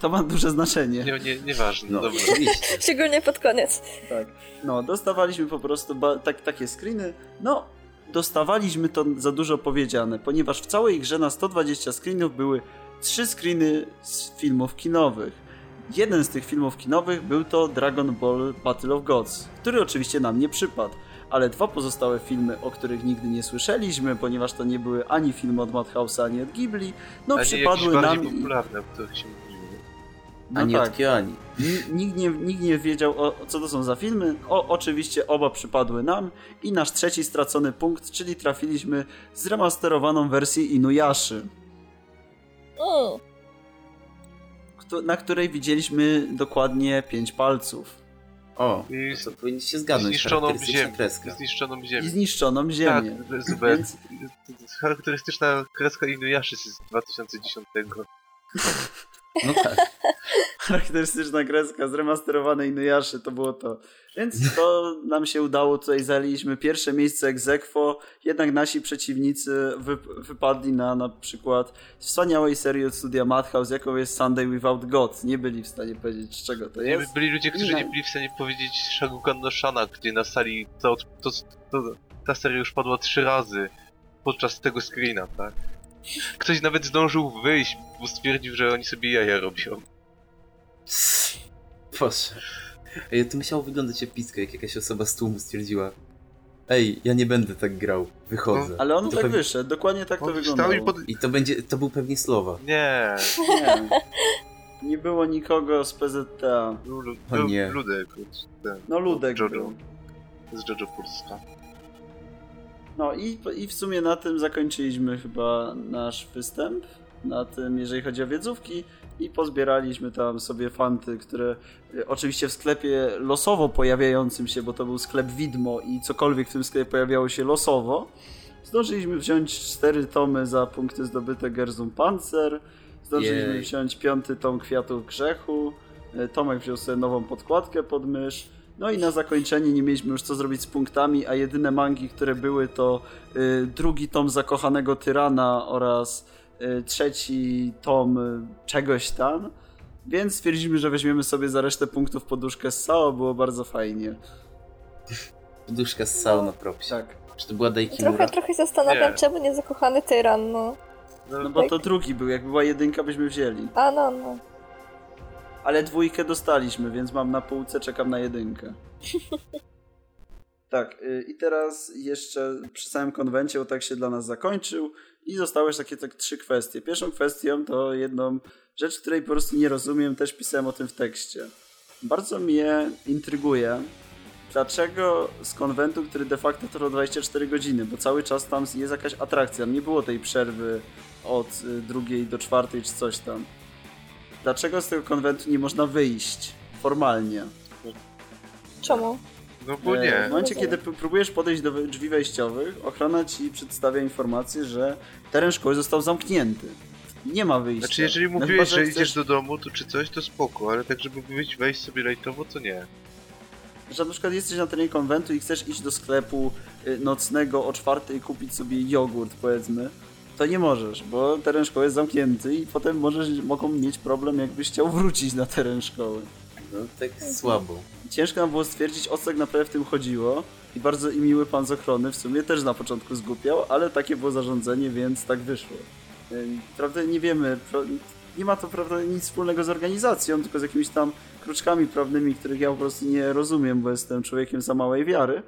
To ma duże znaczenie. Nie, nie, nieważne, No, dobra. Szczególnie pod koniec. Tak. No, dostawaliśmy po prostu tak, takie screeny. No, dostawaliśmy to za dużo powiedziane, ponieważ w całej grze na 120 screenów były trzy screeny z filmów kinowych. Jeden z tych filmów kinowych był to Dragon Ball Battle of Gods, który oczywiście nam nie przypadł. Ale dwa pozostałe filmy, o których nigdy nie słyszeliśmy, ponieważ to nie były ani filmy od Madhouse'a, ani od Ghibli, no Ani jakieś przypadły nam. popularne, o których się No Ani tak. od Nikt nie, nikt nie wiedział, o, co to są za filmy. O, oczywiście oba przypadły nam i nasz trzeci stracony punkt, czyli trafiliśmy z remasterowaną wersję Inuyaszy, któ- na której widzieliśmy dokładnie pięć palców O, I to powinniście zgadnąć. zniszczoną ziemię. kreska. Zniszczoną i ziemię. zniszczoną ziemię. Tak, Zubek. Więc Charakterystyczna kreska Inuyashi z 2010. No tak. charakterystyczna kreska z remasterowanej Inuyaszy, to było to. Więc to nam się udało, tutaj zajęliśmy pierwsze miejsce ex aequo, jednak nasi przeciwnicy wy, wypadli na na przykład wspaniałej serii od studia Madhouse, jaką jest Sunday Without God. Nie byli w stanie powiedzieć, z czego to jest. byli ludzie, którzy Nie. byli w stanie powiedzieć Shagugan no Shana, gdzie na sali to, to, to, ta seria już padła trzy razy podczas tego screena, tak? Ktoś nawet zdążył wyjść, bo stwierdził, że oni sobie jaja robią. Proszę. Ej, to musiało wyglądać epicko, jak jakaś osoba z tłumu stwierdziła Ej, ja nie będę tak grał, wychodzę. Ale on to tak pewnie- wyszedł, dokładnie tak to On wyglądało. wstał i pod... I to będzie, to był pewnie słowa. Nie, Nie. Nie było nikogo z PZTA. lu- O był nie. Ludek. Ten, No Ludek Jojo. Z Jojo Polska. No i, i w sumie na tym zakończyliśmy chyba nasz występ. Na tym, jeżeli chodzi o wiedzówki. I pozbieraliśmy tam sobie fanty, które y, oczywiście w sklepie losowo pojawiającym się, bo to był sklep widmo i cokolwiek w tym sklepie pojawiało się losowo. Zdążyliśmy wziąć cztery tomy za punkty zdobyte Gerzum Panzer. Zdążyliśmy Jej. wziąć piąty tom Kwiatów Grzechu. Y, Tomek wziął sobie nową podkładkę pod mysz. No i na zakończenie nie mieliśmy już co zrobić z punktami, a jedyne mangi, które były to y, drugi tom Zakochanego Tyrana oraz y, trzeci tom y, czegoś tam. Więc stwierdziliśmy, że weźmiemy sobie za resztę punktów poduszkę z Sao, było bardzo fajnie. Poduszka z Sao na propsie. Tak. Czy to była Trochę, Daikimura? trochę się zastanawiam, Nie. czemu nie zakochany tyran, no. No, No bo to drugi był, jak była jedynka byśmy wzięli. A no, no. Ale dwójkę dostaliśmy, więc mam na półce, czekam na jedynkę. Tak, y, i teraz jeszcze przy samym konwencie, bo tak się dla nas zakończył i zostały takie tak trzy kwestie. Pierwszą kwestią to jedną rzecz, której po prostu nie rozumiem, też pisałem o tym w tekście. Bardzo mnie intryguje, dlaczego z konwentu, który de facto trwa 24 godziny, bo cały czas tam jest jakaś atrakcja, nie było tej przerwy od y, drugiej do czwartej czy coś tam. Dlaczego z tego konwentu nie można wyjść formalnie? Czemu? no bo E, nie. W momencie, kiedy próbujesz podejść do drzwi wejściowych, ochrona ci przedstawia informację, że teren szkoły został zamknięty. Nie ma wyjścia. Znaczy, jeżeli No chyba, mówiłeś, że chcesz- idziesz do domu, to czy coś, to spoko, ale tak, żeby wyjść, wejść sobie lajtowo, to nie. Że na przykład jesteś na terenie konwentu i chcesz iść do sklepu y, nocnego o czwartej i kupić sobie jogurt, powiedzmy, to nie możesz, bo teren szkoły jest zamknięty i potem możesz, mogą mieć problem, jakbyś chciał wrócić na teren szkoły. No tak słabo. Ciężko nam było stwierdzić, o co tak naprawdę w tym chodziło. I bardzo i miły pan z ochrony w sumie też na początku zgłupiał, ale takie było zarządzenie, więc tak wyszło. Prawda nie wiemy, nie ma to prawda nic wspólnego z organizacją, tylko z jakimiś tam kruczkami prawnymi, których ja po prostu nie rozumiem, bo jestem człowiekiem za małej wiary.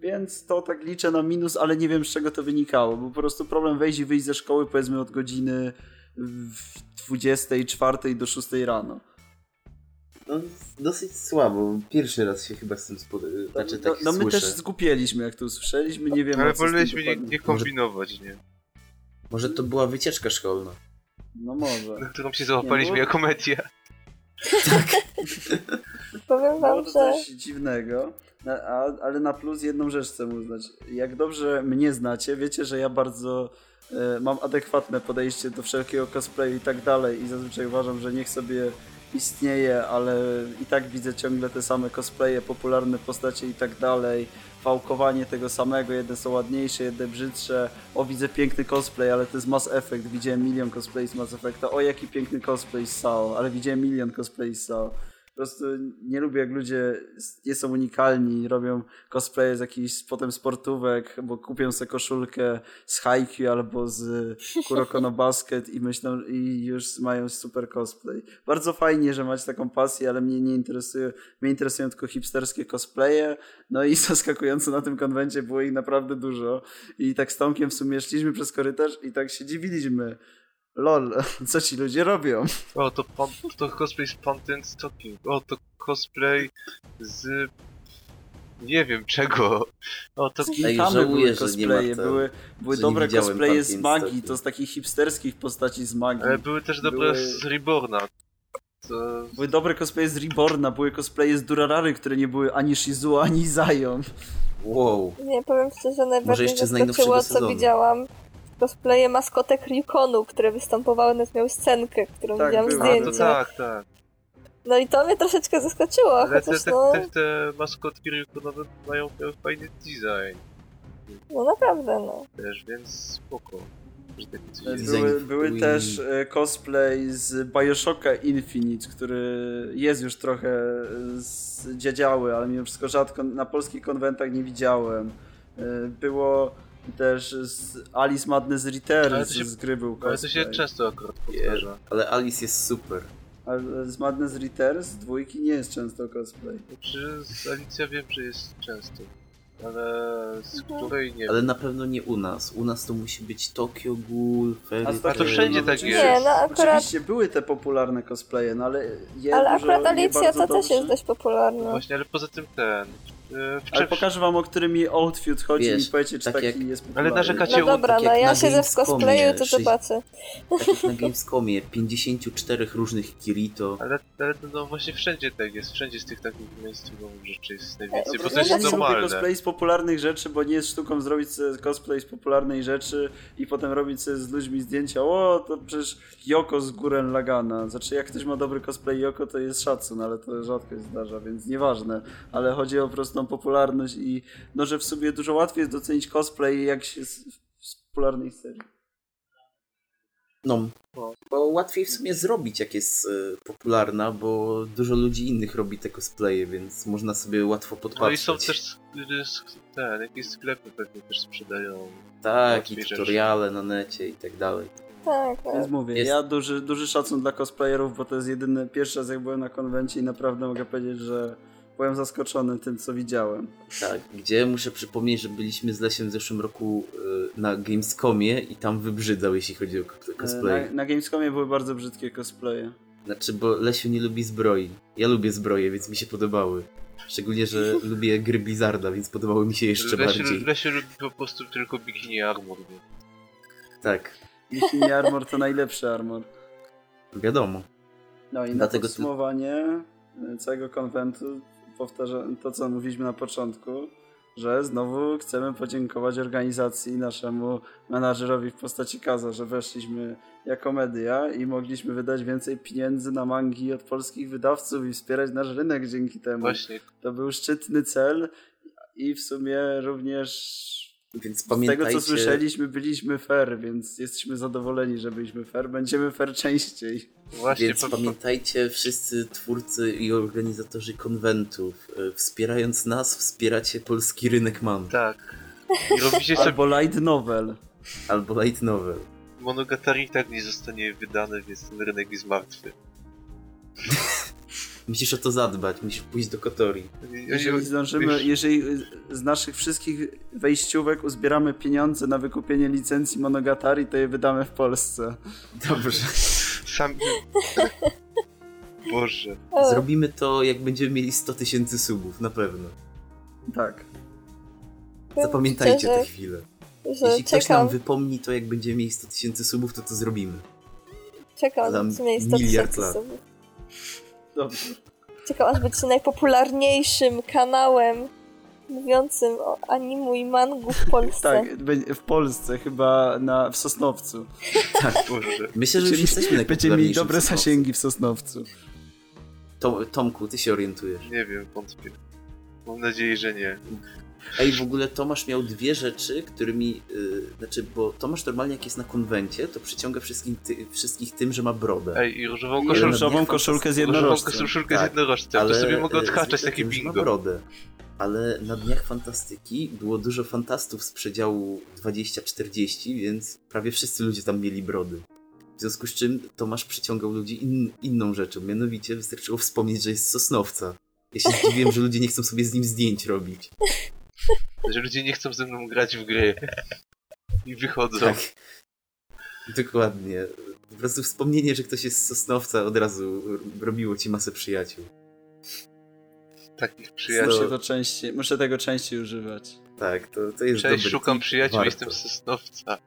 Więc to tak liczę na minus, ale nie wiem z czego to wynikało, bo po prostu problem wejść i wyjść ze szkoły powiedzmy od godziny w 24 do 6 rano. No, dosyć słabo. Pierwszy raz się chyba z tym spotkałem. Znaczy, no, tak no my słyszę. też zgupieliśmy, jak to usłyszeliśmy, nie wiemy Ale woleliśmy nie, nie kombinować, nie? Może to była wycieczka szkolna. No może. Na którą się załapaliśmy Nie, bo- jako media. Powiem Było wam, to że coś dziwnego, a, ale na plus jedną rzecz chcę uznać. Jak dobrze mnie znacie, wiecie, że ja bardzo e, mam adekwatne podejście do wszelkiego cosplayu i tak dalej i zazwyczaj uważam, że niech sobie istnieje, ale i tak widzę ciągle te same cosplaye, popularne postacie i tak dalej. Fałkowanie tego samego, jedne są ładniejsze, jedne brzydsze. O, widzę piękny cosplay, ale to jest Mass Effect. Widziałem milion cosplay z Mass Effecta. O, jaki piękny cosplay z SAO, ale widziałem milion cosplay z SAO. Po prostu nie lubię, jak ludzie nie są unikalni, robią cosplaye z jakichś potem sportówek, bo kupią sobie koszulkę z Haikyuu albo z Kuroko no Basket i myślą, i już mają super cosplay. Bardzo fajnie, że macie taką pasję, ale mnie nie interesuje, mnie interesują tylko hipsterskie cosplaye, no i zaskakująco na tym konwencie było ich naprawdę dużo. I tak z Tomkiem w sumie szliśmy przez korytarz i tak się dziwiliśmy. Lol, co ci ludzie robią? O, to, pan, to cosplay z Fountain Stocking. O, to cosplay z... Nie wiem czego. O, to... Ej, Tam żałuję, były że nie cosplaye, ma ten- były, były że dobre cosplaye z magii, to z takich hipsterskich postaci z magii. Ale były też dobre Były- z Reborna. To... Były dobre cosplaye z Reborna, były cosplaye z Durarary, które nie były ani Shizu, ani Zion. Wow. nie powiem szczerze, najbardziej zaskoczyło, co sezonu. widziałam. Cosplaye maskotek Ryukonu, które występowały, nawet miały scenkę, którą Tak, widziałam zdjęcia. tak, tak. No i to mnie troszeczkę zaskoczyło, Ale te, chociaż te, no, te, te maskotki Ryukonowe mają mają fajny design no naprawdę, no. też, więc spoko. Design Były, były też e, cosplay z Bioshocka Infinite, który jest już trochę e, zdziadziały, ale mimo wszystko rzadko na polskich konwentach nie widziałem. E, Było też z Alice Madness to się- z gry był Ale to się często akurat powtarza. Ale Alice jest super. Ale z Madness Returns z dwójki nie jest często cosplay. Znaczy, z Alicja wiem, że jest często. Ale z Mhm. której nie Ale na pewno nie u nas. U nas to musi być Tokyo Ghoul, Fairy A to wszędzie tak oczywiście- jest. Nie, no akurat, Oczywiście były te popularne cosplaye, no ale je ale akurat Alicja to też jest dość popularna. Właśnie, ale poza tym ten... Yy, Ale pokażę wam, o którym mi outfit chodzi Wiesz, i powiecie, czy tak taki jak- jest Ale popularny. narzekacie No dobra, tak no ja na siedzę w Gamescomie, cosplayu, to zobaczę. Tak jak na Gamescomie, 54 różnych Kirito. Ale, ale no właśnie wszędzie tak jest, wszędzie z tych takich mainstreamowych rzeczy jest najwięcej, No bo to to jest normalne. cosplay z popularnych rzeczy, bo nie jest sztuką zrobić cosplay z popularnej rzeczy i potem robić sobie z ludźmi zdjęcia. O, to przecież Yoko z Guren Lagana. Znaczy, jak ktoś ma dobry cosplay Yoko, to jest szacun, ale to rzadko się zdarza, więc nieważne. Ale chodzi o prostą popularność i no, że w sobie dużo łatwiej jest docenić cosplay, jak się z, z popularnej serii. No, No. bo łatwiej w sumie zrobić, jak jest e, popularna, bo dużo ludzi innych robi te cosplaye, więc można sobie łatwo No i podpatrzeć. są też sk- ten, jakieś sklepy pewnie też sprzedają. Tak, i tutoriale na necie i tak dalej. Tak, tak. Więc mówię, Jest- ja duży, duży szacun dla cosplayerów, bo to jest jedyny, pierwszy raz jak byłem na konwencie i naprawdę mogę powiedzieć, że byłem zaskoczony tym, co widziałem. Tak, gdzie muszę przypomnieć, że byliśmy z Lesiem w zeszłym roku e, na Gamescomie i tam wybrzydzał, jeśli chodzi o cosplay. Na, na Gamescomie były bardzo brzydkie cosplaye. Znaczy, bo Lesiu nie lubi zbroi. Ja lubię zbroje, więc mi się podobały. Szczególnie, że lubię gry Blizzarda, więc podobały mi się jeszcze Lesie, bardziej. Lesie lubi po prostu tylko bikini armor, nie? Tak, Bikini Armor to najlepszy armor. wiadomo. No i na Dlatego tu- podsumowanie y, całego konwentu powtarzam to, co mówiliśmy na początku, że znowu chcemy podziękować organizacji i naszemu menadżerowi w postaci Kaza, że weszliśmy jako media i mogliśmy wydać więcej pieniędzy na mangi od polskich wydawców i wspierać nasz rynek dzięki temu. Właśnie, To był szczytny cel i w sumie również Więc Z pamiętajcie... tego co słyszeliśmy, byliśmy fair, więc jesteśmy zadowoleni, że byliśmy fair. Będziemy fair częściej. Właśnie, Więc po, pamiętajcie, wszyscy twórcy i organizatorzy konwentów, e, wspierając nas, wspieracie polski rynek man. tak. I robicie sobie Albo light novel. Albo light novel. Monogatari i tak nie zostanie wydane, więc ten rynek jest martwy. Musisz o to zadbać, musisz pójść do Kotori. Oni- Jeżeli zdążymy, wiesz, jeżeli z naszych wszystkich wejściówek uzbieramy pieniądze na wykupienie licencji Monogatari, to je wydamy w Polsce. Dobrze. Sam... Boże. Zrobimy to, jak będziemy mieli 100 tysięcy subów, na pewno. Tak. Zapamiętajcie tę chwilę. Jeśli ktoś czekam, nam wypomni to, jak będziemy mieli 100 tysięcy subów, to to zrobimy. czekam, 100 miliard tysięcy lat. subów. Dobrze. Czekam, aż będziecie najpopularniejszym kanałem mówiącym o animu i mangu w Polsce. Tak, w Polsce, chyba na, w Sosnowcu. Boże. Myślę, że już Będziemy- jesteśmy mieli najpopularniejszym dobre w zasięgi w Sosnowcu. Tom, Tomku, ty się orientujesz. Nie wiem, wątpię. Mam nadzieję, że nie. Ej, w ogóle Tomasz miał dwie rzeczy, którymi... Yy, znaczy, bo Tomasz normalnie jak jest na konwencie, to przyciąga wszystkich, ty, wszystkich tym, że ma brodę. Ej, i różową I koszulkę. koszulkę z jednorożcem. koszulkę z Tak, jednorożcem. To sobie mogę e, odhaczać takie tym, że ma bingo. brodę. Ale na Dniach Fantastyki było dużo fantastów z przedziału 20-40, więc prawie wszyscy ludzie tam mieli brody. W związku z czym Tomasz przyciągał ludzi in, inną rzeczą, mianowicie wystarczyło wspomnieć, że jest z Sosnowca. Ja się zdziwiłem, że ludzie nie chcą sobie z nim zdjęć robić. Że ludzie nie chcą ze mną grać w gry. I wychodzą. Tak. Dokładnie. Po prostu wspomnienie, że ktoś jest z Sosnowca od razu robiło ci masę przyjaciół. Takich przyjaciół. Muszę, to częściej, muszę tego częściej używać. Tak, to, to jest Cześć, dobry szukam przyjaciół, warto. jestem z Sosnowca.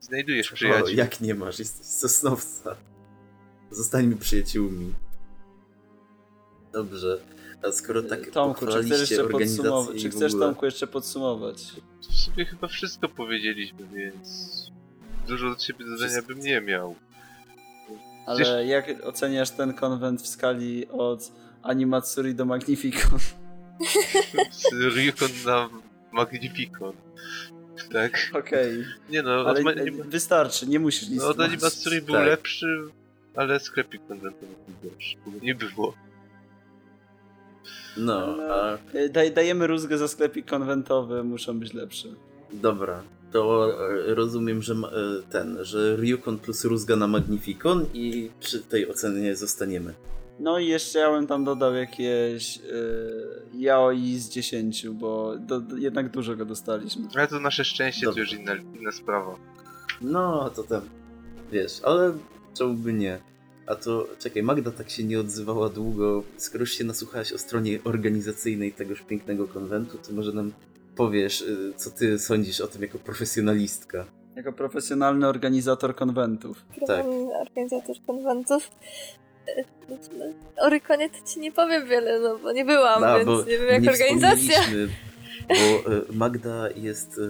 Znajdujesz O, przyjaciół. jak nie masz? Jesteś z Sosnowca. Zostańmy przyjaciółmi. Dobrze. A skoro tak Tomku, czy chcesz jeszcze podsumować? Czy chcesz. Tomku jeszcze podsumować? W sumie chyba wszystko powiedzieliśmy, więc dużo od siebie dodania Wszystko. bym nie miał. Ale jak oceniasz ten konwent w skali od Animatsuri do Magnificon? Ryukon na Magnificon. Tak? Okej, Nie no, ale ma- wystarczy, nie musisz nic no, od. Animatsuri był Tak. lepszy, ale sklepik konwentowy był gorszy. Nie było. No, a E, Daj, dajemy rózgę za sklepik konwentowy, muszą być lepsze. dobra. To e, rozumiem, że e, ten, że Ryukon plus Rózga na Magnificon i przy tej ocenie zostaniemy. No i jeszcze ja bym tam dodał jakieś e, yaoi z 10, bo do, do, jednak dużo go dostaliśmy. Ale to nasze szczęście Dobrze. to już inna, inna sprawa. No, to tam, wiesz, ale czemu by nie? A to, czekaj, Magda tak się nie odzywała długo. Skoro już się nasłuchałaś o stronie organizacyjnej tegoż pięknego konwentu, to może nam powiesz, y, co ty sądzisz o tym jako profesjonalistka. Jako profesjonalny organizator konwentów. Tak. Organizator konwentów. O Rykonie to ci nie powiem wiele, no bo nie byłam, A, więc nie wiem jak nie organizacja. Bo y, Magda jest y,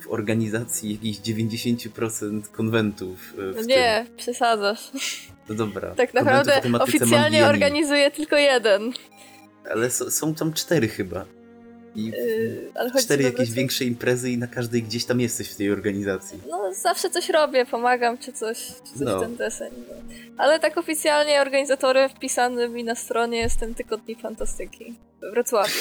w organizacji jakichś 90% konwentów. w No tym. nie, przesadzasz. No dobra. Tak naprawdę oficjalnie organizuje tylko jeden. Ale so, są tam cztery chyba. I Yy, cztery jakieś to, większe imprezy i na każdej gdzieś tam jesteś w tej organizacji. No zawsze coś robię, pomagam czy coś, czy coś No. w ten deseń. No. Ale tak oficjalnie organizatorem wpisanym mi na stronie jestem tylko Dni Fantastyki we Wrocławiu.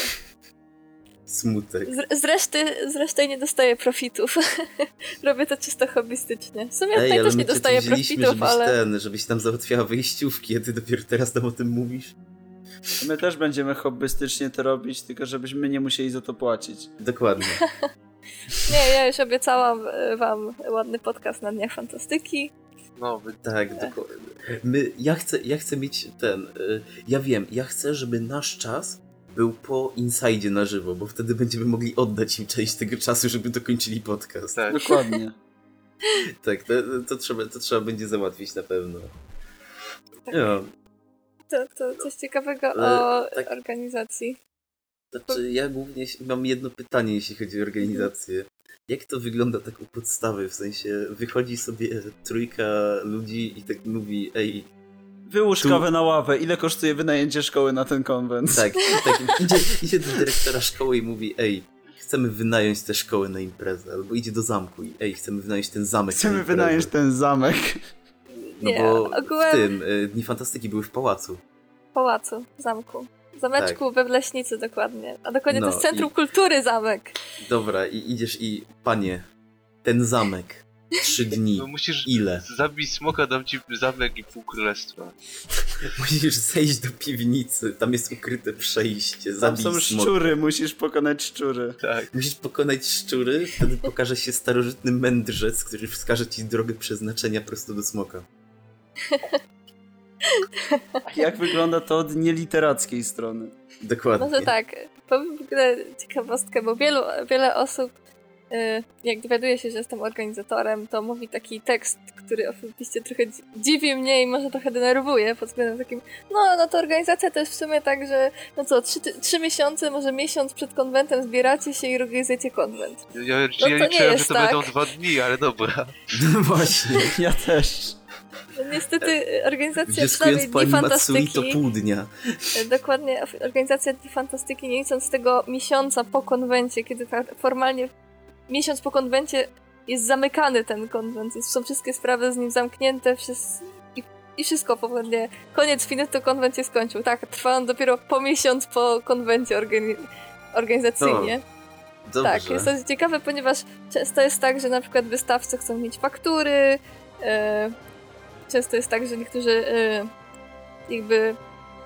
Smutek. Z, z, reszty, z reszty nie dostaję profitów. Robię to czysto hobbystycznie. W sumie Ej, tutaj też nie dostaję profitów, żebyś ale... ten, żebyś tam załatwiała wyjściówki, a ty dopiero teraz tam o tym mówisz? My też będziemy hobbystycznie to robić, tylko żebyśmy nie musieli za to płacić. Dokładnie. Nie, ja już obiecałam e, wam ładny podcast na Dniach Fantastyki. No. Tak, dokładnie. My, ja, chcę, ja chcę mieć ten. y, Ja wiem, ja chcę, żeby nasz czas był po insajdzie na żywo, bo wtedy będziemy mogli oddać im część tego czasu, żeby dokończyli podcast. tak. Dokładnie. Tak, to, to, trzeba, to trzeba będzie załatwić na pewno. Tak. No, To, to coś ciekawego Ale o tak- organizacji. znaczy ja głównie mam jedno pytanie, jeśli chodzi o organizację. Jak to wygląda tak u podstawy? W sensie wychodzi sobie trójka ludzi i tak mówi, ej, Wyłóż Tu- kawę na ławę. Ile kosztuje wynajęcie szkoły na ten konwent? tak, tak idzie, idzie do dyrektora szkoły i mówi, ej, chcemy wynająć tę szkołę na imprezę, albo idzie do zamku i ej, chcemy wynająć ten zamek na Chcemy wynająć ten zamek. No Nie, bo ogółem- w tym, y, Dni Fantastyki były w pałacu. pałacu, zamku. Zameczku we Wleśnicy dokładnie. A dokładnie No to jest Centrum i- Kultury Zamek. Dobra, i idziesz i, panie, ten zamek, trzy dni, No musisz ile? zabić smoka, dam ci zamek i pół królestwa. Musisz zejść do piwnicy, tam jest ukryte przejście, Tam zabij są smoka. szczury, musisz pokonać szczury. Tak. Musisz pokonać szczury, wtedy pokaże się starożytny mędrzec, który wskaże ci drogę przeznaczenia prosto do smoka. A jak wygląda to od nieliterackiej strony? Dokładnie. Może tak, powiem w ogóle ciekawostkę, bo wielu, wiele osób, jak dowiaduje się, że jestem organizatorem, to mówi taki tekst, który oczywiście trochę dzi- dziwi mnie i może trochę denerwuje pod względem takim, no, no to organizacja to jest w sumie tak, że no co, trzy, trzy miesiące, może miesiąc przed konwentem zbieracie się i organizujecie konwent. Ja, ja, No ja to nie liczyłem, że jest to tak. będą dwa dni, ale dobra. No właśnie. Ja też. No, niestety y, organizacja przynajmniej Dni animatsui to Fantastyki, pół dnia. y, dokładnie organizacja Dni Fantastyki, nie licząc tego miesiąca po konwencie, kiedy formalnie miesiąc po konwencie jest zamykany ten konwent, jest, są wszystkie sprawy z nim zamknięte, wszys- i, i wszystko powodnie. Koniec finito konwent się skończył. Tak, trwa on dopiero po miesiąc po konwencie organi- organizacyjnie. Dobrze. Tak, jest to ciekawe, ponieważ często jest tak, że na przykład wystawcy chcą mieć faktury. e, często jest tak, że niektórzy e, jakby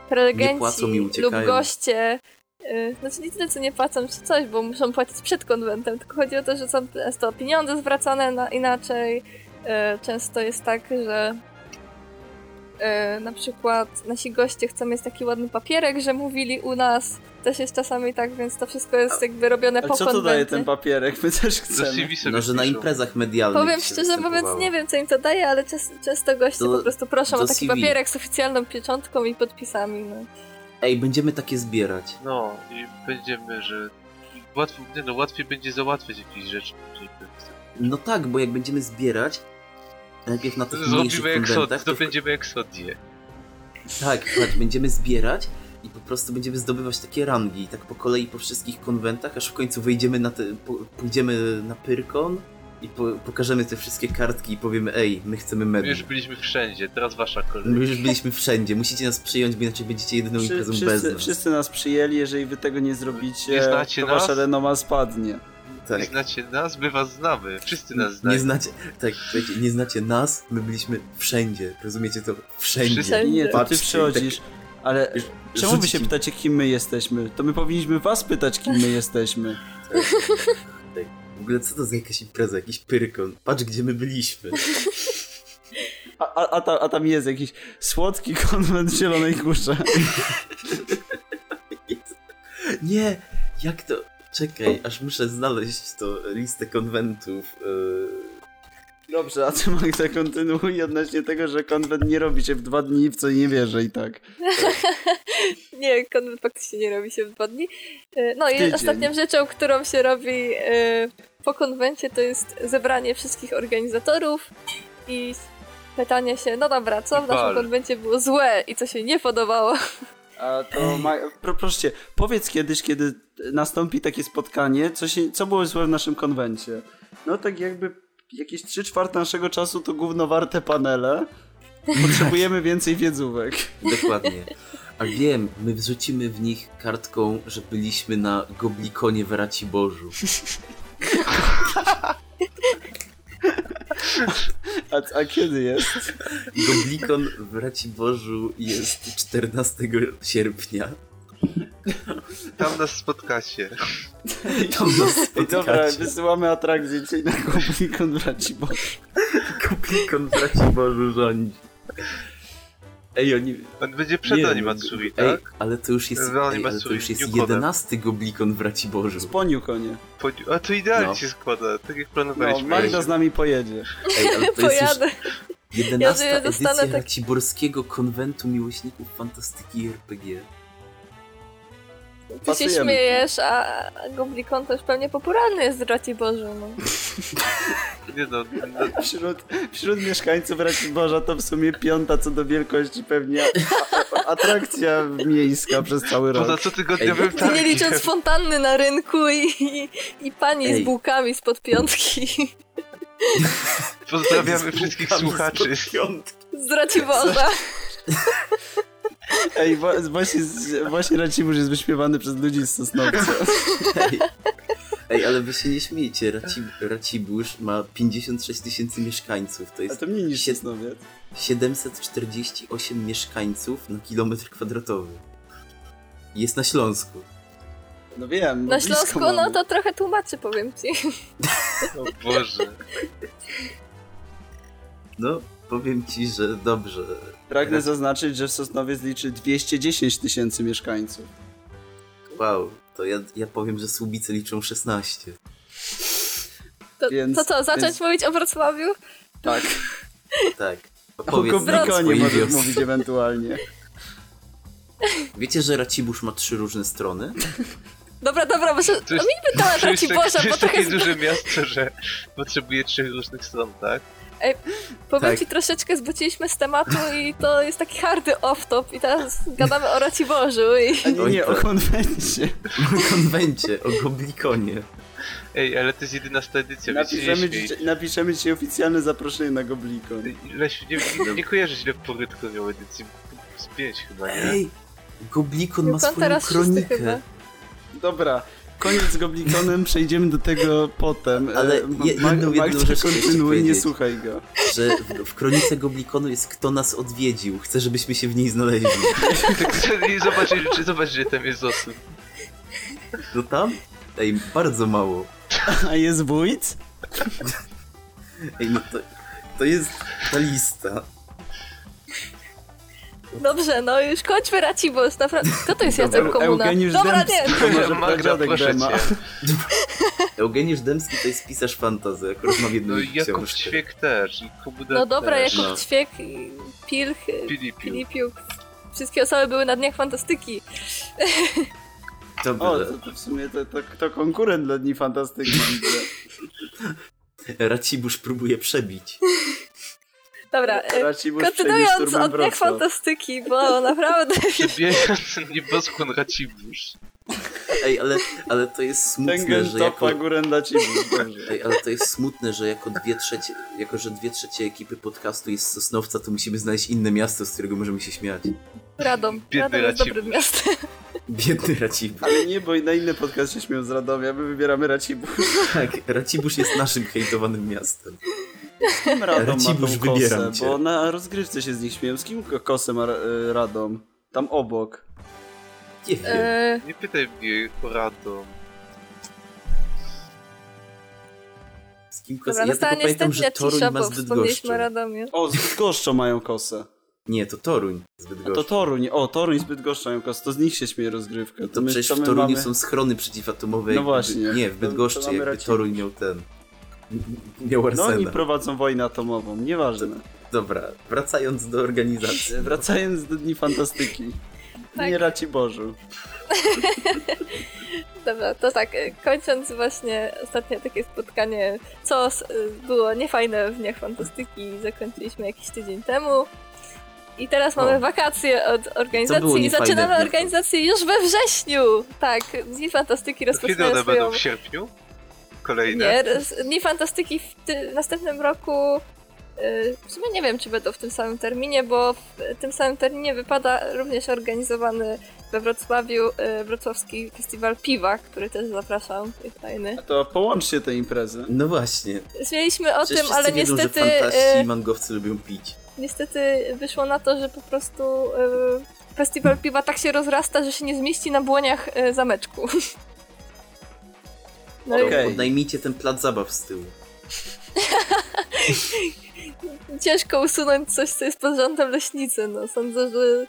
prelegenci lub goście. E, Znaczy nie tyle, co nie płacą czy coś, bo muszą płacić przed konwentem, tylko chodzi o to, że są często pieniądze zwracane na inaczej. E, Często jest tak, że e, na przykład nasi goście chcą mieć taki ładny papierek, że mówili u nas. Też jest czasami tak, więc to wszystko jest jakby robione A po co to konwencie. daje ten papierek? My też chcemy. No, że na imprezach medialnych Powiem szczerze mówiąc, nie wiem co im to daje, ale czas, często goście Do- po prostu proszą o taki CV. papierek z oficjalną pieczątką i podpisami. No. Ej, będziemy takie zbierać. No i będziemy, że łatwo, nie no, łatwiej będzie załatwiać jakieś rzeczy. No tak, bo jak będziemy zbierać, najpierw na tych mniejszych Zrobimy konwentach, eksod, to będziemy eksodię. Tak, patrz, będziemy zbierać i po prostu będziemy zdobywać takie rangi, tak po kolei po wszystkich konwentach, aż w końcu wejdziemy na te, pójdziemy na Pyrkon i po, pokażemy te wszystkie kartki i powiemy, ej, my chcemy My medal. już byliśmy wszędzie, teraz wasza kolej. My już byliśmy wszędzie, musicie nas przyjąć, bo inaczej będziecie jedyną Wszy- imprezą bez wszyscy, nas. wszyscy nas przyjęli, jeżeli wy tego nie zrobicie, Nie znacie to nas? wasza renoma spadnie. Tak. Nie znacie nas, my was znamy. Wszyscy nas znają. Nie znacie, tak, słuchajcie, nie znacie nas, my byliśmy wszędzie, rozumiecie to? Wszędzie. Wszędzie. Nie, to ty przychodzisz, ale Wiesz, czemu wy się pytacie, kim my jesteśmy? To my powinniśmy was pytać, kim my jesteśmy. Tak, tak. W ogóle co to za jakaś impreza, jakiś Pyrkon? Patrz, gdzie my byliśmy. A, a, a, ta, a tam jest jakiś słodki konwent w Zielonej Górze. Nie, jak to? Czekaj, aż muszę znaleźć to listę konwentów. Yy... Dobrze, a ty Magda kontynuuj odnośnie tego, że konwent nie robi się w dwa dni, w co nie wierzę i tak. Nie, konwent faktycznie nie robi się w dwa dni. E, No i Tydzień. ostatnią rzeczą, którą się robi e, po konwencie, to jest zebranie wszystkich organizatorów i pytanie się, no dobra, co w naszym bal. konwencie było złe i co się nie podobało. A to, ma... Pro, proszę cię, powiedz kiedyś, kiedy nastąpi takie spotkanie, co, się, co było złe w naszym konwencie. No tak jakby jakieś 3 czwarte naszego czasu to gówno warte panele. Potrzebujemy więcej wiedzówek. Dokładnie. A wiem, my wrzucimy w nich kartką, że byliśmy na Goblikonie w Raciborzu. A, a kiedy jest? Goblikon w Raciborzu jest 14 sierpnia. Tam nas spotkacie. Tam nas Dobra, wysyłamy atrakcję dzisiaj na Komplikon braci bo Goblikon w Raciborzu rządzi. Ej, oni... On będzie przed Nie, animatsuri, Ej, tak? ale to już jest, ej, ale to już jest. 11 Goblikon w Raciborzu. Sponiu konie. Po- A to idealnie No. się składa, tak jak No, planowaliśmy. Magda z nami pojedzie. Ej, ale to jest już Pojadę. 11 Ja edycja tak- Raciborskiego Konwentu Miłośników Fantastyki i RPG. Ty się Pasujemy. śmiejesz, a Goblikon to już pewnie popularny jest w Raci Boże. No. Nie no, no Wśród, wśród mieszkańców Raciborza to w sumie piąta co do wielkości pewnie atrakcja miejska przez cały poza rok. cotygodniowym Ej, Nie targiem. licząc fontanny na rynku i, i, i pani Ej. z bułkami spod piątki. Pozdrawiamy wszystkich słuchaczy. Z Raciborza. Ej, właśnie, właśnie Racibórz jest wyśpiewany przez ludzi z Sosnowca. Ej, ej, ale wy się nie śmiejcie, Raci, Racibórz ma 56 tysięcy mieszkańców, to A jest to mniej niż Sosnowiec. 748 mieszkańców na kilometr kwadratowy. Jest na Śląsku. No wiem. bo Na Śląsku, mamy. no to trochę tłumaczy, powiem ci. O Boże. No, powiem ci, że dobrze. Pragnę zaznaczyć, że Sosnowiec liczy 210 tysięcy mieszkańców. Wow, to ja, ja powiem, że Słubice liczą 16. To, Więc- to co, zacząć więc- mówić o Wrocławiu? Tak. Tak. O Opowiedz nam Koblikonie swojej możesz mówić ewentualnie. Wiecie, że Racibórz ma trzy różne strony? Dobra, dobra, może omińmy temat to jest, tak- Raciborza, to bo jest trochę takie duże miasto, że potrzebuje trzech różnych stron, tak? Powiem Tak. ci, troszeczkę zbociliśmy z tematu i to jest taki hardy off-top i teraz gadamy o Raciborzu i... A nie, nie, o konwencie. O konwencie, o Goblikonie. Ej, ale to jest 11 edycja, Napiszemy, ci, napiszemy ci oficjalne zaproszenie na Goblikon. Leś, nie, nie, nie kojarzę źle porytkowią edycji. Z pięć chyba, nie? Ej, Goblikon ma swoją kronikę. Dobra, koniec z Goblikonem, przejdziemy do tego potem. Ale E, je- Ma- jedną- jedną Magda, rzecz chcę jeszcze kontynuuj, nie słuchaj go. Że w, w kronice Goblikonu jest kto nas odwiedził. Chcę, żebyśmy się w niej znaleźli. Tak, I zobacz, czy zobacz, że tam jest osób. No tam? Ej, bardzo mało. A jest wójt? Ej, no to, to jest ta lista. Dobrze, no już kończmy Racibórz, naprawdę. Kto to jest Jacek Komuna? Eugeniusz Dobra, Dębski. nie. To może Magda, proszę Dema. cię. Eugeniusz Dębski to jest pisarz fantazy, akurat ma w No Jakub. Ćwiek też, No dobra, też. Jakub no. Ćwiek, i Pilch, Filipiu. Filipiuk. Wszystkie osoby były na Dniach Fantastyki. Dobrze. O, to, to w sumie to, to, to konkurent dla Dni Fantastyki. Racibórz próbuje przebić. Dobra, przejdzie kontynuując od Wrocław. Fantastyki, bo naprawdę... Przebijający nieboskłon Racibórz. Ej, ale, ale to jest smutne, że jako... Ej, ale to jest smutne, że jako dwie trzecie, jako że dwie trzecie ekipy podcastu jest z Sosnowca, to musimy znaleźć inne miasto, z którego możemy się śmiać. Radom. Biedny Radom jest Racibórz. dobrym miastem. Biedny Racibórz. Ale nie, bo na inny podcast się śmieją z Radomia, my wybieramy Racibórz. Tak, Racibórz jest naszym hejtowanym miastem. Z kim Radom ma tą wybieram kosę? cię. Bo na rozgrywce się z nich śmieją. Z kim kosę ma e, Radom? Tam obok. Nie wiem. E, Nie pytaj mnie o Radom. Z kim kos... dobra, Ja tylko pamiętam, że Toruń ma zbyt goszczą. Radomie. O, z Bydgoszczą mają kosę. Nie, to Toruń zbyt A to goszczą. Toruń. O, Toruń z Bydgoszczą mają kosę. To z nich się śmieje rozgrywka. To my- przecież to w Toruniu mamy- są schrony przeciwatomowe. No właśnie. Nie, w To- to Bydgoszczy mamy jakby. Toruń miał ten... Miał No arsenał. oni prowadzą wojnę atomową. Nieważne. Dobra, wracając do organizacji. Wracając do Dni Fantastyki. Tak. Nie raci Bożu. Dobra, to tak, e, kończąc właśnie ostatnie takie spotkanie, co e, było niefajne w Dniach Fantastyki, zakończyliśmy jakiś tydzień temu. I teraz mamy O. wakacje od organizacji i zaczynamy organizację już we wrześniu! Tak, Dni Fantastyki To Kiedy rozpoczynają one swoją... będą w sierpniu? Kolejne? Nie, Dni Fantastyki w, ty- w następnym roku. y, W sumie nie wiem, czy będą w tym samym terminie, bo w tym samym terminie wypada również organizowany we Wrocławiu y, Wrocławski Festiwal Piwa, który też zapraszam. Jest fajny. A to połączcie te imprezy. No właśnie. Zmieliśmy o Przecież tym, ale wiedzą, niestety, że fantaści y, i mangowcy lubią pić. niestety wyszło na to, że po prostu Festiwal Piwa tak się rozrasta, że się nie zmieści na błoniach zameczku. No i Okej. Odnajmijcie ten plac zabaw z tyłu. ciężko usunąć coś, co jest pod rządem leśnicy. No, sądzę, że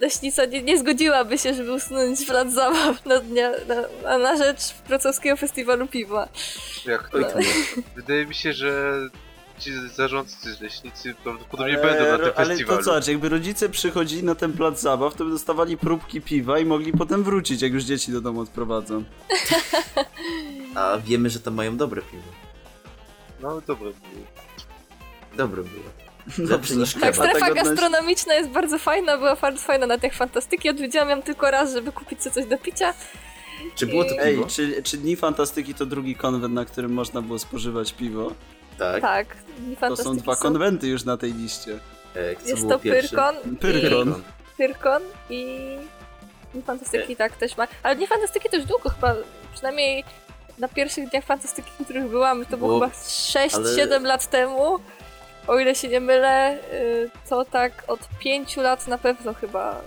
leśnica nie, nie zgodziłaby się, żeby usunąć plac zabaw na, dnia, na, na, na rzecz Wrocławskiego Festiwalu Piwa. Jak to? nie. Wydaje mi się, że ci zarządcy leśnicy prawdopodobnie Ale- będą na tym Ale festiwalu. to zobacz, jakby rodzice przychodzili na ten plac zabaw, to by dostawali próbki piwa i mogli potem wrócić, jak już dzieci do domu odprowadzą. A wiemy, że tam mają dobre piwo. No dobre było. Dobre było. Dobrze. Lepsze niż Tak, strefa tak odnoś- gastronomiczna jest bardzo fajna, była bardzo fajna na tych fantastyki. Odwiedziłam ją tylko raz, żeby kupić sobie coś do picia. Czy było to Ej, piwo? czy, czy Dni Fantastyki to drugi konwent, na którym można było spożywać piwo? Tak. Tak, To są dwa konwenty już na tej liście. E, co Jest to? Pyrkon, Pyrkon. i Pyrkon i Dni Fantastyki tak też ma. Ale Dni Fantastyki to już długo chyba, przynajmniej na pierwszych Dniach Fantastyki, w których byłam, to było chyba 6-7 ale- lat temu. O ile się nie mylę, y, to tak od 5 lat na pewno chyba.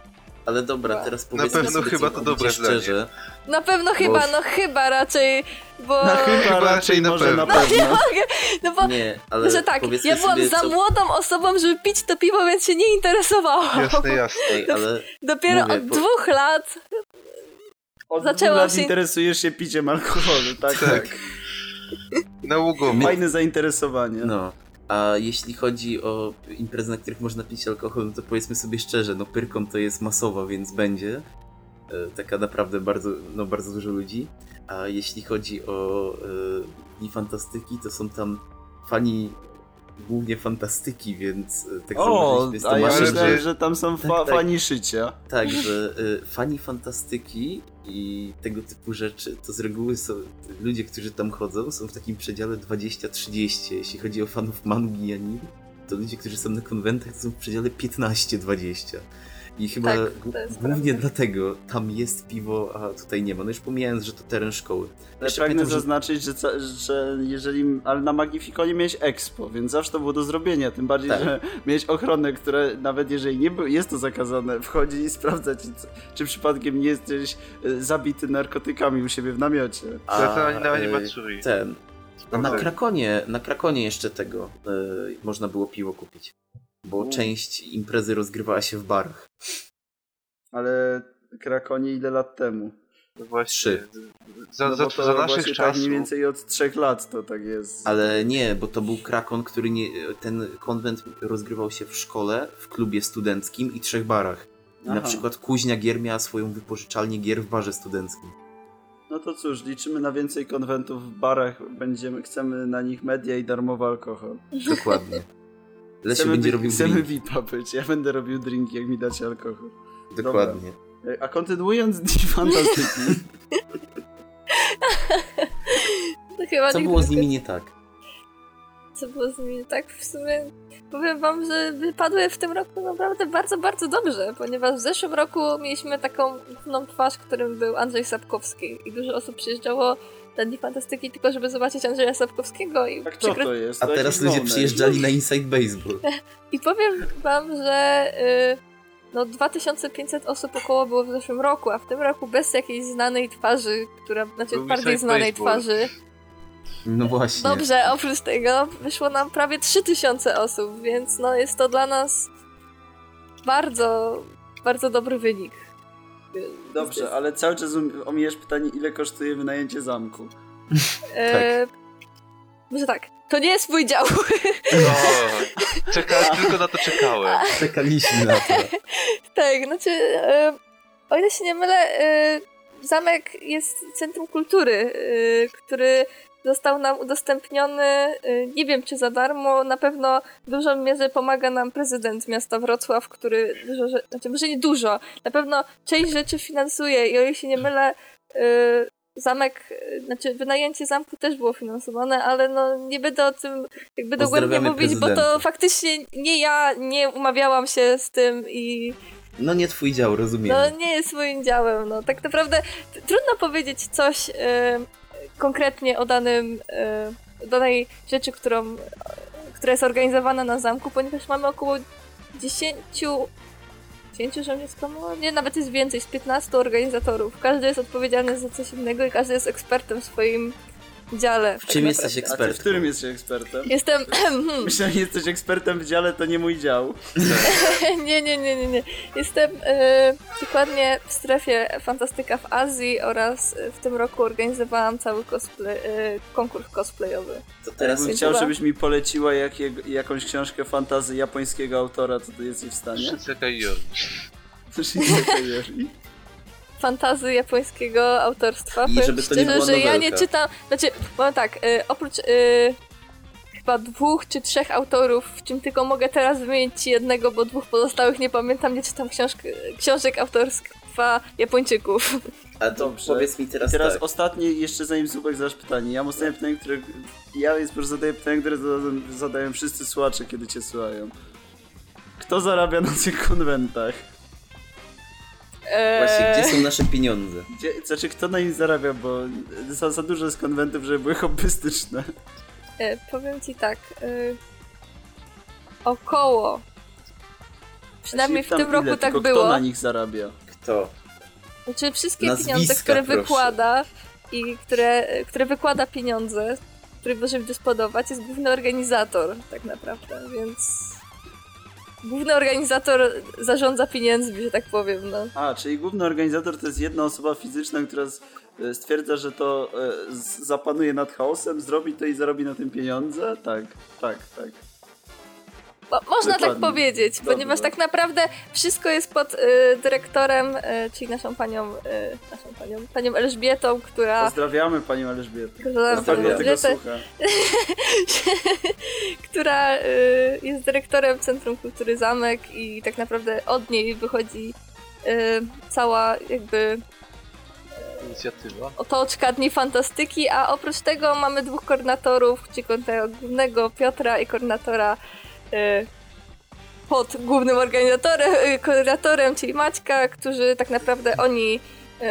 Ale dobra, teraz powiedzmy pewno sobie chyba to dobre zdanie. szczerze. Na pewno chyba, Bo- no chyba raczej, bo... No chyba, Chyba raczej na może na pewno. pewno. No bo, Nie, ale że tak, ja byłam sobie, za co... młodą osobą, żeby pić to piwo, więc się nie interesowałam. Jasne, jasne. Ej, ale Dopiero Mówię, od bo- dwóch lat Od Zaczęłam dwóch lat się- interesujesz się piciem alkoholu, tak? Tak. tak. Nałogowo. Fajne zainteresowanie. no. A jeśli chodzi o imprezy, na których można pić alkohol, no to powiedzmy sobie szczerze, no Pyrkon to jest masowa, więc będzie. E, Taka naprawdę bardzo, no bardzo dużo ludzi. A jeśli chodzi o e, Dni Fantastyki, to są tam fani głównie fantastyki, więc e, tak O, z a ja Tomaszem, myślałem, że- że tam są fa- Tak, tak. fani szycia. Tak, że y, fani fantastyki i tego typu rzeczy, to z reguły są ludzie, którzy tam chodzą, są w takim przedziale 20-30. Jeśli chodzi o fanów mangi i anime, to ludzie, którzy są na konwentach, to są w przedziale 15-20. I chyba Tak, jest głównie prawda. dlatego tam jest piwo, a tutaj nie ma. No już pomijając, że to teren szkoły. Ale Jeszcze pragnę pamiętam, że- zaznaczyć, że, ca- że jeżeli. Ale na Magnificonie miałeś Expo, więc zawsze to było do zrobienia. Tym bardziej, Tak. że miałeś ochronę, która nawet jeżeli nie był, jest to zakazane, wchodzi i sprawdza ci, co- czy przypadkiem nie jesteś e, zabity narkotykami u siebie w namiocie. A, Ale to ani na y, animatsuri. ten. A na. Krakonie, na Krakonie jeszcze tego y, można było piwo kupić. Bo U. część imprezy rozgrywała się w barach. Ale Krakonie ile lat temu? No właśnie. Trzy. Za, No za, to za naszych tak czasów. mniej więcej od trzech lat to tak jest. Ale nie, bo to był Krakon, który nie. Ten konwent rozgrywał się w szkole, w klubie studenckim i trzech barach. I na przykład Kuźnia Gier miała swoją wypożyczalnię gier w barze studenckim. No to cóż, liczymy na więcej konwentów w barach, będziemy, chcemy na nich media i darmowy alkohol. Dokładnie. Lesie chcemy będzie robił Chcemy drink. VIP-a być, ja będę robił drinki, jak mi dacie alkohol. Dokładnie. E, A kontynuując Dni Fantastyki, to chyba Co było z nie- nimi nie tak? Co było z nimi tak w sumie? Powiem wam, że wypadły w tym roku naprawdę bardzo, bardzo dobrze, ponieważ w zeszłym roku mieliśmy taką główną twarz, którym był Andrzej Sapkowski i dużo osób przyjeżdżało Dni Fantastyki tylko, żeby zobaczyć Andrzeja Sapkowskiego i a kto przykro- to jest? A To teraz ludzie przyjeżdżali na Inside Baseball. I powiem wam, że y, no 2500 osób około było w zeszłym roku, a w tym roku bez jakiejś znanej twarzy, która, znaczy Był bardziej Inside znanej Baseball. twarzy. No właśnie. Dobrze, oprócz tego wyszło nam prawie 3000 osób, więc no jest to dla nas bardzo, bardzo dobry wynik. Dobrze, ale cały czas um- omijasz pytanie, ile kosztuje wynajęcie zamku. E, Może tak, to nie jest mój dział. O, czeka, tylko na to czekałem. Czekaliśmy na to. tak, znaczy, e, o ile się nie mylę, e, zamek jest centrum kultury, e, który został nam udostępniony, e, nie wiem czy za darmo, na pewno w dużą mierze pomaga nam prezydent miasta Wrocław, który dużo, znaczy może nie dużo, na pewno część rzeczy finansuje i o ile się nie mylę, e, zamek, e, znaczy wynajęcie zamku też było finansowane, ale no nie będę o tym jakby dogłębnie mówić, bo to faktycznie nie ja nie umawiałam się z tym i No nie twój dział, rozumiem. no nie jest moim działem. No tak naprawdę trudno powiedzieć coś e, konkretnie o danym, e, o danej rzeczy, którą, która jest organizowana na zamku, ponieważ mamy około 10 10, że? Nie, nawet jest więcej, z 15 organizatorów. Każdy jest odpowiedzialny za coś innego i każdy jest ekspertem w swoim dziale. W czym tak jesteś A ty w którym jesteś ekspertem? Jestem. hmm, Myślałem, że jesteś ekspertem w dziale, to nie mój dział. nie, nie, nie, nie, nie. Jestem e, dokładnie w strefie Fantastyka w Azji oraz e, w tym roku organizowałam cały cosplay, e, konkurs cosplayowy. To Teraz bym chciał, żebyś mi poleciła jakąś książkę fantazy japońskiego autora, to ty jesteś w stanie? Shinseka Iori. Shinsekai Fantazy japońskiego autorstwa. I żeby to nie szczerze, była że ja nie czytam. Znaczy, powiem tak, e, oprócz. E, chyba dwóch czy trzech autorów, w czym tylko mogę teraz wymienić jednego, bo dwóch pozostałych nie pamiętam, nie czytam książk, książek autorstwa Japończyków. A to Dobrze. powiedz mi teraz, I teraz tak. ostatnie, jeszcze zanim Zubek zadasz pytanie. Ja mam ostatnie pytanie, które... Ja więc po prostu zadaję pytanie, które zadają, zadają wszyscy słuchacze, kiedy cię słuchają. Kto zarabia na tych konwentach? Eee, Właśnie, gdzie są nasze pieniądze? Gdzie, znaczy, kto na nim zarabia, bo za, za dużo jest konwentów, żeby były hobbystyczne. e, powiem ci tak. E, około. Przynajmniej w Znaczy, tym tam ile, roku tak tylko było. Kto na nich zarabia? Kto? Znaczy wszystkie Nazwiska, pieniądze, które proszę. wykłada i które, które wykłada pieniądze, które może dysponować, jest główny organizator tak naprawdę, więc główny organizator zarządza pieniędzmi, że tak powiem, no. A, czyli główny organizator to jest jedna osoba fizyczna, która e, stwierdza, że to e, zapanuje nad chaosem, zrobi to i zarobi na tym pieniądze? Tak, tak, tak. Mo- można tak Dokładnie. powiedzieć, Dobrze. ponieważ tak naprawdę wszystko jest pod y, dyrektorem, y, czyli naszą panią, y, naszą panią, panią Elżbietą, która, Pozdrawiamy panią Elżbietę. która, Na pewno Pozdrawiam. tego Elżbietę, słucha. która y, jest dyrektorem Centrum Kultury Zamek i tak naprawdę od niej wychodzi y, cała jakby Inicjatywa. otoczka Dni Fantastyki, a oprócz tego mamy dwóch koordynatorów, czyli koordynatora głównego Piotra i koordynatora y, pod głównym organizatorem, y, koordynatorem, czyli Maćka, którzy tak naprawdę oni y,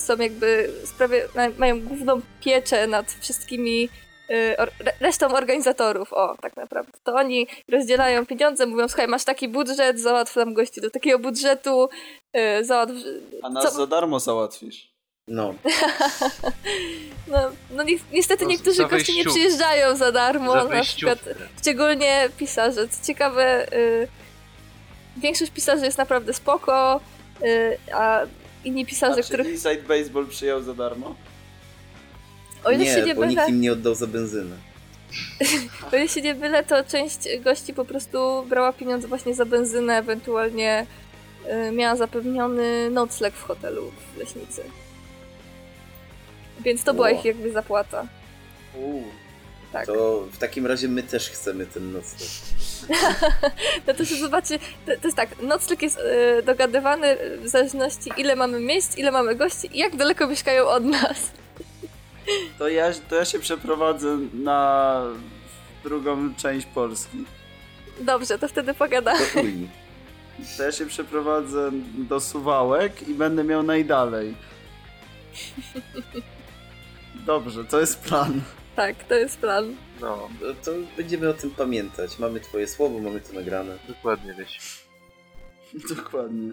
są jakby, sprawie, ma- mają główną pieczę nad wszystkimi y, or, resztą organizatorów, o, tak naprawdę. To oni rozdzielają pieniądze, mówią, słuchaj, masz taki budżet, załatw nam gości do takiego budżetu, y, załatw... A nas co- za darmo załatwisz. No, No, no ni niestety No, niektórzy goście nie przyjeżdżają za darmo, Za na przykład szczególnie pisarze. Co ciekawe, y, większość pisarzy jest naprawdę spoko, y, a inni A pisarze, czy których Inside Baseball przyjął za darmo? o ile nie, się nie bo byle, nikt im nie oddał za benzynę. o ile się nie byle, to część gości po prostu brała pieniądze właśnie za benzynę, ewentualnie y, miała zapewniony nocleg w hotelu w Leśnicy. Więc to była ich jakby zapłata. Uuu. Tak. To w takim razie my też chcemy ten nocleg. No to się zobaczy, to, to jest tak, nocleg jest e, dogadywany w zależności ile mamy miejsc, ile mamy gości i jak daleko mieszkają od nas. To ja, to ja się przeprowadzę na drugą część Polski. Dobrze, to wtedy pogadamy. Uli. To ja się przeprowadzę do Suwałek i będę miał najdalej. Dobrze, to jest plan. Tak, to jest plan. No, to będziemy o tym pamiętać. Mamy twoje słowo, mamy to nagrane. dokładnie wiesz. Dokładnie.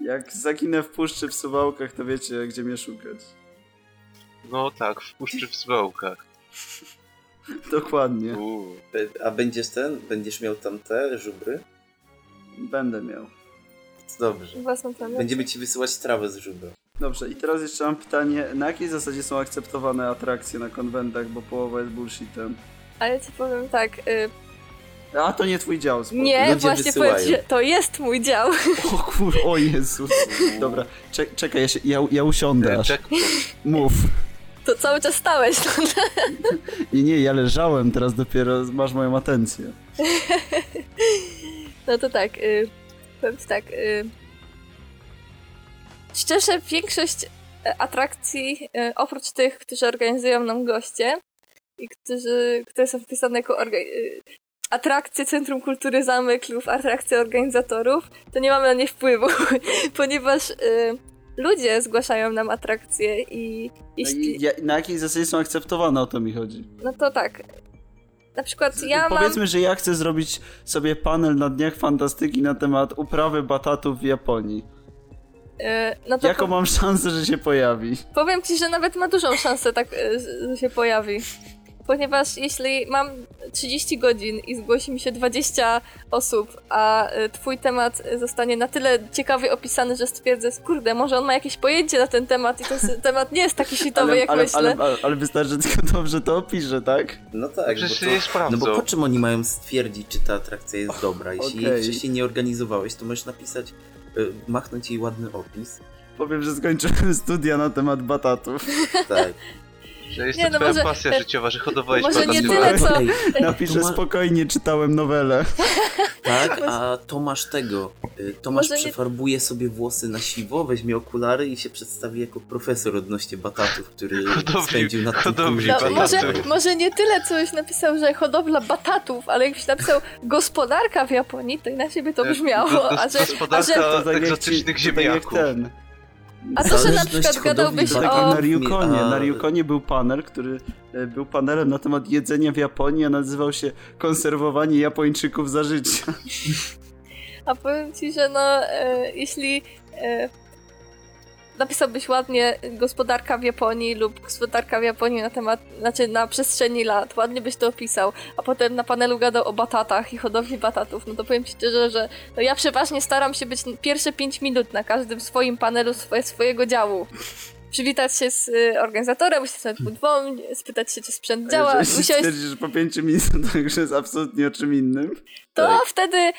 Jak zaginę w puszczy w Suwałkach, to wiecie, gdzie mnie szukać. No tak, w puszczy w Zwołkach. Dokładnie. Be- A będziesz ten? Będziesz miał tam te żubry? Będę miał. Dobrze. Własną planetę. Będziemy ci wysyłać trawę z żubra. Dobrze, i teraz jeszcze mam pytanie, na jakiej zasadzie są akceptowane atrakcje na konwentach, bo połowa jest bullshitem. A ja ci powiem tak, y, A, to nie twój dział, spoko. nie, Ludzie właśnie wysyłają. powiem ci, że to jest mój dział. O kur... o Jezus. Dobra, czek, czekaj, ja, się, ja, ja usiądę aż. Mów. To cały czas stałeś. No. Nie, nie, ja leżałem, teraz dopiero masz moją atencję. No to tak, y, powiem ci tak. Y, szczerze, większość e, atrakcji, y, oprócz tych, którzy organizują nam goście i którzy, które są wpisane jako y, atrakcje Centrum Kultury Zamek lub atrakcje organizatorów, to nie mamy na nie wpływu, ponieważ y, ludzie zgłaszają nam atrakcje i jeśli... ja, na jakiej zasadzie są akceptowane, o to mi chodzi. No to tak. Na przykład ja mam... Powiedzmy, że ja chcę zrobić sobie panel na Dniach Fantastyki na temat uprawy batatów w Japonii. Y, no to Jaką mam szansę, że się pojawi? Powiem ci, że nawet ma dużą szansę tak y, że się pojawi. Ponieważ jeśli mam 30 godzin i zgłosi mi się 20 osób, a y, twój temat zostanie na tyle ciekawie opisany, że stwierdzę, kurde, może on ma jakieś pojęcie na ten temat i ten temat nie jest taki shitowy, jak ale, myślę. ale, ale, ale wystarczy tylko dobrze to opiszę, tak? No tak, Przecież bo się to... sprawdzą. No bo po czym oni mają stwierdzić, czy ta atrakcja jest dobra? Jeśli wcześniej nie organizowałeś, to możesz napisać, machnąć jej ładny opis. Powiem, że skończyłem studia na temat batatów. Tak. Że jest Nie, to no twoja może- pasja życiowa, że hodowałeś może nie tyle, co- Napiszę ma- spokojnie, czytałem nowelę. Tak, a Tomasz tego. y, Tomasz Może nie- przefarbuje sobie włosy na siwo, weźmie okulary i się przedstawi jako profesor odnośnie batatów, który Hodowli- spędził na tym hodowli No, może, może nie tyle, co już napisał, że hodowla batatów, ale jakbyś napisał gospodarka w Japonii, to inaczej by to brzmiało. Go- go- A że, a Gospodarka że, To tak ci, egzotycznych tak jak ziemniaków. ten. A to, że na przykład gadałbyś. Tak o... na Ryukonie. a- Na Ryukonie był panel, który e, był panelem na temat jedzenia w Japonii, a nazywał się Konserwowanie Japończyków za życia. A powiem ci, że no, e, jeśli e, napisałbyś ładnie gospodarka w Japonii lub gospodarka w Japonii na temat, znaczy na przestrzeni lat, ładnie byś to opisał, a potem na panelu gadał o batatach i hodowli batatów, no to powiem ci szczerze, że no ja przeważnie staram się być pierwsze 5 minut na każdym swoim panelu swoje, swojego działu. Przywitać się z y, organizatorem, usiąść sobie dwóm, spytać się, czy sprzęt działa, Jeżeli usiąść stwierdzisz, że po pięciu minutach już jest absolutnie o czym innym. to Tak. wtedy,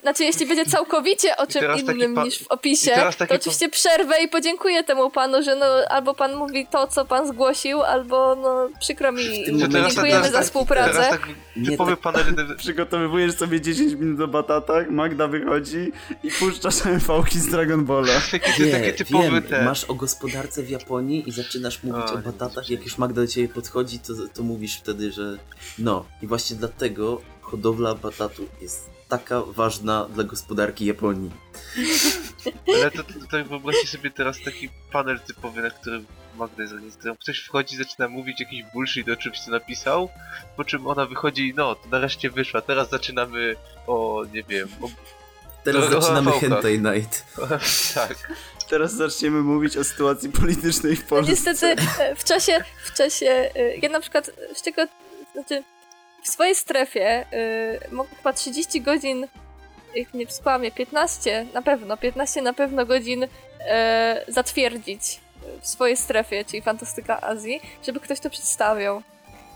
znaczy jeśli będzie całkowicie o czym innym pa- niż w opisie, to oczywiście przerwę i podziękuję temu panu, że no albo pan mówi to, co pan zgłosił, albo no przykro mi, dziękujemy teraz za współpracę. Teraz tak Nie, typowy tak- panel... Przygotowywujesz sobie 10 minut o batatach, Magda wychodzi i puszczasz MV-ki z Dragon Balla. Nie, taki typowy wiem, ten... masz o gospodarce w Japonii i zaczynasz mówić O, o batatach, jak już Magda do ciebie podchodzi, to, to mówisz wtedy, że no. I właśnie dlatego hodowla batatów jest taka ważna dla gospodarki Japonii. Ale to, to, to wyobraźcie sobie teraz taki panel typowy, na którym Magda jest organizatorem. Ktoś wchodzi, zaczyna mówić jakiś bullshit o czymś, co napisał, po czym ona wychodzi i no, to nareszcie wyszła, teraz zaczynamy o, nie wiem, o... Teraz No, zaczynamy. Hentai Night. tak. Teraz zaczniemy mówić o sytuacji politycznej w No Polsce. niestety e, w czasie, w czasie, e, ja na przykład z czego, znaczy w swojej strefie y, mogę chyba 30 godzin, jak nie skłamie, 15 na pewno, 15 na pewno godzin e, zatwierdzić w swojej strefie, czyli Fantastyka Azji, żeby ktoś to przedstawiał.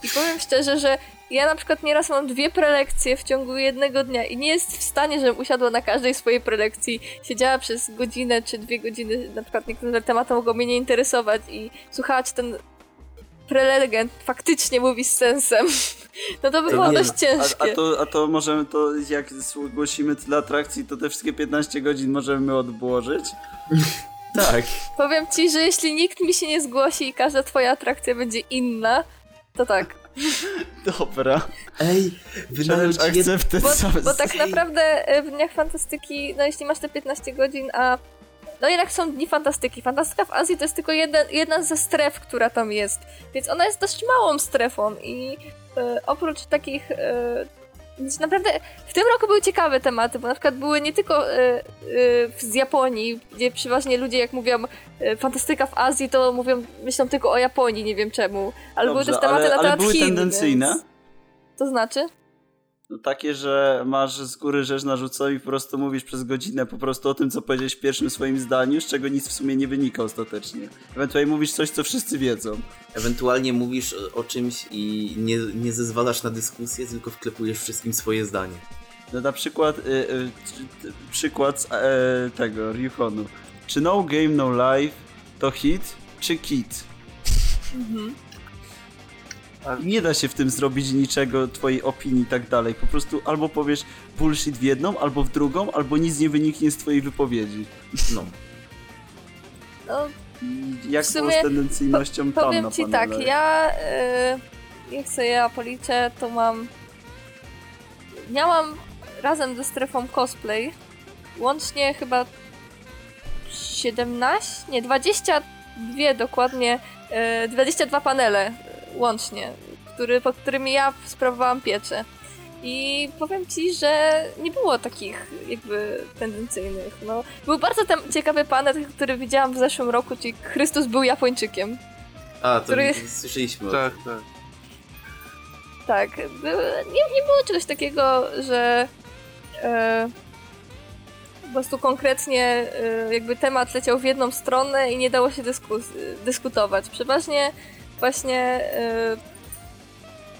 I powiem szczerze, że ja na przykład nieraz mam dwie prelekcje w ciągu jednego dnia i nie jest w stanie, żebym usiadła na każdej swojej prelekcji, siedziała przez godzinę czy dwie godziny, na przykład niektóre tematy mogą mnie nie interesować i słuchała, czy ten prelegent faktycznie mówi z sensem. No to by To było nie, dość A, ciężkie. a, to, a to możemy to, jak zgłosimy tyle atrakcji, to te wszystkie 15 godzin możemy odłożyć? Tak. Powiem ci, że jeśli nikt mi się nie zgłosi i każda twoja atrakcja będzie inna, to tak. Dobra. Ej, wynająć Challenge jed... Bo, bo tak naprawdę e, w Dniach Fantastyki, no jeśli masz te 15 godzin, a no jednak są Dni Fantastyki. Fantastyka w Azji to jest tylko jedna, jedna ze stref, która tam jest. Więc ona jest dość małą strefą i e, oprócz takich... E, więc naprawdę w tym roku były ciekawe tematy, bo na przykład były nie tylko e, e, z Japonii, gdzie przeważnie ludzie jak mówią e, fantastyka w Azji, to mówią, myślą tylko o Japonii, nie wiem czemu. Ale były Dobrze, też tematy ale, na ale temat były Chin, tendencyjne. Więc... To znaczy? No takie, że masz z góry rzecz narzuconą i po prostu mówisz przez godzinę po prostu o tym, co powiedziałeś w pierwszym swoim zdaniu, z czego nic w sumie nie wynika ostatecznie. Ewentualnie mówisz coś, co wszyscy wiedzą. Ewentualnie mówisz o- czymś i nie, nie zezwalasz na dyskusję, tylko wklepujesz wszystkim swoje zdanie. No na przykład, y, y, czy- y, przykład z, e, tego, Ryukonu. Czy No Game No Life to hit, czy kit? Mhm. Nie da się w tym zrobić niczego, twojej opinii i tak dalej. Po prostu albo powiesz bullshit w jedną, albo w drugą, albo nic nie wyniknie z twojej wypowiedzi. No. No, Jak było z tendencyjnością tam Powiem na ci panelach? tak, ja y, jak sobie ja policzę, to mam miałam razem ze strefą cosplay łącznie chyba 17, nie 22 dokładnie, y, 22 panele łącznie, który, pod którymi ja sprawowałam pieczę. I powiem ci, że nie było takich jakby tendencyjnych. No, był bardzo tam ciekawy panel, który widziałam w zeszłym roku, czyli Chrystus był Japończykiem. A, to Który- słyszeliśmy Tak, tak. Tak, nie, nie było czegoś takiego, że e, po prostu konkretnie e, jakby temat leciał w jedną stronę i nie dało się dyskus- dyskutować. Przeważnie właśnie e,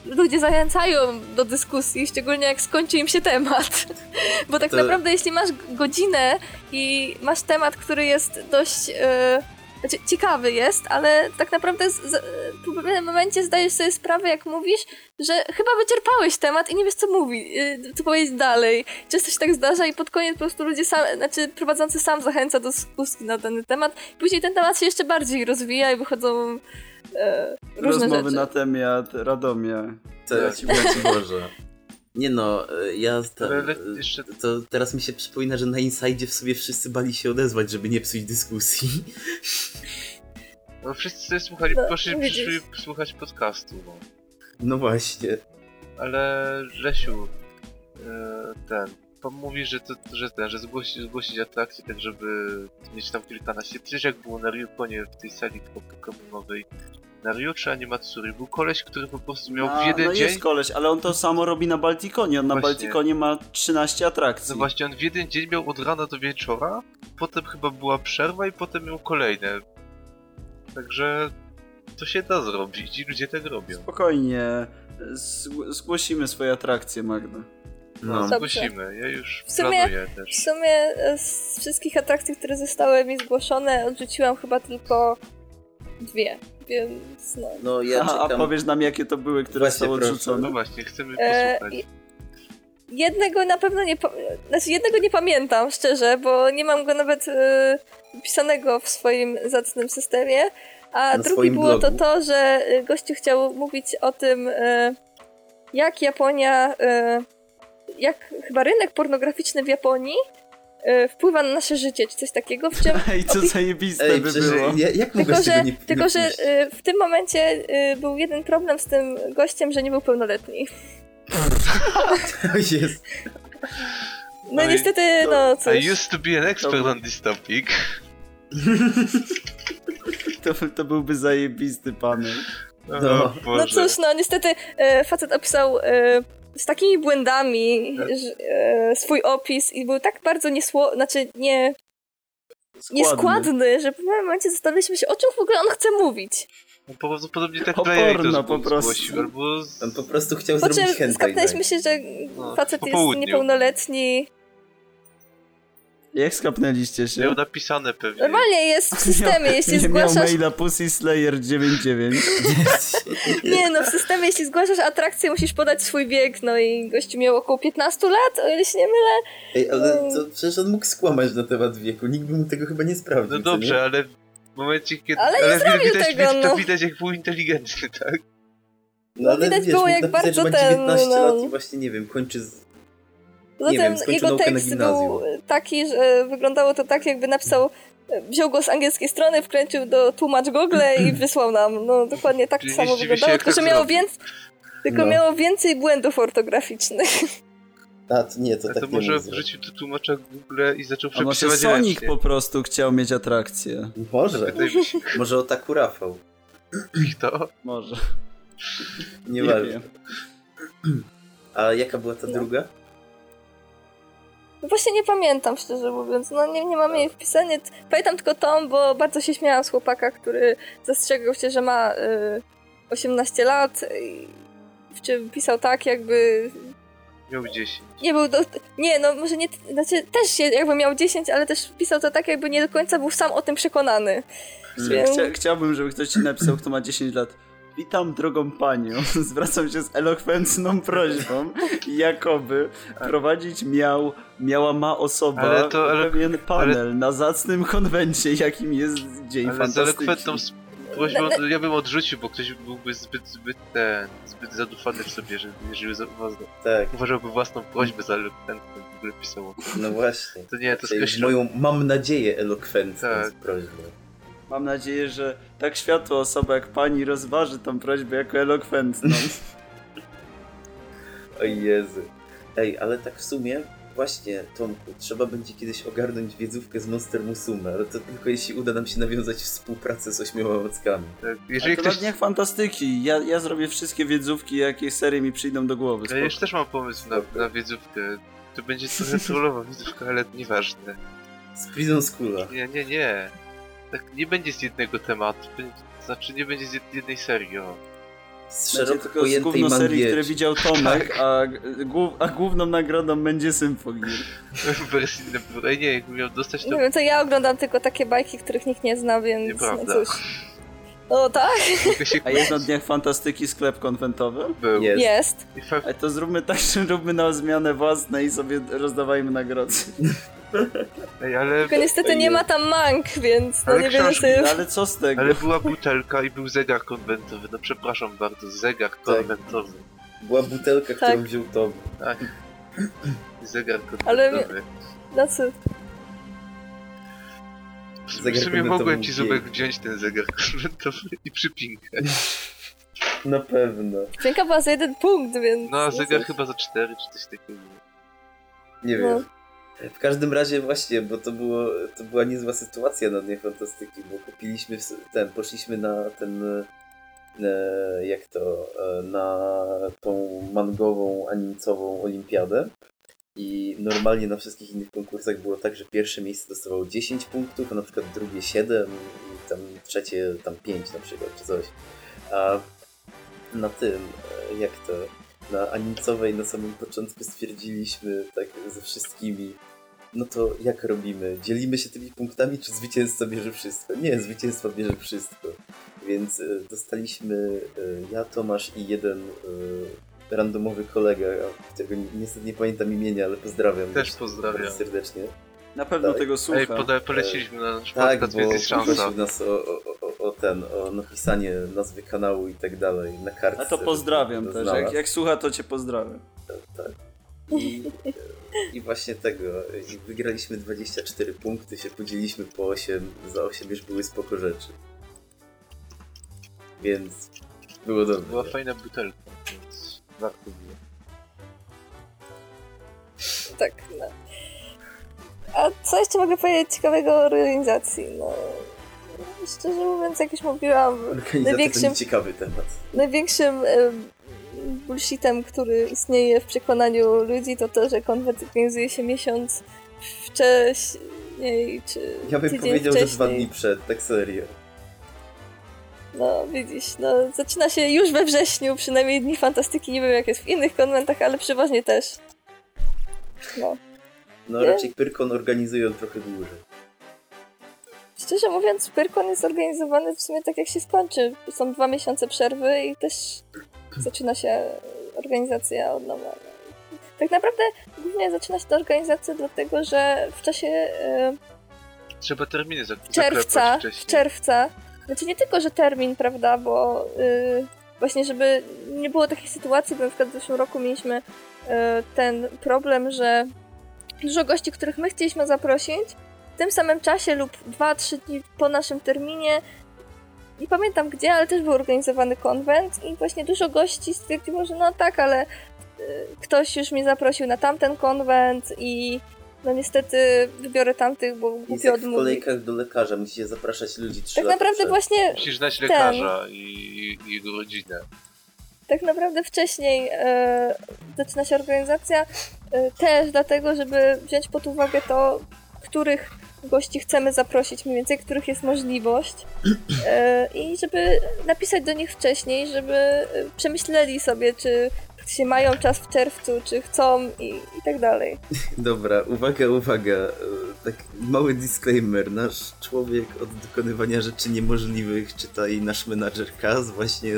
ludzie zachęcają do dyskusji, szczególnie jak skończy im się temat. Bo tak To- naprawdę jeśli masz godzinę i masz temat, który jest dość... E, znaczy ciekawy jest, ale tak naprawdę z, z, w pewnym momencie zdajesz sobie sprawę, jak mówisz, że chyba wyczerpałeś temat i nie wiesz, co mówi, y, co powiedzieć dalej. Często się tak zdarza i pod koniec po prostu ludzie sam, znaczy prowadzący sam zachęca do spustki na dany temat. Później ten temat się jeszcze bardziej rozwija i wychodzą e, różne Rozmowy rzeczy. na temat Radomia. To ci Boże. Nie no, e, ja ta, jeszcze- to teraz mi się przypomina, że na Inside w sobie wszyscy bali się odezwać, żeby nie psuć dyskusji. No wszyscy sobie słuchali, No, poszli, widzisz. przyszli słuchać podcastu, no. No właśnie. Ale Lesiu, e, ten, pan mówi, że to, że ten, że zgłosić, zgłosić atrakcję, tak żeby mieć tam kilkanaście. Przecież jak było na Ryukonie w tej sali komunowej, na Ryu czy Animatsuri, był koleś, który po prostu miał w No, jeden no dzień... jest koleś, ale on to samo robi na Baltikonie. On na Właśnie. Baltikonie ma 13 atrakcji. No właśnie, on w jeden dzień miał od rana do wieczora, potem chyba była przerwa i potem miał kolejne. Także to się da zrobić i ludzie tak robią. Spokojnie. Zg- zgłosimy swoje atrakcje, Magda. No. Dobrze. zgłosimy, ja już W sumie- planuję W też. sumie e, z wszystkich atrakcji, które zostały mi zgłoszone, odrzuciłam chyba tylko dwie, więc no. No ja a, a powiesz nam, jakie to były, które Właśnie, zostały odrzucone? No właśnie, chcemy E, posłuchać. i- jednego na pewno nie, znaczy jednego nie pamiętam, szczerze, bo nie mam go nawet e, wpisanego w swoim zacnym systemie, a Na drugi było to blogu. to, że e, gościu chciał mówić o tym, e, jak Japonia, e, jak chyba rynek pornograficzny w Japonii e, wpływa na nasze życie, czy coś takiego, w czym Ej, co zajebiste Ej, by było. ja, jak tylko, tego że, nie tylko, że y, w tym momencie y, był jeden problem z tym gościem, że nie był pełnoletni. Jest. No No niestety, no cóż. I used to be an expert on this topic. To, to byłby zajebisty panel. No. No Boże. cóż, no niestety facet opisał z takimi błędami Tak. że, y, swój opis i był tak bardzo niesło... znaczy nie, Składny. nieskładny, że w pewnym momencie zastanawialiśmy się, o czym w ogóle on chce mówić. No, prawdopodobnie tak O Player porno to po prostu. zgłosił, albo... On po prostu chciał Po zrobić hentai. skapnęliśmy się, że No, facet jest niepełnoletni. Jak skapnęliście się? Miał napisane pewnie. Normalnie jest w systemie, jeśli nie miał zgłaszasz maila Pussy Slayer 99. Nie no, w systemie jeśli zgłaszasz atrakcję, musisz podać swój wiek, no i gościu miał około 15 lat, o ile się nie mylę. Ej, ale to przecież on mógł skłamać na temat wieku. Nikt by mu tego chyba nie sprawdził. No dobrze, nie? ale w momencie kiedy... Ale nie ale widać, tego, widać, no. to widać jak był inteligentny, tak? No ale widać wiesz, było, jak napisać, że bardzo ma ten, 19 no. lat i właśnie, nie wiem, kończy z... Poza Nie tym wiem, skończył jego tekst był taki, że wyglądało to tak, jakby napisał, wziął go z angielskiej strony, wkręcił do tłumacz Google i wysłał nam. No dokładnie tak to samo nie wyglądało, tylko że tak miało więcej. Tylko No. miało więcej błędów ortograficznych. A, to nie, to A tak to nie może wrzucił do tłumacza Google i zaczął A może przepisywać Sonic po prostu chciał mieć atrakcję? Może. Może o taku Rafał. to. Może. Nieważne. wiem. A jaka była ta No. druga? No Właśnie nie pamiętam, szczerze mówiąc. No nie, nie mam jej wpisane. Pamiętam tylko tą, bo bardzo się śmiałam z chłopaka, który zastrzegał się, że ma y, 18 lat i w czym pisał tak, jakby Miał 10. nie był do... Nie, no może nie... Znaczy też się jakby miał 10, ale też pisał to tak, jakby nie do końca był sam o tym przekonany. Więc- Chcia, chciałbym, żeby ktoś ci napisał, kto ma 10 lat. Witam drogą panią. Zwracam się z elokwentną prośbą, jakoby prowadzić miał, miała ma osoba Ale to pewien panel na zacnym konwencie, jakim jest Dzień Ale z Fantastyczny. elokwentną s- prośbą to ja bym odrzucił, bo ktoś byłby zbyt, zbyt ten, zbyt zadufany w sobie, że jeżeli za- uwa- Tak, uważałby własną prośbę za elokwentną, w ogóle pisało. no właśnie. To nie, to skreślam. moją, mam nadzieję, elokwentną Tak. prośbę. Mam nadzieję, że tak światła osoba jak pani rozważy tą prośbę jako elokwentną. O Jezu. Ej, ale tak w sumie, właśnie, Tomku, trzeba będzie kiedyś ogarnąć wiedzówkę z Monster Musume, ale to tylko jeśli uda nam się nawiązać współpracę z ośmioma mackami. Tak, Jeżeli Jeżeli to ktoś... niech fantastyki. Ja, ja zrobię wszystkie wiedzówki, jakie serie mi przyjdą do głowy. Ja już też mam pomysł na, na wiedzówkę. To będzie trochę trollowa wiedzówka, ale nieważne. Z Prison Schoola. Nie, nie, nie. Tak nie będzie z jednego tematu. Będzie, znaczy nie będzie z jed- jednej serii, o. z Będzie tylko z gówno serii, które widział Tomek, a, głów, a główną nagrodą będzie Symfogir. W wersji na Blu-ray nie, jakbym miał dostać to... Nie wiem, to ja oglądam tylko takie bajki, których nikt nie zna, więc Nieprawda. no. O tak, A jest na Dniach Fantastyki sklep konwentowy? był. Jest. jest. A to zróbmy tak, że róbmy na zmianę własne i sobie rozdawajmy nagrody. Ej, ale, Tylko niestety nie ma tam mang, więc no Ale nie wiem sobie... No ale co z tego? ale była butelka i był zegar konwentowy. No przepraszam bardzo, zegar konwentowy. Była butelka, którą Tak. wziął Tom. Tak. Zegar Ale- konwentowy. Na co? W Zegar sumie konwentowy mogłem ci Zubek wziąć ten zegar konwentowy i przypinkać. Na pewno. Dźwięka była za jeden punkt, więc... No a zegar chyba za cztery czy coś takiego. Nie No. wiem. W każdym razie właśnie, bo to, było, to była niezła sytuacja na Dniach Fantastyki, bo kupiliśmy ten, poszliśmy na ten, e, jak to, e, na tą mangową, animcową olimpiadę i normalnie na wszystkich innych konkursach było tak, że pierwsze miejsce dostawało 10 punktów, a na przykład drugie 7 i tam trzecie tam 5 na przykład, czy coś. A na tym, e, jak to, na animcowej na samym początku stwierdziliśmy tak ze wszystkimi, no to jak robimy? Dzielimy się tymi punktami, czy zwycięzca bierze wszystko? Nie, zwycięstwa bierze wszystko. Więc e, dostaliśmy e, ja, Tomasz i jeden e, randomowy kolega, którego ni- niestety nie pamiętam imienia, ale pozdrawiam. Też pozdrawiam. serdecznie. Na pewno Tak. tego Ej, słucha. poda- poleciliśmy na nasz Tak, podcast, bo więc jest szansa. poprosił nas o, o, o, ten, o napisanie nazwy kanału i tak dalej na kartce. A to pozdrawiam też. znalazł. Jak, jak słucha, to cię pozdrawiam. I, I właśnie tego. I wygraliśmy 24 punkty, się podzieliliśmy po 8. Za 8 już były spoko rzeczy. Więc było dobrze. Była fajna butelka, więc warto było. Tak, no. A co jeszcze mogę powiedzieć ciekawego o organizacji? No, szczerze mówiąc, jak już mówiłam, największym- ciekawy temat. największym em, bullshitem, który istnieje w przekonaniu ludzi, to to, że konwent organizuje się miesiąc wcześniej, czy Ja bym powiedział, że wcześniej. dwa dni przed, tak serio. No, widzisz, no, zaczyna się już we wrześniu, przynajmniej Dni Fantastyki, nie wiem jak jest w innych konwentach, ale przeważnie też. No. No Nie? raczej Pyrkon organizują trochę dłużej. Szczerze mówiąc, Pyrkon jest organizowany w sumie tak jak się skończy. Są dwa miesiące przerwy i też zaczyna się organizacja od nowa. Tak naprawdę głównie zaczyna się ta organizacja dlatego, że w czasie e, Trzeba terminy zak- czerwca, w czerwca, znaczy nie tylko, że termin, prawda, bo y, właśnie, żeby nie było takiej sytuacji, bo na przykład w zeszłym roku mieliśmy y, ten problem, że dużo gości, których my chcieliśmy zaprosić, w tym samym czasie lub 2-3 dni po naszym terminie, nie pamiętam gdzie, ale też był organizowany konwent i właśnie dużo gości stwierdziło, że no tak, ale y, ktoś już mnie zaprosił na tamten konwent i no niestety wybiorę tamtych, bo Jest głupio jak w odmówić. kolejkach do lekarza, musicie zapraszać ludzi trzy Tak naprawdę przed. właśnie, Musisz znać Ten. lekarza i, i jego rodzinę. Tak naprawdę wcześniej e, zaczyna się organizacja e, też dlatego, żeby wziąć pod uwagę to, których gości chcemy zaprosić, mniej więcej których jest możliwość e, i żeby napisać do nich wcześniej, żeby e, przemyśleli sobie, czy się mają czas w czerwcu, czy chcą i, i tak dalej. Dobra, uwaga, uwaga. Tak mały disclaimer. Nasz człowiek od dokonywania rzeczy niemożliwych, czytaj nasz menadżer Kaz, właśnie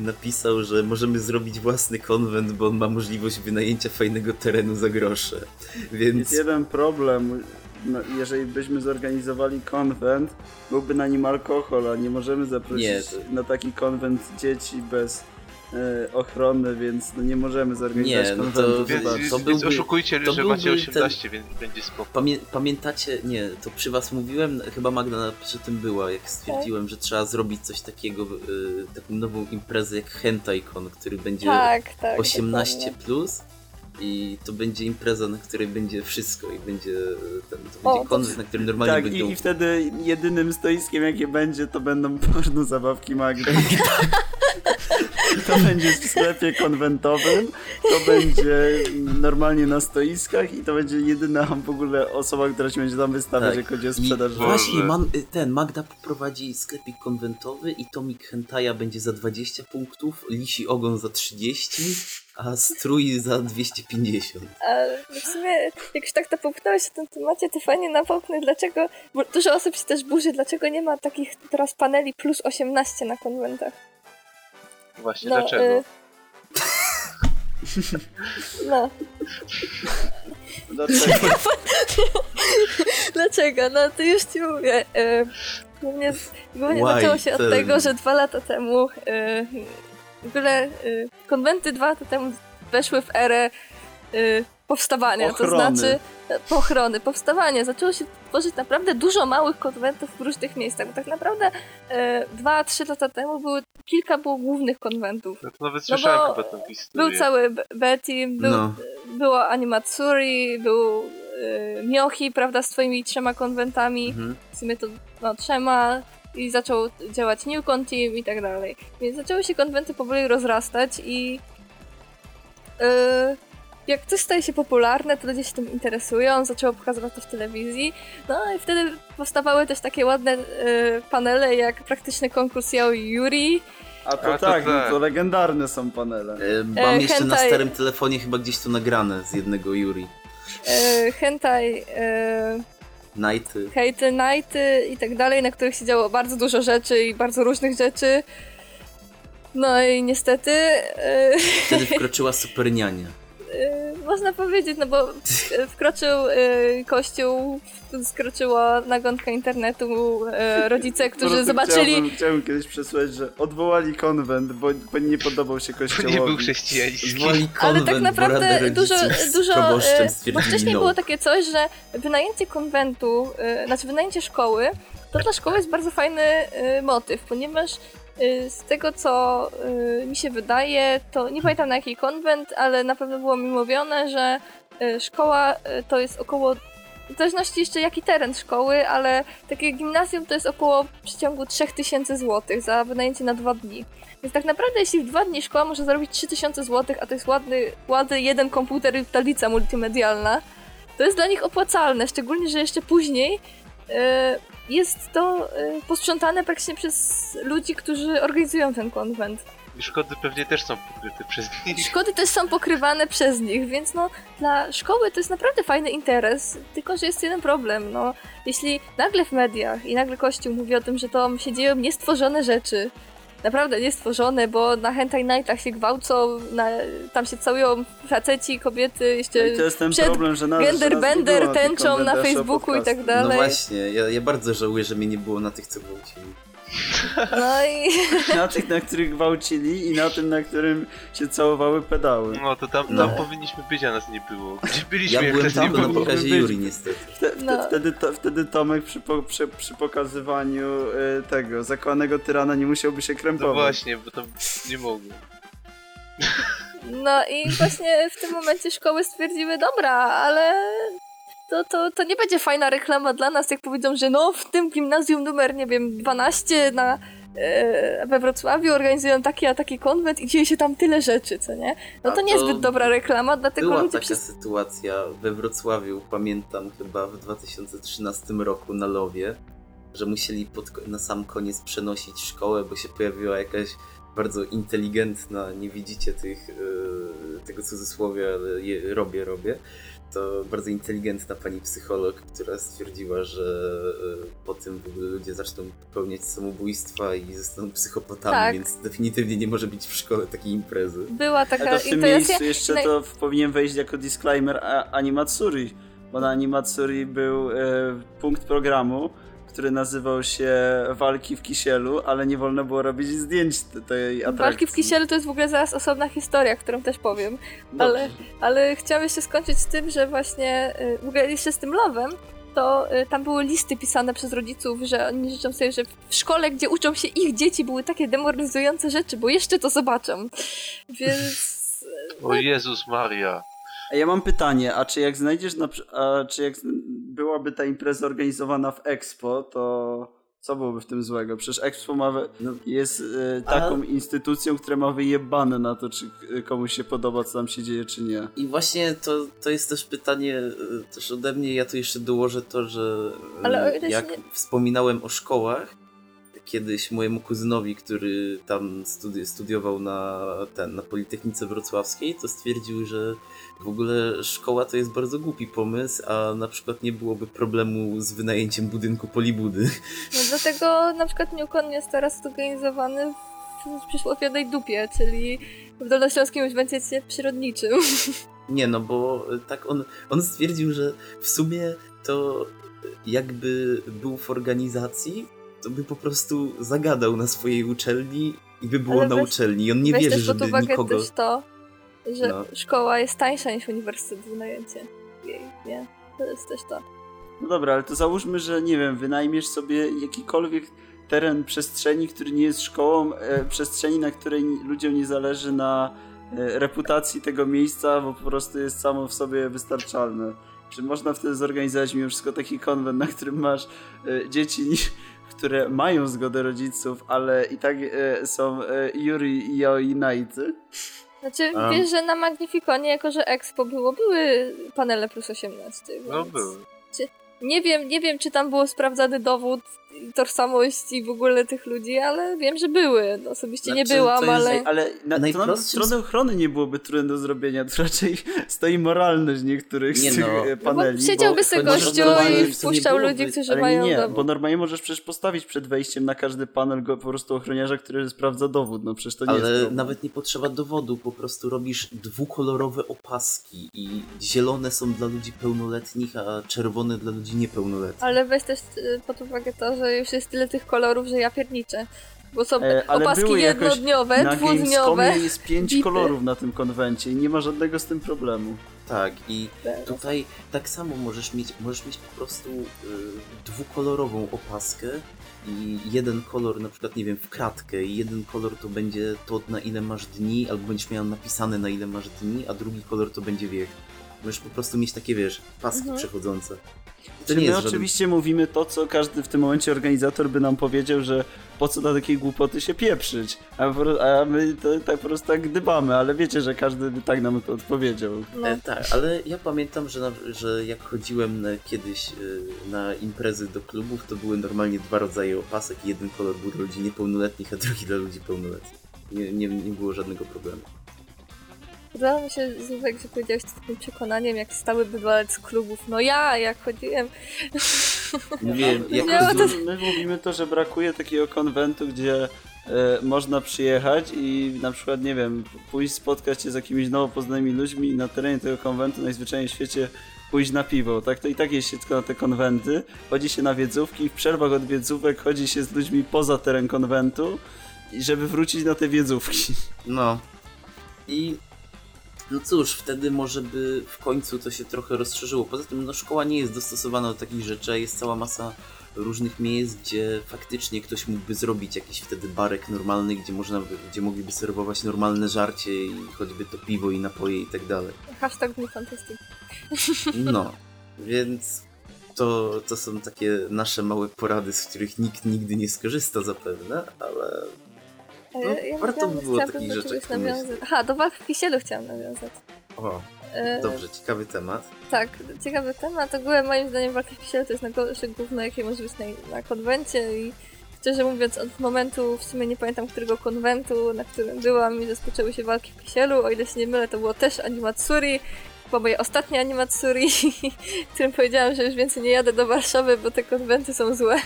napisał, że możemy zrobić własny konwent, bo on ma możliwość wynajęcia fajnego terenu za grosze. Więc Jest jeden problem. No, jeżeli byśmy zorganizowali konwent, byłby na nim alkohol, a nie możemy zaprosić Nie, to- na taki konwent dzieci bez ochrony, więc no, nie możemy zorganizować Nie, no to konwentu. Więc- Więc, więc, to więc byłby- oszukujcie, to że macie byłby 18, więc będzie spoko. Pamię pamiętacie, nie, to przy was mówiłem, chyba Magda przy tym była, jak stwierdziłem, że trzeba zrobić coś takiego, y, taką nową imprezę jak HentaiCon, który będzie Tak, tak. 18 dokładnie. plus i to będzie impreza, na której będzie wszystko i będzie y, ten, to O, będzie konwent, na którym normalnie Tak, będą i, i wtedy jedynym stoiskiem jakie będzie, to będą porno zabawki Magdy. To będzie w sklepie konwentowym, to będzie normalnie na stoiskach i to będzie jedyna w ogóle osoba, która się będzie tam wystawiać, Tak. jak chodzi o I sprzedaż. Boże. właśnie, man, y, ten Magda poprowadzi sklepik konwentowy i Tomik Hentaja będzie za 20 punktów, Lisi Ogon za 30, a Strój za 250. Ale w sumie, jak już tak napomknąłeś o tym temacie, to fajnie napomknę, dlaczego, bo dużo osób się też burzy, dlaczego nie ma takich teraz paneli plus 18 na konwentach. Właśnie, No, dlaczego? y, No, Dlaczego? dlaczego? No to już ci mówię. y, Głównie, głównie Why? zaczęło się od tego, że dwa lata temu, y, w ogóle y, konwenty dwa lata temu weszły w erę y, powstawania, Ochrony. to znaczy e, ochrony, powstawania. Zaczęło się tworzyć naprawdę dużo małych konwentów w różnych miejscach, bo tak naprawdę e, dwa, trzy lata temu były, kilka było głównych konwentów. No to nawet no słyszałem bo chyba tę historię. Był cały B- B-Team, był, No. było Animatsuri, był e, Miochi, prawda, z twoimi trzema konwentami, Mhm. w sumie to no, trzema i zaczął działać Newcon Team i tak dalej. Więc zaczęły się konwenty powoli rozrastać i e, jak coś staje się popularne, to ludzie się tym interesują, zaczęło pokazywać to w telewizji. No i wtedy powstawały też takie ładne e, panele jak praktyczny konkurs Yao i Yuri, A to A to tak, no tak. to legendarne są panele. E, Mam E, jeszcze na hentai. starym telefonie chyba gdzieś to nagrane z jednego Yuri. e, hentai, e, Nighty. hejty, nighty i tak dalej, na których się działo bardzo dużo rzeczy i bardzo różnych rzeczy. No i niestety e, Wtedy wkroczyła superniania. E, można powiedzieć, no bo w- wkroczył e, kościół, skroczyła nagonka internetu, e, rodzice, którzy zobaczyli... Chciałbym, chciałbym kiedyś przesłać, że odwołali konwent, bo, bo nie podobał się To kościołowi. nie był chrześcijański. Ale tak naprawdę dużo, dużo e, bo wcześniej no. było takie coś, że wynajęcie konwentu, e, znaczy wynajęcie szkoły, to dla szkoły jest bardzo fajny e, motyw, ponieważ e, z tego co e, mi się wydaje, to nie pamiętam na jaki konwent, ale na pewno było mi mówione, że e, szkoła to jest około w zależności jeszcze jaki teren szkoły, ale takie gimnazjum to jest około w przeciągu 3000 zł za wynajęcie na dwa dni. Więc tak naprawdę jeśli w dwa dni szkoła może zarobić 3000 zł, a to jest ładny, ładny jeden komputer i tablica multimedialna, to jest dla nich opłacalne, szczególnie, że jeszcze później e, jest to e, posprzątane praktycznie przez ludzi, którzy organizują ten konwent. I szkody pewnie też są pokryte przez nich. Szkody też są pokrywane przez nich, więc no dla szkoły to jest naprawdę fajny interes, tylko że jest jeden problem, no jeśli nagle w mediach i nagle Kościół mówi o tym, że to się dzieją niestworzone rzeczy, naprawdę niestworzone, bo na hentai nightach się gwałcą, na, tam się całują faceci, kobiety, jeszcze No I to jest ten przed problem, że nas, genderbender tęczą na Facebooku i tak podcastu. No dalej. właśnie, ja, ja bardzo żałuję, że mnie nie było na tych, co gwałcili. No i Na tych, na których gwałcili i na tym, na którym się całowały pedały. No to tam, tam No. powinniśmy być, a nas nie było. Gdzie byliśmy, Ja jak byłem nas nie tam na było? pokazie. Yuri niestety. Wte, wte, No. wtedy, to, wtedy Tomek przy, po, przy, przy pokazywaniu y, tego zakochanego tyrana nie musiałby się No krępować. właśnie, bo tam nie mogłem. No i właśnie w tym momencie szkoły stwierdziły, dobra, ale to, to, to nie będzie fajna reklama dla nas, jak powiedzą, że no w tym gimnazjum numer, nie wiem, 12 na, e, we Wrocławiu organizują taki a taki konwent i dzieje się tam tyle rzeczy, co nie? No to to niezbyt dobra reklama, dlatego Była ludzie taka sytuacja we Wrocławiu, pamiętam chyba w 2013 roku na Lowie, że musieli pod, na sam koniec przenosić szkołę, bo się pojawiła jakaś bardzo inteligentna, nie widzicie tych, yy, tego cudzysłowia, ale je, robię, robię. To bardzo inteligentna pani psycholog, która stwierdziła, że yy, po tym w ogóle ludzie zaczną popełniać samobójstwa i zostaną psychopatami, Tak. więc definitywnie nie może być w szkole takiej imprezy. Była taka Ale to w tym miejscu jeszcze naj- to powinien wejść jako disclaimer a, Animatsuri, bo na Animatsuri był e, punkt programu, który nazywał się Walki w Kisielu, ale nie wolno było robić zdjęć te- tej atrakcji. Walki w kisielu to jest w ogóle zaraz osobna historia, którą też powiem. Dobrze. ale- Ale chciałam jeszcze skończyć z tym, że właśnie y, w ogóle jeszcze z tym lowem, to y, tam były listy pisane przez rodziców, że oni życzą sobie, że w szkole, gdzie uczą się ich dzieci, były takie demoralizujące rzeczy, bo jeszcze to zobaczą. Więc O Jezus Maria. A ja mam pytanie, a czy jak znajdziesz na a czy jak byłaby ta impreza organizowana w Expo, to Co byłoby w tym złego? Przecież Expo ma No, jest e, taką instytucją, która ma wyjebane na to, czy e, komuś się podoba, co tam się dzieje, czy nie. I właśnie to, to jest też pytanie e, też ode mnie. Ja tu jeszcze dołożę to, że Ale jak nie- wspominałem o szkołach, kiedyś mojemu kuzynowi, który tam studi- studiował na, ten, na Politechnice Wrocławskiej, to stwierdził, że w ogóle szkoła to jest bardzo głupi pomysł, a na przykład nie byłoby problemu z wynajęciem budynku Polibudy. No dlatego na przykład Newcon jest teraz zorganizowany w, przysłowionej dupie, czyli w Dolnośląskim Uniwersytecie Przyrodniczym. Nie, no bo tak on, on stwierdził, że w sumie to jakby był w organizacji, to by po prostu zagadał na swojej uczelni i by było Ale na weź- uczelni. On nie Weź wierzy, też pod żeby uwagę nikogo... też to, że No. szkoła jest tańsza niż uniwersytet w wynajęcie jej, nie? To jest też to. No dobra, ale to załóżmy, że nie wiem, wynajmiesz sobie jakikolwiek teren przestrzeni, który nie jest szkołą, e, przestrzeni, na której ludziom nie zależy na e, reputacji tego miejsca, bo po prostu jest samo w sobie wystarczalne. Czy można wtedy zorganizować mimo wszystko taki konwent, na którym masz e, dzieci, które mają zgodę rodziców, ale i tak e, są e, Yuri i Nighty? Znaczy, A. wiesz, że na Magnificonie, jako że Expo było, były panele plus 18. No więc były. Nie wiem, nie wiem, czy tam było sprawdzany dowód i tożsamości w ogóle tych ludzi, ale wiem, że były. No, osobiście nie Znaczy, byłam, to jest- ale... Ale na, Najprostszym stronę ochrony nie byłoby trudne do zrobienia, to raczej stoi moralność niektórych Nie z tych no. e, No bo paneli. siedziałby bo- sobie gościu i nie wpuszczał ludzi, którzy Ale mają nie, dowód. bo normalnie możesz przecież postawić przed wejściem na każdy panel go po prostu ochroniarza, który sprawdza dowód, no przecież to nie jest Ale problem. nawet nie potrzeba dowodu, po prostu robisz dwukolorowe opaski i zielone są dla ludzi pełnoletnich, a czerwone dla ludzi niepełnoletnich. Ale weź też y, pod uwagę to, że już jest tyle tych kolorów, że ja pierniczę. Bo są E, ale opaski jednodniowe, na dwudniowe. Jest pięć bity. kolorów na tym konwencie i nie ma żadnego z tym problemu. Tak, i Teraz. tutaj tak samo możesz mieć, możesz mieć po prostu y, dwukolorową opaskę i jeden kolor na przykład, nie wiem, w kratkę i jeden kolor to będzie to na ile masz dni, albo będziesz miał napisane na ile masz dni, a drugi kolor to będzie wiek. Możesz po prostu mieć takie, wiesz, paski Mhm. przechodzące. To nie my jest żaden... oczywiście mówimy to, co każdy w tym momencie organizator by nam powiedział, że po co na takiej głupoty się pieprzyć, a, po- a my to, tak po prostu tak gdybamy, ale wiecie, że każdy by tak nam to odpowiedział. No. E, tak, ale ja pamiętam, że, na, że jak chodziłem na, kiedyś e, na imprezy do klubów, to były normalnie dwa rodzaje opasek. Jeden kolor był dla ludzi niepełnoletnich, a drugi dla ludzi pełnoletnich. Nie, nie, nie było żadnego problemu. Podoba mi się, Zubek, że powiedziałeś z takim przekonaniem, jak stały bywalec z klubów. No ja, jak chodziłem... Mówiłem, jak Nie, no to- My mówimy to, że brakuje takiego konwentu, gdzie e, można przyjechać i na przykład, nie wiem, pójść spotkać się z jakimiś nowo poznanymi ludźmi i na terenie tego konwentu najzwyczajniej w świecie pójść na piwo, tak? To i tak jest się tylko na te konwenty, chodzi się na wiedzówki i w przerwach od wiedzówek chodzi się z ludźmi poza teren konwentu, i żeby wrócić na te wiedzówki. No. I no cóż, wtedy może by w końcu to się trochę rozszerzyło. Poza tym no, szkoła nie jest dostosowana do takich rzeczy, a jest cała masa różnych miejsc, gdzie faktycznie ktoś mógłby zrobić jakiś wtedy barek normalny, gdzie można by, gdzie mogliby serwować normalne żarcie i choćby to piwo i napoje i tak dalej. Hashtag Dni Fantastyki. No, więc to, to są takie nasze małe porady, z których nikt nigdy nie skorzysta zapewne, ale No, ja, warto by było takich pomyśleć. nawiązać. Aha, do walk w kisielu chciałam nawiązać. o, E, dobrze, ciekawy temat. Tak, ciekawy temat. Ogółem moim zdaniem walka w kisielu to jest najgorsze gówno, jakie może być na, na konwencie i szczerze mówiąc od momentu, w sumie nie pamiętam którego konwentu, na którym byłam i rozpoczęły się walki w kisielu, o ile się nie mylę, to było też Animatsuri, chyba moje ostatnie Animatsuri, którym powiedziałam, że już więcej nie jadę do Warszawy, bo te konwenty są złe.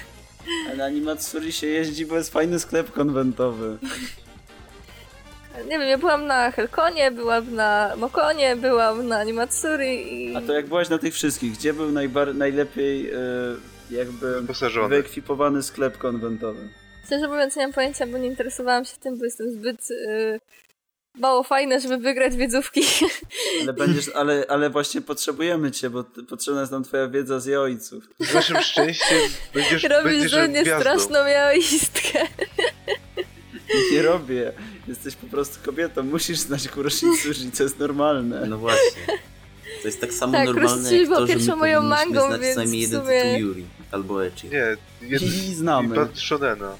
A na Animatsuri się jeździ, bo jest fajny sklep konwentowy. Nie wiem, ja byłam na Helkonie, byłam na Mokonie, byłam na Animatsuri i... A to jak byłaś na tych wszystkich, gdzie był najbar- najlepiej e, jakby wyekwipowany sklep konwentowy? Szczerze mówiąc, nie mam pojęcia, bo nie interesowałam się tym, bo jestem zbyt y, mało fajna, żeby wygrać wiedzówki. Ale będziesz, ale, ale właśnie potrzebujemy cię, bo potrzebna jest nam twoja wiedza z jej ojców. Z naszym szczęściem będziesz, Robisz będziesz ze mnie gwiazdą. straszną jaoistkę. Nie robię. Jesteś po prostu kobietą, musisz znać Kuroshitsuri, to jest normalne. No właśnie. To jest tak samo Tak, normalne jak to, że my pierwszą moją mangą, znać więc przynajmniej w jeden sumie- tytuł Yuri albo Echi. Nie, jeden I znamy. i Shonena.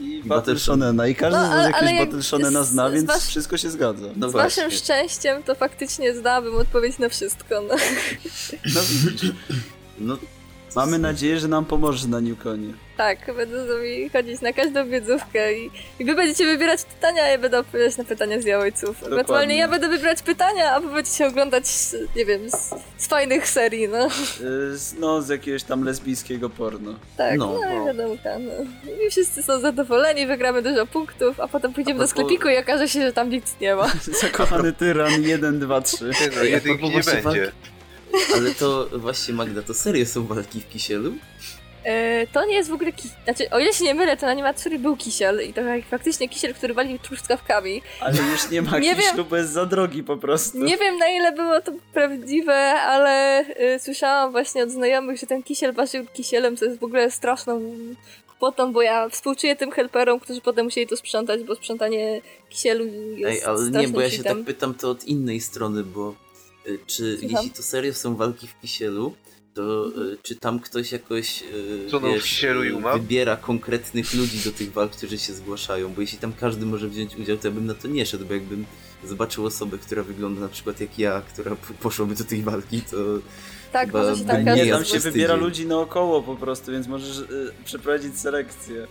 I Battle Battle Shonena. I każdy No, z nas ale- jakiegoś ale jak Battle Shonena z- zna, więc was- wszystko się zgadza. No Z właśnie. waszym szczęściem to faktycznie znałabym odpowiedź na wszystko. No. No. No, Mamy nadzieję, że nam pomożesz na Newconie. Tak, będę z wami chodzić na każdą wiedzówkę i, i wy będziecie wybierać pytania, a ja będę odpowiadać na pytania z jałojców. Ewentualnie ja będę wybierać pytania, a wy będziecie oglądać, nie wiem, z, z fajnych serii, no. Y, z- No, z jakiegoś tam lesbijskiego porno. Tak, no, No, no, no. i wiadomo, no. I wszyscy są zadowoleni, wygramy dużo punktów, a potem pójdziemy A do sklepiku i okaże się, że tam nic nie ma. Zakochany tyran 1, 2, 3. Nie no, Ej, a jedynki nie będzie. Ale to właśnie Magda, to serio są walki w kisielu? E, to nie jest w ogóle kisiel. Znaczy, o ile się nie mylę, to na animatsuri był kisiel i to faktycznie kisiel, który walił truskawkami. Ale już nie ma Nie kiszlu, bo jest za drogi po prostu. Nie wiem na ile było to prawdziwe, ale y, słyszałam właśnie od znajomych, że ten kisiel ważył kisielem, co jest w ogóle straszną kłopotą, bo ja współczuję tym helperom, którzy potem musieli to sprzątać, bo sprzątanie kisielu jest Ej, ale nie, bo ja się shitem. tak pytam to od innej strony, bo y, czy Słucham? jeśli to serio są walki w kisielu, to y, czy tam ktoś jakoś Co, no, w wiesz, wybiera konkretnych ludzi do tych walk, którzy się zgłaszają, bo jeśli tam każdy może wziąć udział, to ja bym na to nie szedł, bo jakbym zobaczył osobę, która wygląda na przykład jak ja, która poszłaby do tej walki, to Tak, chyba może się każdy... Nie, tam się wybiera ludzi naokoło po prostu, więc możesz y, przeprowadzić selekcję.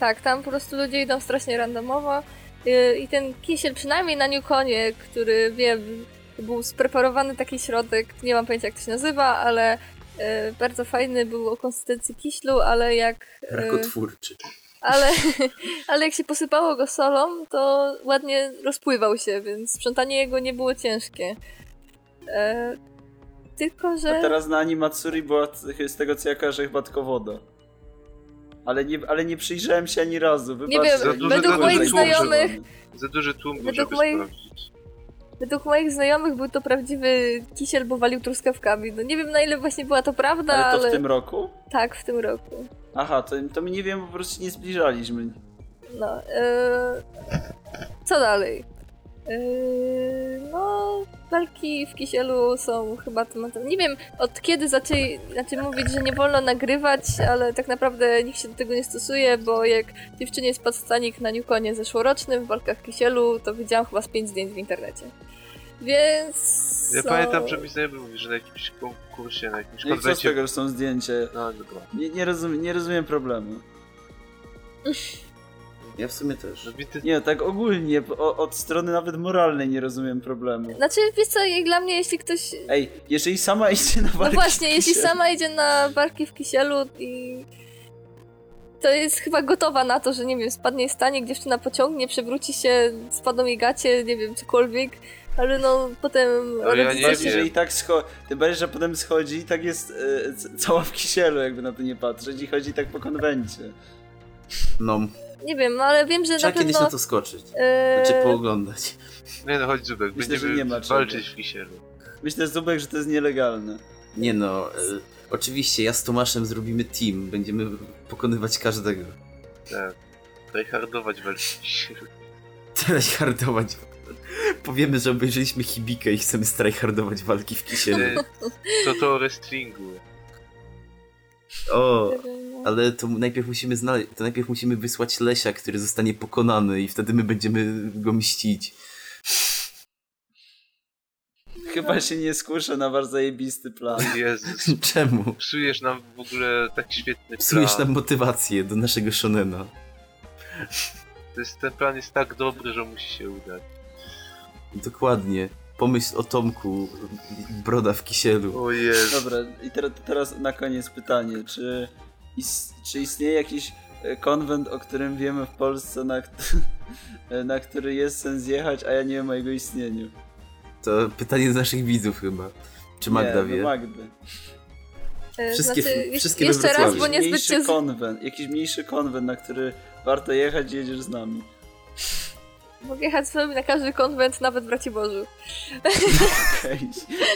Tak, tam po prostu ludzie idą strasznie randomowo. Y, i ten kisiel, przynajmniej na Newconie, który wiem, był spreparowany taki środek, nie mam pojęcia jak to się nazywa, ale y, bardzo fajny był o konsystencji kiślu, ale jak... y, rakotwórczy. ale, ale jak się posypało go solą, to ładnie rozpływał się, więc sprzątanie jego nie było ciężkie. E, tylko, A że... teraz na Animatsuri była z tego co ja kojarzę chyba tylko woda. Ale nie, ale nie przyjrzałem się ani razu. Nie Wybaczcie, wiem, nie według moich znajomych- Za duży tłum żeby moich- sprawdzić. Według moich znajomych był to prawdziwy kisiel, bo walił truskawkami. No nie wiem na ile właśnie była to prawda, Ale ale, to w tym roku? tak, w tym roku. Aha, to, to my nie wiem, po prostu nie zbliżaliśmy. No, e, co dalej? E, no, walki w kisielu są chyba tematem. Nie wiem od kiedy zaczęli znaczy mówić, że nie wolno nagrywać, ale tak naprawdę nikt się do tego nie stosuje, bo jak dziewczynie spadł stanik na Newconie zeszłorocznym w walkach w kisielu, to widziałam chyba z pięć zdjęć w internecie. Więc. Ja są- pamiętam, że mi znajomy mówi, że na jakimś konkursie, na jakimś No i co z konwencie... tego, że są zdjęcia? No. Nie, nie, rozumiem, nie rozumiem problemu. Ja w sumie też. No, Nie, tak ogólnie, o, od strony nawet moralnej nie rozumiem problemu. Znaczy, wiesz co, jak dla mnie, jeśli ktoś Ej, jeżeli sama idzie na No walki właśnie, w jeśli sama idzie na barki w kisielu i to jest chyba gotowa na to, że nie wiem, spadnie jej stanik, dziewczyna pociągnie, przewróci się, spadną jej gacie, nie wiem, cokolwiek, ale no potem No ja nie wiem. Że i tak schodzi, tym bardziej, że potem schodzi i tak jest c- cała w kisielu, jakby na to nie patrzeć i chodzi tak po konwencie. No, Nie wiem, no ale wiem, że trzeba na kiedyś pewno... na to skoczyć. e, Znaczy pooglądać. Nie no, chodź Zubek, Myślę, będziemy że nie ma czego. walczyć w kisielu. Myślę, Zubek, że to jest nielegalne. Nie no, e, oczywiście ja z Tomaszem zrobimy team, będziemy pokonywać każdego. Tak. Tryhardować walki w kisielu. Tryhardować. Powiemy, że obejrzeliśmy Hibikę i chcemy tryhardować walki w kisielu. To to o wrestlingu. O, ale to najpierw musimy znaleźć, to najpierw musimy wysłać Lesia, który zostanie pokonany i wtedy my będziemy go mścić. Chyba się nie skuszę na bardzo zajebisty plan. Jezus. Czemu? Psujesz nam w ogóle tak świetny Psujesz plan. nam motywację do naszego shonena. To jest, ten plan jest tak dobry, że musi się udać. Dokładnie. Pomyśl o Tomku, broda w kisielu. O Jezu. Dobra, i teraz, teraz na koniec pytanie, czy, is, czy istnieje jakiś e, konwent, o którym wiemy w Polsce, na, kt- na który jest sens jechać, a ja nie wiem o jego istnieniu? To pytanie z naszych widzów chyba. Czy Magda nie, wie? No Magdy. E, wszystkie- znaczy, wszystkie jeszcze raz, bo niezbyt mniejszy konwent, jakiś mniejszy konwent, na który warto jechać i jedziesz z nami. Mogę jechać z wami na każdy konwent, nawet w Braci Bożu. Okej,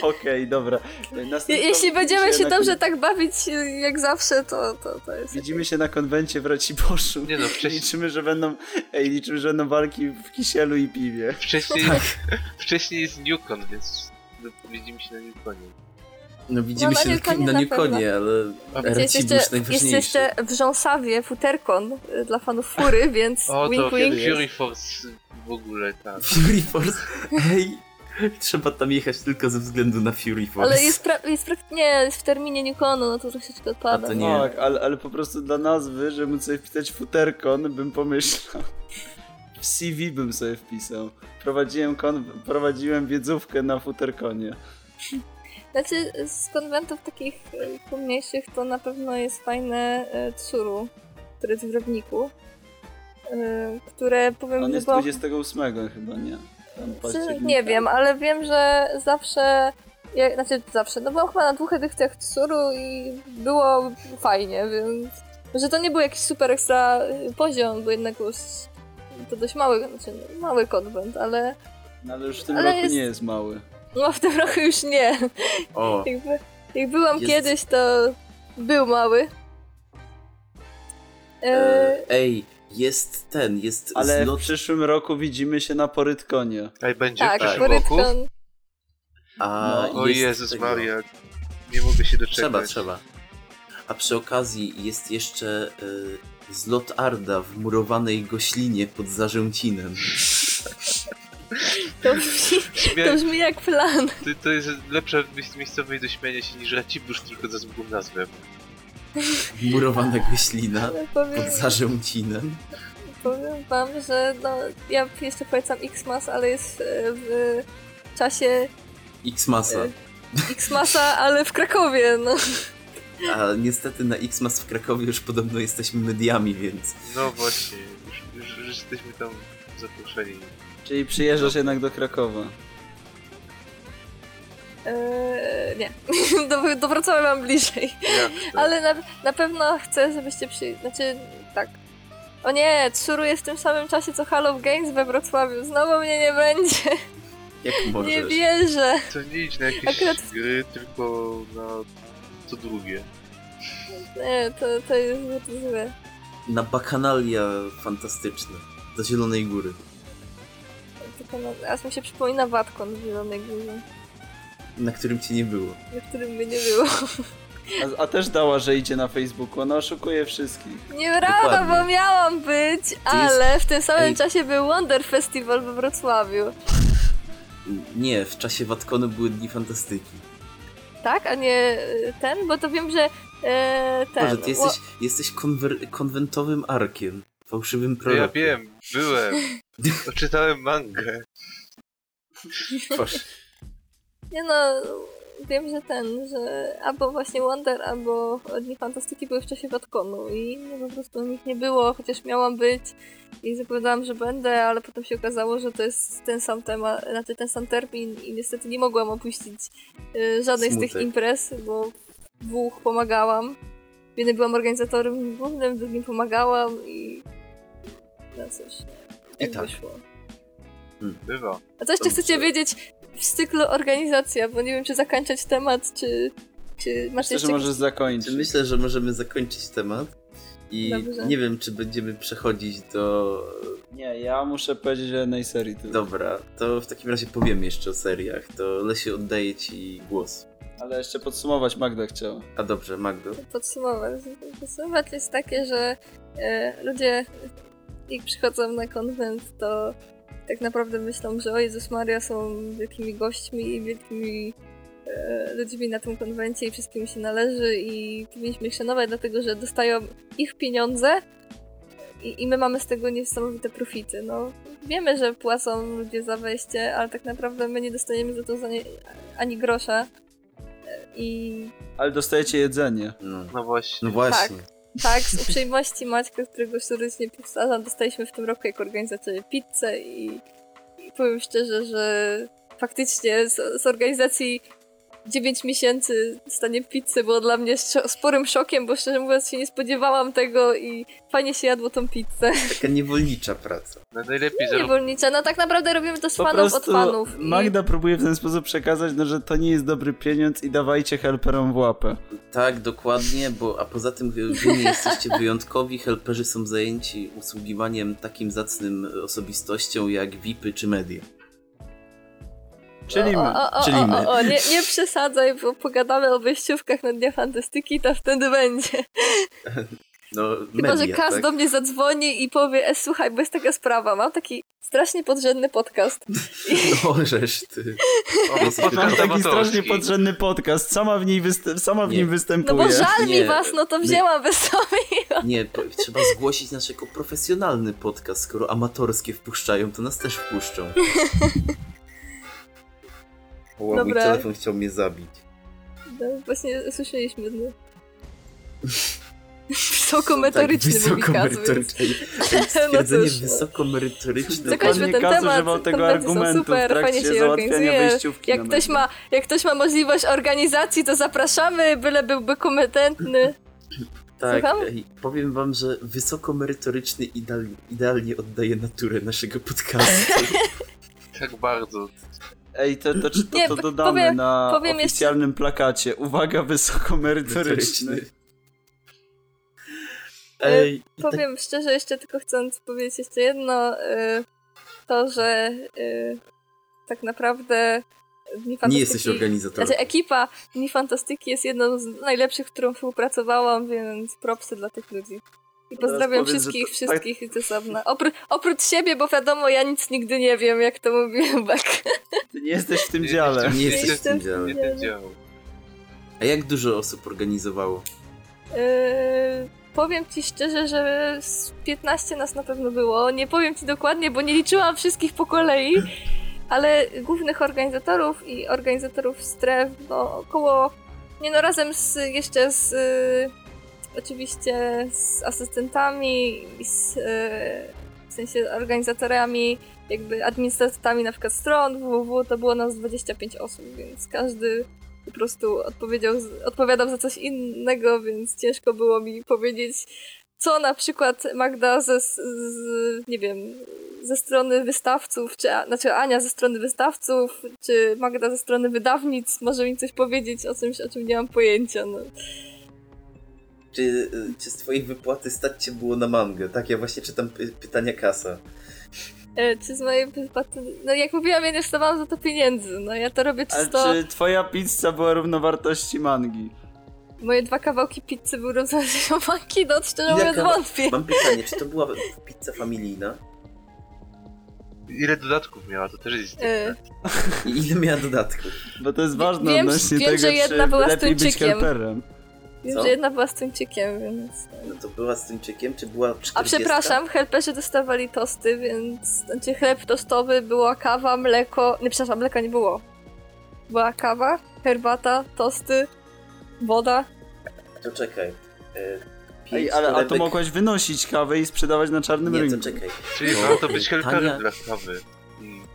okej, dobra. Je, Następną jeśli będziemy się dobrze kon- tak bawić jak zawsze, to, to, to jest... Widzimy się na konwencie w Raciboszu. Nie no, wcześniej, Liczymy, że będą, ej, liczymy, że będą walki w kisielu i piwie. wcześniej, Tak. wcześniej jest Newcon, więc widzimy się na Newconie. No widzimy No, się na, Newconie na na Newconie, ale Jest RC jeszcze, jest jeszcze w Rząsawie futerkon y, dla fanów fury, więc O, wink to wink. Fury Force w ogóle, tak. Fury Force, ej, trzeba tam jechać tylko ze względu na Fury Force. Ale jest, pra- jest pra- nie, jest w terminie Newconu, no to troszeczkę odpada. A to nie. Tak, ale, ale po prostu dla nazwy, żeby móc sobie wpisać futerkon, bym pomyślał. W CV bym sobie wpisał. Prowadziłem, kon, prowadziłem wiedzówkę na futerkonie. Znaczy, z konwentów takich y, pomniejszych to na pewno jest fajne y, Tsuru, które jest w Rybniku, które powiem, On jest było... 28 chyba, nie? Nie wiem, ale wiem, że zawsze, ja, znaczy zawsze, no byłam chyba na dwóch edycjach Tsuru i było fajnie, więc że to nie był jakiś super ekstra y, poziom, bo jednak już to dość mały, znaczy mały konwent, ale No, ale już w tym Ale roku jest- nie jest mały. no w tym roku już nie. O, Jakby, jak byłam Jest- kiedyś, to był mały. E, e, ej, jest ten, jest Ale w zlot... przyszłym roku widzimy się na Porytkonie. A będzie tak, w przyszłym roku? Porytkon. A No, O Jezus tego- Maria, nie mogę się doczekać. Trzeba, trzeba. A przy okazji jest jeszcze y, zlot Arda w murowanej goślinie pod Zarzęcinem. To brzmi, to brzmi jak plan. to, to jest lepsze miejsc- miejscowej do śmiania się niż Racibusz, tylko za złą nazwę. Ale powiem, pod Zarzęcinem. powiem wam, że no, ja jeszcze polecam X-Mas, ale jest e, w czasie X-Masa. X-Masa, ale w Krakowie, no. A niestety na X-Mas w Krakowie już podobno jesteśmy mediami, więc No właśnie, już, już, już jesteśmy tam zaproszeni. Czyli przyjeżdżasz jednak do Krakowa. Eee, nie, do, do Wrocławia mam bliżej. Ale na, na pewno chcę, żebyście przy... Znaczy, tak. O nie, Tsuru jest w tym samym czasie co Halo Games we Wrocławiu. Znowu mnie nie będzie. jak Nie możesz? wierzę. To nie idź na jakieś Akurat- gry, tylko na co drugie. Nie, to, to jest zbyt złe. Na bakanalia fantastyczne. Do Zielonej Góry. Aż mi się przypomina Watkon w Zielonej Górze, Na którym cię nie było. na którym by nie było. A, a też dała, że idzie na Facebooku. Ona oszukuje wszystkich. Nieprawda, Dokładnie. bo miałam być, ale w tym samym Ej. czasie był Wonder Festival we Wrocławiu. Nie, w czasie Watkonu były Dni Fantastyki. Tak, a nie y, ten? Bo to wiem, że e, ten... Boże, ty jesteś, jesteś konwer- konwentowym arkiem. Fałszywym No ja prorokiem. wiem, byłem. Czytałem mangę. Proszę. Nie no, wiem, że ten, że albo właśnie Wonder, albo Dni Fantastyki były w czasie Watkonu i no, po prostu nich nie było, chociaż miałam być i zapowiadałam, że będę, ale potem się okazało, że to jest ten sam temat, znaczy ten sam termin i niestety nie mogłam opuścić y, żadnej z tych Smutek. imprez, bo w dwóch pomagałam. W jednej byłam organizatorem głównym, w drugim pomagałam i no cóż, nie, I tak tak. wyszło. Bywa. A co jeszcze chcecie wiedzieć w cyklu organizacja, bo nie wiem, czy zakończać temat, czy, czy masz Myślę, jeszcze... że możesz zakończyć. Myślę, że możemy zakończyć temat. I Dobrze. nie wiem, czy będziemy przechodzić do. Nie, ja muszę powiedzieć o jednej serii tylko. Dobra, to w takim razie powiem jeszcze o seriach. To Lesiu oddaję ci głos. Ale jeszcze podsumować Magda chciała. A dobrze, Magdo. podsumować. Podsumować jest takie, że e, ludzie jak przychodzą na konwent, to tak naprawdę myślą, że o Jezus Maria są wielkimi gośćmi i wielkimi e, ludźmi na tym konwencie i wszystkim się należy i powinniśmy ich szanować, dlatego że dostają ich pieniądze i, i my mamy z tego niesamowite profity. No, wiemy, że płacą ludzie za wejście, ale tak naprawdę my nie dostaniemy za to za nie, ani grosza. E, I Ale dostajecie jedzenie. No, No właśnie. no właśnie. Tak, z uprzejmości Maćka, którego serdecznie powtarzam, dostaliśmy w tym roku jako organizatorzy pizzę i, i powiem szczerze, że faktycznie z, z organizacji 9 miesięcy stanie pizzy było dla mnie sporym szokiem, bo szczerze mówiąc się nie spodziewałam tego i fajnie się jadło tą pizzę. Taka niewolnicza praca. No najlepiej zarób... Niewolnicza, no tak naprawdę robimy to z Po fanów od fanów. I- Magda próbuje w ten sposób przekazać, no, że to nie jest dobry pieniądz i dawajcie helperom w łapę. Tak, dokładnie, bo a poza tym wy wy nie jesteście wyjątkowi, helperzy są zajęci usługiwaniem takim zacnym osobistościom jak VIPy czy media. Czyli my. o, o, Czyli o, my. o, o, nie, nie przesadzaj, bo pogadamy o wejściówkach na Dnia Fantastyki, to wtedy będzie. No, Chyba, media, że Kaz tak? do mnie zadzwoni i powie, e, słuchaj, bo jest taka sprawa, mam taki strasznie podrzędny podcast. No, żeż ty. O, Mam taki strasznie podrzędny podcast, sama w, niej wyst- sama w Nie. nim No występuję. bo żal mi Nie. was, no to wzięłam bez sobie. Nie, po, trzeba zgłosić nasz jako profesjonalny podcast. Skoro amatorskie wpuszczają, to nas też wpuszczą. Mój Dobra. telefon chciał mnie zabić. No, właśnie słyszeliśmy, no. Wysokometoryczny tak, wysokomerytoryczny. No Stwierdzenie no. wysokomerytoryczne. Zakończmy ten Kazu temat, używał tego argumentu super, fajnie się organizuje. Jak ktoś, ma, jak ktoś ma możliwość organizacji, to zapraszamy, byle byłby kompetentny. Tak, Słucham? powiem wam, że wysokomerytoryczny idealnie, idealnie oddaje naturę naszego podcastu. Tak bardzo. Ej, to, to, to, Nie, to dodamy powiem- na powiem jeszcze- oficjalnym plakacie. Uwaga, wysokomerytoryczny. Ej, i tak, Powiem szczerze, jeszcze tylko chcąc powiedzieć jeszcze jedno, y, to, że y, tak naprawdę Dni nie Fantastyki... jesteś organizatorem. Znaczy ekipa Dni Fantastyki jest jedną z najlepszych, którą współpracowałam, więc propsy dla tych ludzi. I pozdrawiam powiedz, wszystkich, to- wszystkich z osobna. Opró oprócz siebie, bo wiadomo, ja nic nigdy nie wiem, jak to mówił Bek. Ty nie jesteś w tym Nie dziale. Nie jesteś w tym dziale. A jak dużo osób organizowało? Yy, powiem ci szczerze, że z 15 nas na pewno było. Nie powiem ci dokładnie, bo nie liczyłam wszystkich po kolei, ale głównych organizatorów i organizatorów stref, no około, nie no razem z jeszcze z yy, oczywiście z asystentami z, yy, w sensie organizatorami, jakby administratorami na przykład stron www, to było nas 25 osób, więc każdy po prostu odpowiedział, odpowiadał za coś innego, więc ciężko było mi powiedzieć, co na przykład Magda ze, z, nie wiem, ze strony wystawców, czy znaczy Ania ze strony wystawców, czy Magda ze strony wydawnic może mi coś powiedzieć o czymś, o czym nie mam pojęcia. No. Czy, czy z twojej wypłaty stać cię było na mangę? Tak, ja właśnie czytam py pytania kasa. E, czy z mojej wypłaty... No jak mówiłam, ja nie wstawałam za to pieniędzy. No ja to robię A czysto... czy twoja pizza była równowartości mangi? Moje dwa kawałki pizzy były rozwiązane manki, no szczerze mówiąc wątpię. Mam pytanie, czy to była pizza familijna? Ile dodatków miała, to też jest E, I ile miała dodatków? Bo to jest ważne Wiem- odnośnie wiem, tego, że jedna czy była z lepiej być tuńczykiem. Wiem, Co? że jedna była z tuńczykiem, więc... No to była z tuńczykiem, czy była 40? A przepraszam, helperzy dostawali tosty, więc... Znaczy chleb tostowy, była kawa, mleko... Nie, przepraszam, mleka nie było. Była kawa, herbata, tosty, woda. To czekaj. E, pięć Ej, ale a to mogłaś wynosić kawę i sprzedawać na czarnym Nie, rynku. to czekaj. Czyli No, ma to być helperem dla kawy.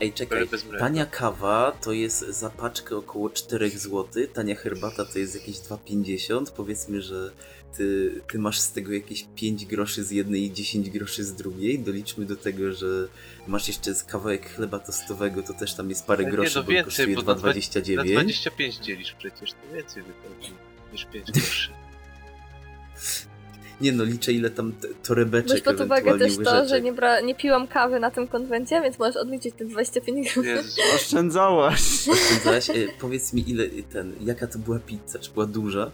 Ej, czekaj. Tania kawa to jest za paczkę około 4 zł, tania herbata to jest jakieś 2,50. Powiedzmy, że ty, ty masz z tego jakieś 5 groszy z jednej i 10 groszy z drugiej. Doliczmy do tego, że masz jeszcze kawałek chleba tostowego, to też tam jest parę Ale nie, groszy, no bo więcej, kosztuje bo na dwa- Na 2,29. 25 dzielisz przecież, to więcej wychodzi niż 5 groszy. Nie no, liczę ile tam torebeczek Weź pod uwagę też to, że nie, bra- nie piłam kawy na tym konwencie, więc możesz odliczyć te 25 groszy. Jezus. Oszczędzałaś. Oszczędzałaś? E, powiedz mi ile ten, jaka to była pizza? Czy była duża?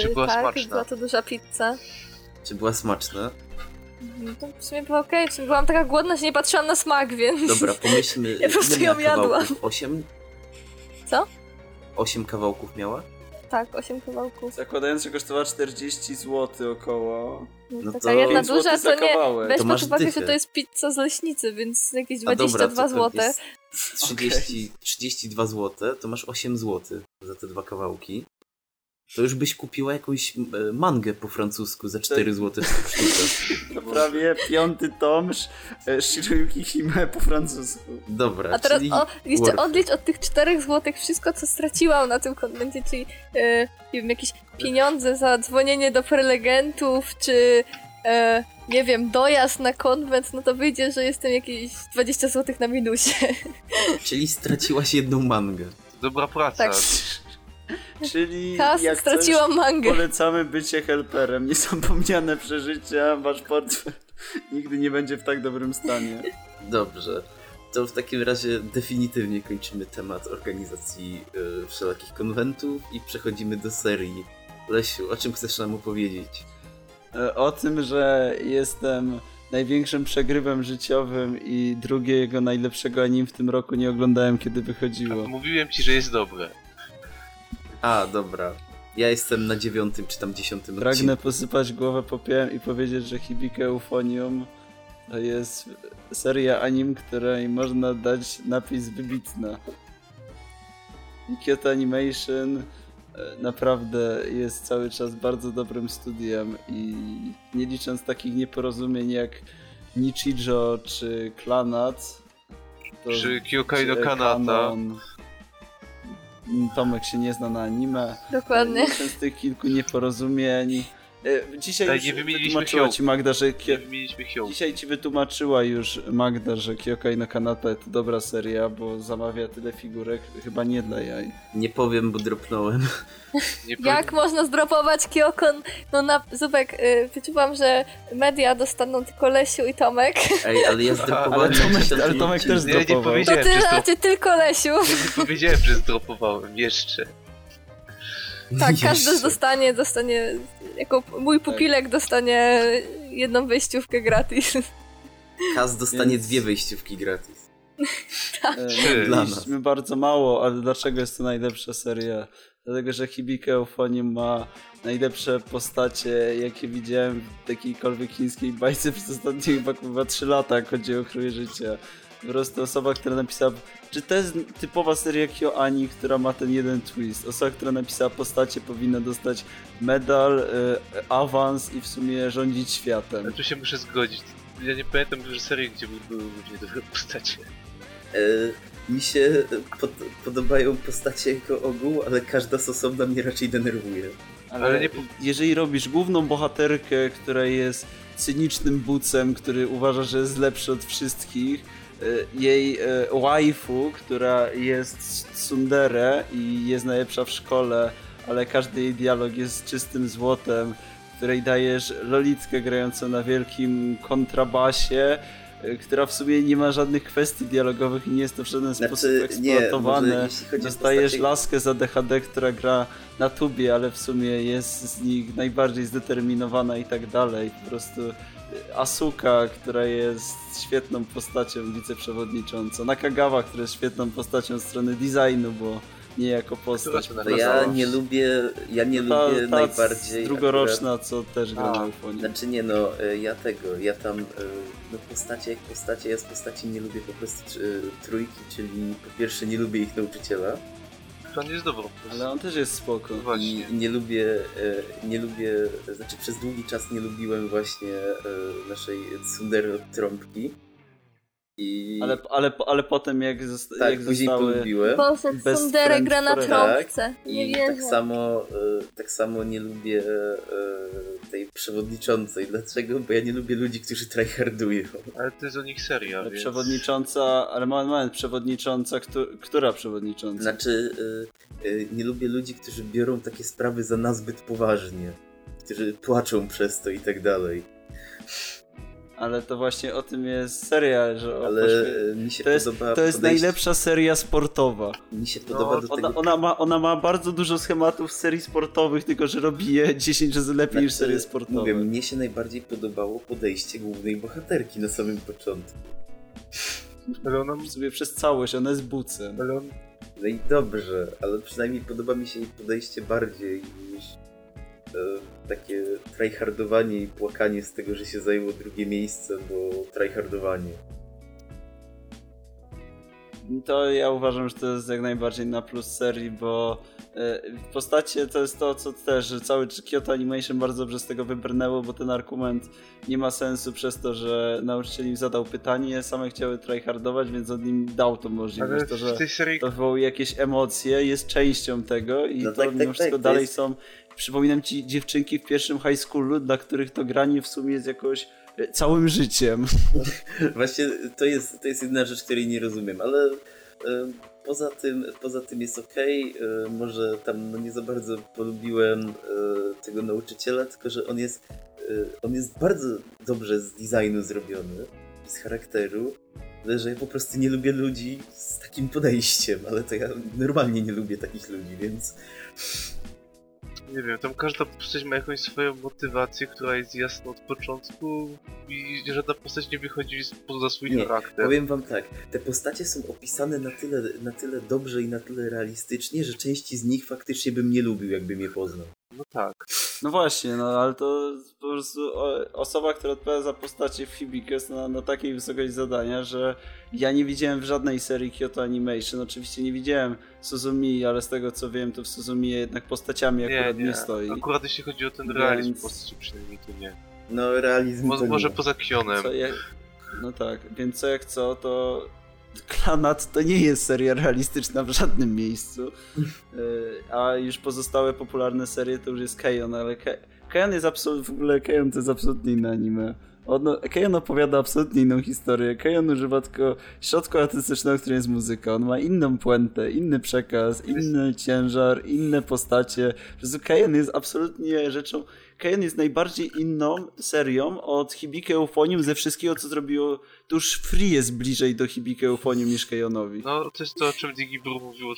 Czy była tak, smaczna? była to duża pizza. Czy była smaczna? No to w sumie było okej, okay. byłam taka głodna, że nie patrzyłam na smak, więc... Dobra, pomyślmy. Ja po prostu ją jadłam. Osiem? Co? Osiem kawałków miała? Tak, 8 kawałków. Zakładając, że kosztowała 40 zł około. No, No taka to jedna duża, to nie... Weź To pod masz uwagę, że to jest pizza z leśnicy, więc jakieś A dobra, 22 to zł. jest 30, 32 zł, to masz 8 zł za te dwa kawałki. To już byś kupiła jakąś e, mangę po francusku za 4 zł sztuka. To prawie piąty tom e, Shiruyuki Hime po francusku. Dobra, A teraz czyli o, jeszcze odlicz od tych 4 zł wszystko, co straciłam na tym konwencie, czyli e, nie wiem, jakieś pieniądze za dzwonienie do prelegentów, czy e, nie wiem, dojazd na konwent, no to wyjdzie, że jestem jakieś 20 zł na minusie. Czyli straciłaś jedną mangę. Dobra praca. Tak. Czyli Kas, jak straciłam coś, mangę. polecamy bycie helperem. Niezapomniane przeżycia, wasz portfel nigdy nie będzie w tak dobrym stanie. Dobrze. to w takim razie definitywnie kończymy temat organizacji y, wszelakich konwentów i przechodzimy do serii. Lesiu, o czym chcesz nam opowiedzieć? E, O tym, że jestem największym przegrywem życiowym i drugiego najlepszego anim w tym roku nie oglądałem, kiedy wychodziło. Mówiłem ci, że jest dobre. A, dobra. Ja jestem na dziewiątym czy tam dziesiątym Pragnę posypać głowę popiołem i powiedzieć, że Hibike Euphonium to jest seria anim, której można dać napis wybitna. I Kyoto Animation e, naprawdę jest cały czas bardzo dobrym studiem i nie licząc takich nieporozumień jak Nichijo czy Klanat to Czy Kyokai no czy Kanata. Kanon. Tomek się nie zna na anime. Dokładnie. Przez tych kilku nieporozumień. E, Dzisiaj już nie wymieniliśmy ci Magda, że Nie Kyo... wymieniliśmy. Dzisiaj ci wytłumaczyła już Magda, że Kyokai no Kanata to dobra seria, bo zamawia tyle figurek, chyba nie dla jaj. Nie powiem, bo dropnąłem. Nie Jak można zdropować Kyokon? No na Zubek, y, wyczuwam, że media dostaną tylko Lesiu i Tomek. Ej, ale ja zdropowałem Ale Tomek- na ale Tomek też Nie, nie zdropował. To powiedziałem, ty że zdrop... znaczy tylko Lesiu. nie powiedziałem, że zdropowałem. Jeszcze. Tak, każdy Jeszcze. dostanie, dostanie, jako mój pupilek dostanie jedną wejściówkę gratis. Kaz dostanie Więc- dwie wejściówki gratis. E, Ty. Dla Mieliśmy bardzo mało, ale dlaczego jest to najlepsza seria? Dlatego, że Hibike Euphonium ma najlepsze postacie, jakie widziałem w jakiejkolwiek chińskiej bajce przez ostatnie chyba, chyba 3 lata, jak chodzi o chrój życia. Po prostu osoba, która napisała... Czy to jest typowa seria KyoAni, która ma ten jeden twist? Osoba, która napisała postacie powinna dostać medal, e, awans i w sumie rządzić światem. Ale tu się muszę zgodzić. Ja nie pamiętam reżyserii, gdzie by były równie dobre postacie. E, mi się pod, podobają postacie jako ogół, ale każda z osobna mnie raczej denerwuje. Ale, Ale nie- jeżeli robisz główną bohaterkę, która jest cynicznym bucem, który uważa, że jest lepszy od wszystkich, e, jej e, waifu, która jest tsundere i jest najlepsza w szkole, ale każdy jej dialog jest czystym złotem, której dajesz lolitkę grającą na wielkim kontrabasie, e, która w sumie nie ma żadnych kwestii dialogowych i nie jest to w żaden Znaczy, sposób nie, eksploatowane. o Dostajesz postacie- laskę za DHD, która gra na tubie, ale w sumie jest z nich najbardziej zdeterminowana i tak dalej. Po prostu y, Asuka, która jest świetną postacią wiceprzewodniczącą. Nakagawa, która jest świetną postacią z strony designu, bo nie jako postać. Prostu. ja nie lubię, ja nie ta, lubię ta najbardziej... drugoroczna, co też gra na Eufonie. Znaczy nie no, e, ja tego, ja tam, e, no postacie jak postacie, ja z postaci nie lubię po prostu e, trójki, czyli po pierwsze nie lubię ich nauczyciela Plan jest. Ale on też jest spoko. i Właśnie. nie lubię, e, nie lubię, znaczy przez długi czas nie lubiłem właśnie e, naszej tsundere od trąbki i Ale, ale, ale potem jak, zosta- tak, jak później zostały... polubiłem. Boże, Best Sundere gra na trąbce. Nie I wierzę. tak samo, e, tak samo nie lubię e, tej przewodniczącej. Dlaczego? Bo ja nie lubię ludzi, którzy tryhardują. Ale to jest o nich seria, Ale więc... Przewodnicząca, ale moment, moment, przewodnicząca, kto, która przewodnicząca? Znaczy, nie lubię ludzi, którzy biorą takie sprawy za nazbyt poważnie. Którzy płaczą przez to i tak dalej. Ale to właśnie o tym jest seria, że o Ale y, mi się to jest, podoba to jest podejście- najlepsza seria sportowa. Mi się podoba do Ona, tego... ona, ma, ona ma bardzo dużo schematów serii sportowych, tylko że robi je 10 razy lepiej niż Znaczy, serie sportowe. Mówię, mnie się najbardziej podobało podejście głównej bohaterki na samym początku. Ale ona... Sobie przez całość, ona jest bucem. Ale on... No i dobrze, ale przynajmniej podoba mi się jej podejście bardziej niż e, takie tryhardowanie i płakanie z tego, że się zajęło drugie miejsce, bo tryhardowanie. To ja uważam, że to jest jak najbardziej na plus serii, bo e, w postacie to jest to, co też, że cały Kyoto Animation bardzo dobrze z tego wybrnęło, bo ten argument nie ma sensu przez to, że nauczyciel im zadał pytanie, same chciały tryhardować, więc on im dał tą możliwość. Ale To, że serii... to wywołuje jakieś emocje, jest częścią tego i No to tak, tak, mimo wszystko tak, to dalej jest- są... Przypominam ci dziewczynki w pierwszym high schoolu, dla których to granie w sumie jest jakoś e, całym życiem. Właśnie to jest, to jest jedna rzecz, której nie rozumiem, ale e, poza, tym, poza tym jest okej. E, może tam nie za bardzo polubiłem tego nauczyciela, tylko że on jest, on jest bardzo dobrze z designu zrobiony, z charakteru że ja po prostu nie lubię ludzi z takim podejściem, ale to ja normalnie nie lubię takich ludzi, więc Nie wiem, tam każda postać ma jakąś swoją motywację, która jest jasna od początku i żadna postać nie wychodzi poza swój Nie, charakter. powiem wam tak, te postacie są opisane na tyle, na tyle dobrze i na tyle realistycznie, że części z nich faktycznie bym nie lubił, jakbym je poznał. No tak. No właśnie, no ale to po prostu osoba, która odpowiada za postacie w jest na, na takiej wysokości zadania, że ja nie widziałem w żadnej serii Kyoto Animation. Oczywiście nie widziałem Suzumi, ale z tego co wiem, to w Suzumi jednak postaciami Nie, akurat nie, nie. stoi. Akurat jeśli chodzi o ten Więc- realizm postaci przynajmniej to nie. No, realizm Mo to może nie. poza Kionem. Co jak, no tak, więc co jak co, to Klanat to nie jest seria realistyczna w żadnym miejscu. Y, A już pozostałe popularne serie to już jest Keion, ale Ke Keion jest absolutnie, w ogóle Keion to jest absolutnie inne anime. Ono, Keion opowiada absolutnie inną historię. Keion używa tylko środka artystycznego, którym jest muzyka. On ma inną puentę, inny przekaz, inny ciężar, inne postacie. Po prostu Keion jest absolutnie rzeczą... Keion jest najbardziej inną serią od Hibike Euphonium ze wszystkiego, co zrobiło... To już Free jest bliżej do Hibike Euphonium niż Keionowi. No to jest to, o czym Digibru mówił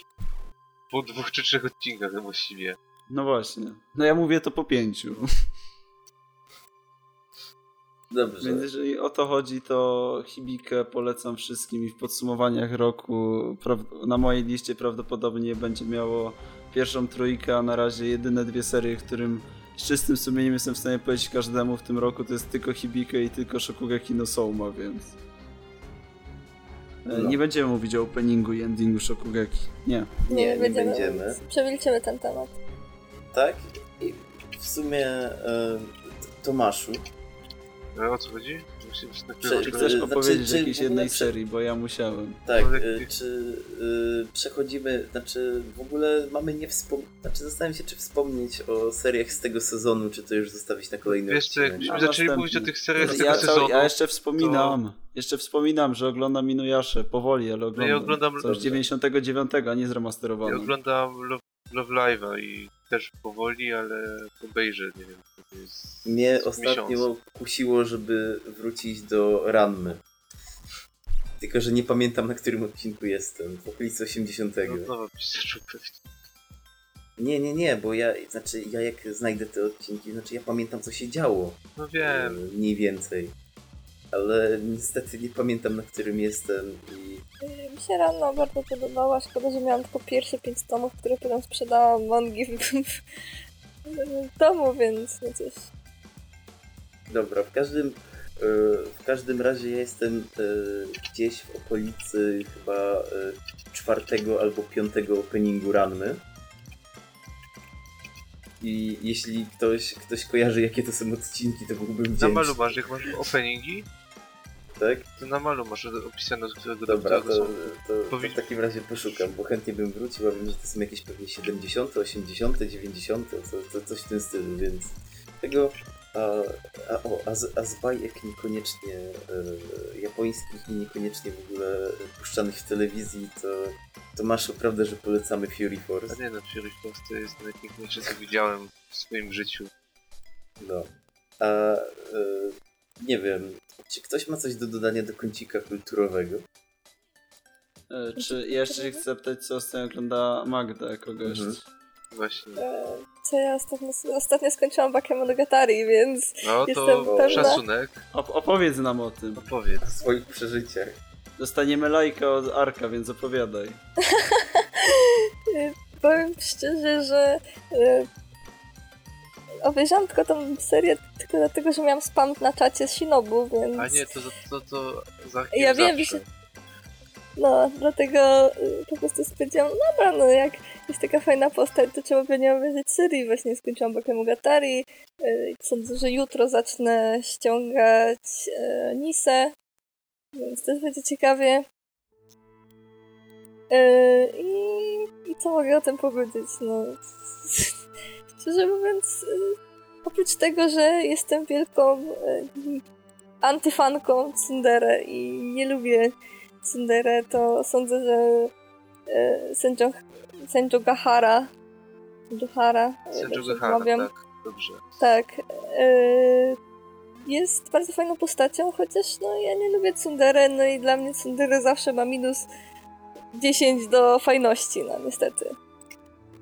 po dwóch czy trzech odcinkach właściwie. No właśnie. No ja mówię to po pięciu. Dobrze. Więc jeżeli o to chodzi, to Hibikę polecam wszystkim i w podsumowaniach roku na mojej liście prawdopodobnie będzie miało pierwszą trójkę, a na razie jedyne dwie serie, którym z czystym sumieniem jestem w stanie powiedzieć każdemu w tym roku, to jest tylko Hibike i tylko Shokugeki no Souma, więc... E, No. Nie będziemy mówić o openingu i endingu Shokugeki. Nie. Nie, nie będziemy. będziemy. Przemilczymy ten temat. Tak? I w sumie e, Tomaszu, Ale o co chodzi? Musimy Czy- Czy chcesz Znaczy, opowiedzieć czy o jakiejś jednej prze- serii, bo ja musiałem. tak, No, e, jak- czy e, przechodzimy, znaczy w ogóle mamy nie wspomnieć, znaczy zastanawiam się, czy wspomnieć o seriach z tego sezonu, czy to już zostawić na kolejny Wiesz co, jakbyśmy zaczęli następny. mówić o tych seriach z tego Ja, sezonu, ja jeszcze wspominam, jeszcze wspominam, że oglądam Inuyasze, powoli, ale oglądam. ja oglądam- Coś z 99, a nie ja zremasterowane. oglądam Love, Love Live'a i też powoli, ale obejrzę, nie wiem, to jest Mnie z ostatnio miesiąc. kusiło, żeby wrócić do Ranmy. Tylko, że nie pamiętam na którym odcinku jestem. W okolicy 80. No, no. Nie, nie, nie, bo ja, znaczy ja jak znajdę te odcinki, znaczy ja pamiętam co się działo. No e, wiem, Mniej więcej. Ale niestety nie pamiętam na którym jestem i Mi się rano bardzo podobała, szkoda, że miałam tylko pierwsze pięć tomów, które potem sprzedałam mangi w, w, w domu, więc no cóż. Dobra, w każdym, e, w każdym razie ja jestem e, gdzieś w okolicy chyba czwartego albo piątego openingu Ranmy. I jeśli ktoś, ktoś kojarzy jakie to są odcinki, to byłbym na wdzięczny. malu masz, jak masz openingi, Tak? to na malu masz opisane, od którego do Dobra, to, są. to, to w takim razie poszukam, bo chętnie bym wrócił, a wiem, że to są jakieś pewnie 70., 80., 90., co, co, coś w tym stylu, więc tego... A, a, o, a, z, a z bajek niekoniecznie e, japońskich i niekoniecznie w ogóle puszczanych w telewizji, to, to masz prawdę, że polecamy Fury A Force. nie no, Fury Force to jest najpiękniejsze co widziałem w swoim życiu. No. A e, nie wiem, czy ktoś ma coś do dodania do kącika kulturowego? E, Czy ja jeszcze się chcę zapytać, co ostatnio ogląda Magda jako gość. Mhm. Właśnie. E, co ja ostatnio, ostatnio skończyłam Bakemonogatari, więc No Jestem to pewna- szacunek, Op- opowiedz nam o tym. opowiedz. W swoich przeżyciach. Dostaniemy lajka od Arka, więc opowiadaj. powiem szczerze, że e, obejrzałam tylko tą serię tylko dlatego, że miałam spam na czacie z Shinobu, więc... A nie, to, to, to, za Ja chwilę wiem, zawsze. że- No, dlatego y, po prostu stwierdziłam, dobra, no jak jest taka fajna postać, to trzeba by nie obejrzeć serii. Właśnie skończyłam Bakemogatari. y, Sądzę, że jutro zacznę ściągać y, Nisę, więc też będzie ciekawie. I, I co mogę o tym powiedzieć? No, szczerze mówiąc, y, oprócz tego, że jestem wielką y, antyfanką Tsundere i nie lubię Tsundere, to sądzę, że e, Senjo, Senjo Gahara Senjo Hara, Senju dobrze Gahara, tak, dobrze. tak jest bardzo fajną postacią, chociaż no ja nie lubię Tsundere, no i dla mnie Tsundere zawsze ma minus 10 do fajności, no niestety.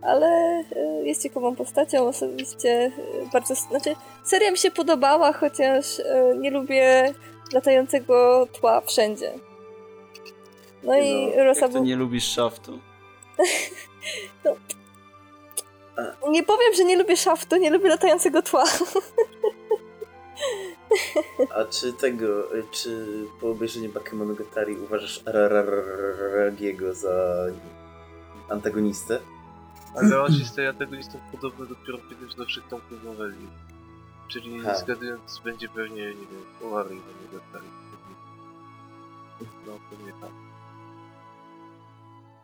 Ale y, jest ciekawą postacią, osobiście y, bardzo, znaczy seria mi się podobała, chociaż y, nie lubię latającego tła wszędzie. No i No, Rosa jak to był... nie lubisz szaftu? Nie powiem, że nie lubię szaftu, nie lubię latającego tła. A czy tego, czy po obejrzeniu Bakemonogatari uważasz Araragiego za antagonistę? Ale on się staje antagonistą podobno dopiero jednym z nowszych tomków noweli. Czyli Ha. zgadując będzie pewnie, nie wiem, Owary i Monogatari. No, pewnie tak.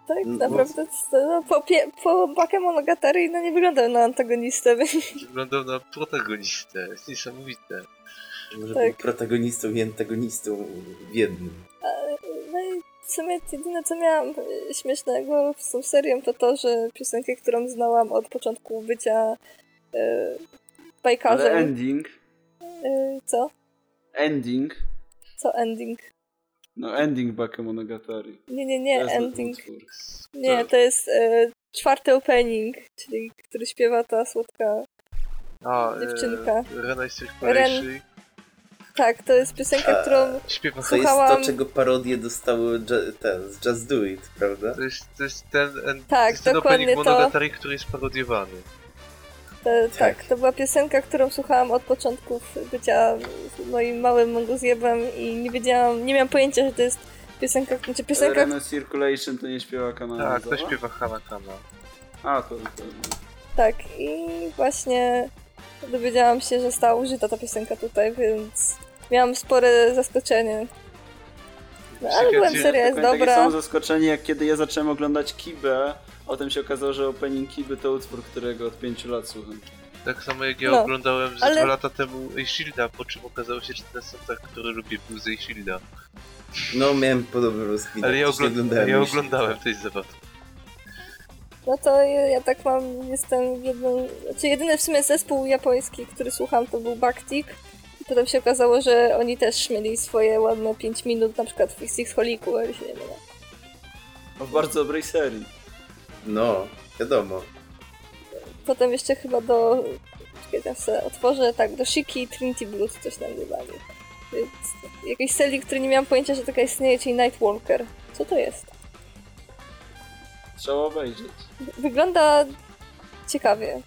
Tak, No, naprawdę no, po, pie- po Bakemonogatari no nie wyglądał na antagonistę. Wyglądał na protagonistę, jest niesamowite. Może Tak. był protagonistą i antagonistą w jednym. No i w sumie jedyne co miałam śmiesznego z tą serią to to, że piosenkę, którą znałam od początku bycia Ale bajkarzem. ending, E, co? ending, Co ending? no ending Bakemonogatari. Nie, nie, nie, ending. Nie, to jest e, czwarty opening, czyli który śpiewa ta słodka. A, Dziewczynka. E, Rena Circulation. Tak, to jest piosenka, A, którą Śpiewa To jest Słuchałam- to, czego parodie dostało Ju- ten, z Just Do It, prawda? To jest, to jest ten, en, Tak, to jest ten dokładnie opening to. Monogatari, który jest parodiowany. To, tak. Tak. to była piosenka, którą słuchałam od początków bycia moim małym mongozjebem i nie wiedziałam, nie miałam pojęcia, że to jest piosenka, znaczy piosenka, Reno Circulation to nie śpiewa kanał. Tak, to śpiewa Hana Kama. A, to, to tak i właśnie dowiedziałam się, że została użyta ta piosenka tutaj, więc miałam spore zaskoczenie. No, ale byłem seria jest Takie dobra. samo zaskoczenie, jak kiedy ja zacząłem oglądać Kibę, a potem się okazało, że opening Kiby to utwór, którego od 5 lat słucham. Tak samo jak ja No, oglądałem ze ale- dwa lata temu Shielda, po czym okazało się, że ten soundtrack, który lubię, był z Shielda. No, miałem podobny rozkwit. Ale ja, ogląd- oglądałem ja oglądałem tej zabawki. No to ja, ja tak mam, jestem jedną, znaczy jedyny w sumie zespół japoński, który słucham to był Baktik. I potem się okazało, że oni też mieli swoje ładne 5 minut, na przykład w Six Holiku, ale się nie mylę. No, w bardzo dobrej serii. No, wiadomo. Potem jeszcze chyba do, czekaj, teraz sobie otworzę, tak, do Shiki i Trinity Blues coś tam dodali. Więc jakiejś serii, której nie miałam pojęcia, że taka istnieje, czyli Nightwalker. Co to jest? Trzeba obejrzeć. Wygląda ciekawie.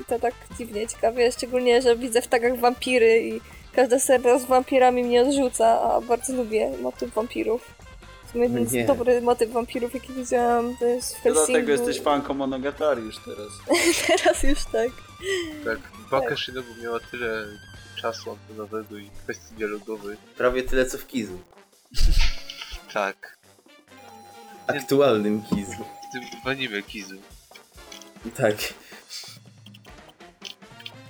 I to tak dziwnie ciekawie, szczególnie, że widzę w tagach wampiry i każda seria z wampirami mnie odrzuca, a bardzo lubię motyw wampirów. W sumie Nie. z dobry motyw wampirów, jaki widziałam, to jest w To Helsingu. dlatego jesteś fanką Monogatari już teraz. Teraz już tak. Tak, Baka Shinobu miała tyle czasu antenowego i kwestii dialogowych. Prawie tyle co w Kizu. Tak, Aktualnym Kizu. w tym w anime Kizu. Tak.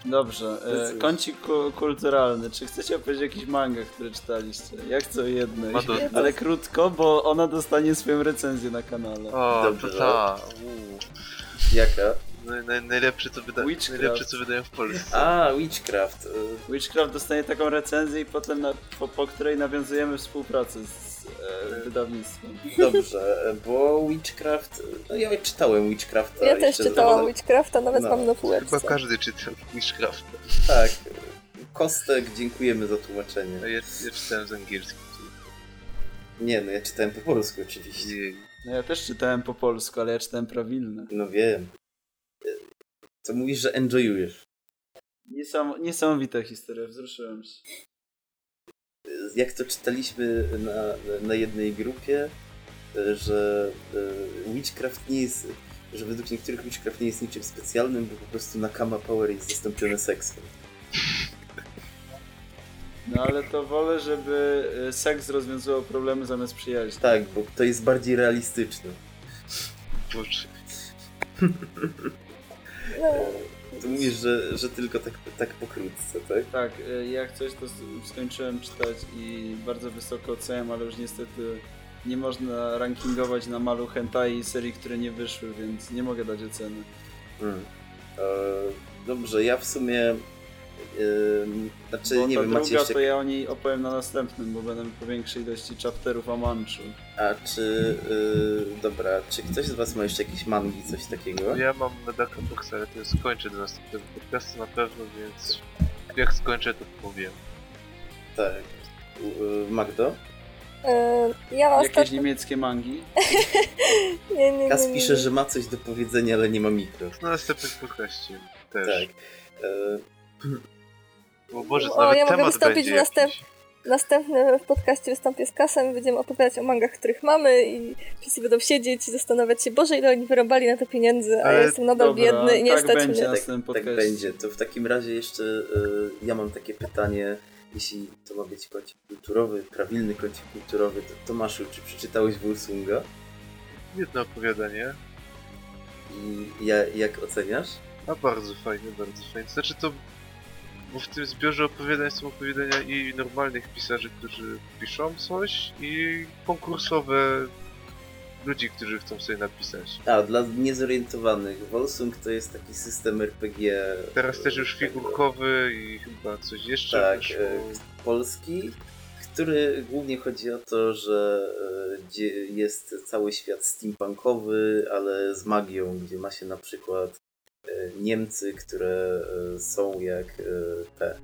Dobrze, e, kącik ku- kulturalny. Czy chcecie opowiedzieć jakiś manga, który czytaliście? Ja chcę o jednej, ale krótko, bo ona dostanie swoją recenzję na kanale. O, Dobrze. to ta. Jaka? Naj, naj, najlepsze, co wyda- najlepsze co wydają w Polsce. A, Witchcraft. Witchcraft dostanie taką recenzję i potem na, po, po której nawiązujemy współpracę z wydawnictwem. Dobrze, bo Witchcraft. No ja czytałem Witchcrafta. Ja też czytałam za- Witchcrafta, nawet No. mam na Chyba półeczce. każdy czytał Witchcraft. Tak. Kostek, dziękujemy za tłumaczenie. A ja, ja czytałem z angielskiego. Nie, no ja czytałem po polsku oczywiście. No ja też czytałem po polsku, ale ja czytałem prawilne. No wiem. Co mówisz, że enjoyujesz? Niesam, niesamowita historia, wzruszyłem się. Jak to czytaliśmy na, na jednej grupie, że e, Witchcraft nie jest. Że według niektórych Witchcraft nie jest niczym specjalnym, bo po prostu Nakama Power jest zastąpione seksem. No ale to wolę, żeby e, seks rozwiązywał problemy zamiast przyjaźni. Tak, bo to jest bardziej realistyczne. Boże. To mówisz, że, że tylko tak, tak pokrótce, tak? Tak, e, jak coś to skończyłem czytać i bardzo wysoko oceniam, ale już niestety nie można rankingować na malu hentai serii, które nie wyszły, więc nie mogę dać oceny. Hmm. E, dobrze, ja w sumie znaczy, Bo nie ta wiem, macie druga jeszcze... to ja o niej opowiem na następnym, bo będę po większej ilości chapterów o Manchu. A czy... Yy, dobra, czy ktoś z was ma jeszcze jakieś mangi, coś takiego? Ja mam Medaka Box, ale to skończę do następnego podcastu na pewno, więc jak skończę to powiem. Tak. Y, Magdo? E, ja mam Jakieś ostatnio... niemieckie mangi? Nie, nie, nie, Kas nie, pisze, nie. że ma coś do powiedzenia, ale nie ma mikro. Na następnym podcaście też. Tak. E, Bo może O, nawet ja mogę temat wystąpić będzie w następ- jakiś. Następny w podcaście wystąpię z Kasem, będziemy opowiadać o mangach, których mamy i wszyscy będą siedzieć i zastanawiać się, Boże, ile oni wyrąbali na to pieniędzy, a Ale ja jestem nadal Dobra, biedny i nie tak stać będzie. mnie. Tak, następnym tak będzie. To w takim razie jeszcze y, ja mam takie pytanie, jeśli to ma być kącik kulturowy, prawilny kącik kulturowy, to Tomaszu, czy przeczytałeś Wolsunga? Jedno opowiadanie. I ja, jak oceniasz? A bardzo fajnie, bardzo fajnie. Znaczy to... Bo w tym zbiorze opowiadań są opowiadania i normalnych pisarzy, którzy piszą coś i konkursowe ludzi, którzy chcą sobie napisać. A, dla niezorientowanych, Wolsung to jest taki system RPG... Teraz też już e, figurkowy i chyba coś jeszcze Tak, wyszło. e, polski, który głównie chodzi o to, że e, jest cały świat steampunkowy, ale z magią, gdzie ma się na przykład Niemcy, które e, są jak e, te. e,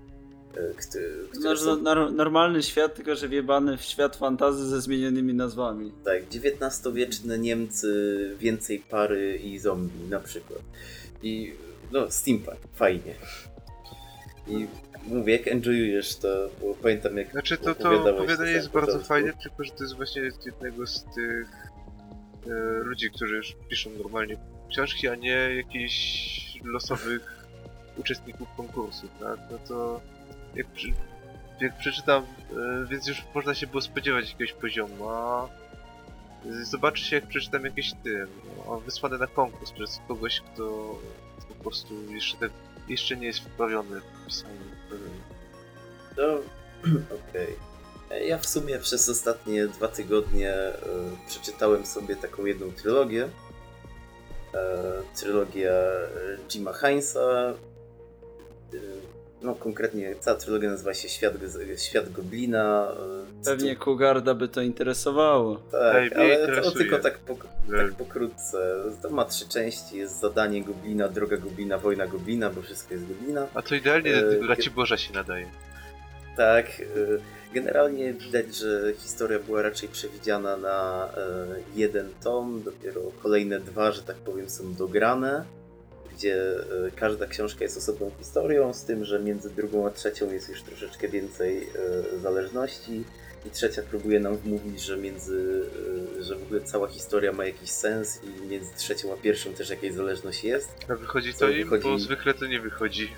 Które, które No, są, nor- normalny świat, tylko że wjebany w świat fantazy ze zmienionymi nazwami. tak, XIX-wieczne Niemcy, więcej pary i zombie na przykład. I no, steampunk, fajnie. I mówię, jak enjoyujesz to, bo pamiętam jak Znaczy to, to opowiadanie jest bardzo początku. fajne, tylko że to jest właśnie jednego z tych e, ludzi, którzy już piszą normalnie książki, a nie jakichś losowych uczestników konkursu, tak? No to jak, jak przeczytam, e, więc już można się było spodziewać jakiegoś poziomu, a e, zobaczy się jak przeczytam jakieś tym, no, wysłane na konkurs przez kogoś, kto po prostu jeszcze, tak, jeszcze nie jest wprawiony w pisanie. No, okej. Ja w sumie przez ostatnie dwa tygodnie e, przeczytałem sobie taką jedną trylogię. E, trylogia e, Jima Heinza. E, no konkretnie cała trylogia nazywa się Świat, Świat Goblina. E, Pewnie Kugarda by to interesowało. Tak, Ej, ale to tylko tak, po, tak pokrótce. To ma trzy części. Jest zadanie Goblina, Droga Goblina, Wojna Goblina, bo wszystko jest Goblina. A to idealnie E, do tego ge- Raciborza się nadaje. Tak, y, generalnie widać, że historia była raczej przewidziana na y, jeden tom, dopiero kolejne dwa, że tak powiem, są dograne, gdzie y, każda książka jest osobną historią, z tym, że między drugą a trzecią jest już troszeczkę więcej zależności i trzecia próbuje nam wmówić, że między, że w ogóle cała historia ma jakiś sens i między trzecią a pierwszą też jakaś zależność jest. A wychodzi Co to im, bo wychodzi? zwykle to nie wychodzi.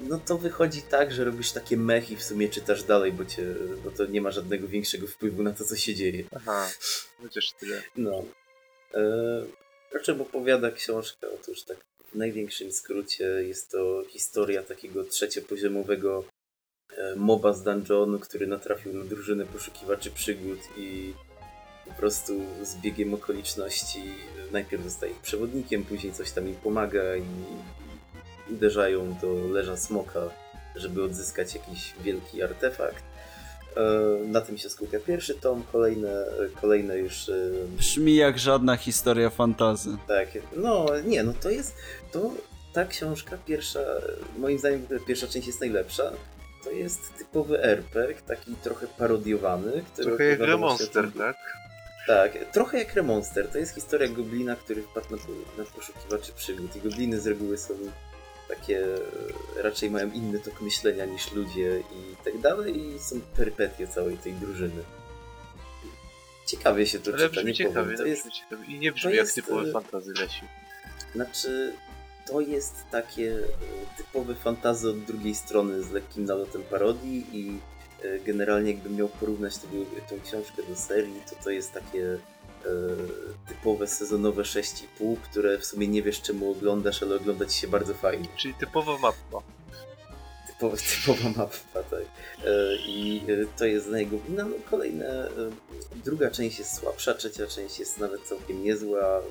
No to wychodzi tak, że robisz takie mech i w sumie czytasz dalej, bo, cię, bo to nie ma żadnego większego wpływu na to, co się dzieje. Aha, chociaż tyle. No. E, czym opowiada książka? Otóż tak w największym skrócie jest to historia takiego trzeciopoziomowego e, moba z dungeonu, który natrafił na drużynę poszukiwaczy przygód i po prostu z biegiem okoliczności najpierw zostaje ich przewodnikiem, później coś tam im pomaga i uderzają do leża smoka, żeby odzyskać jakiś wielki artefakt. E, Na tym się skupia pierwszy tom, kolejne, kolejne już e, Brzmi jak żadna historia fantazy. tak, no nie, no to jest, to ta książka pierwsza, moim zdaniem pierwsza część jest najlepsza. To jest typowy RPG, taki trochę parodiowany. Który Trochę jak Remonster, tak? Tak, trochę jak Remonster. To jest historia goblina, który wpadł na, na poszukiwaczy przygód. I gobliny z reguły są takie, raczej mają inny tok myślenia niż ludzie i tak dalej. I są perypetie całej tej drużyny. Ciekawie się to Ale czyta, brzmi ciekawie, powiem. To jest, brzmi ciekawie. I nie brzmi jest, jak typowy e, fantazy leci. Znaczy, to jest takie e, typowe fantazy od drugiej strony z lekkim nalotem parodii i e, generalnie jakbym miał porównać tą książkę do serii, to to jest takie typowe sezonowe 6,5, które w sumie nie wiesz czemu oglądasz, ale oglądać się bardzo fajnie. Czyli typowa mappa. Typowa, typowa mapa, tak. E, I e, to jest niego. No, no kolejne. e, Druga część jest słabsza, trzecia część jest nawet całkiem niezła,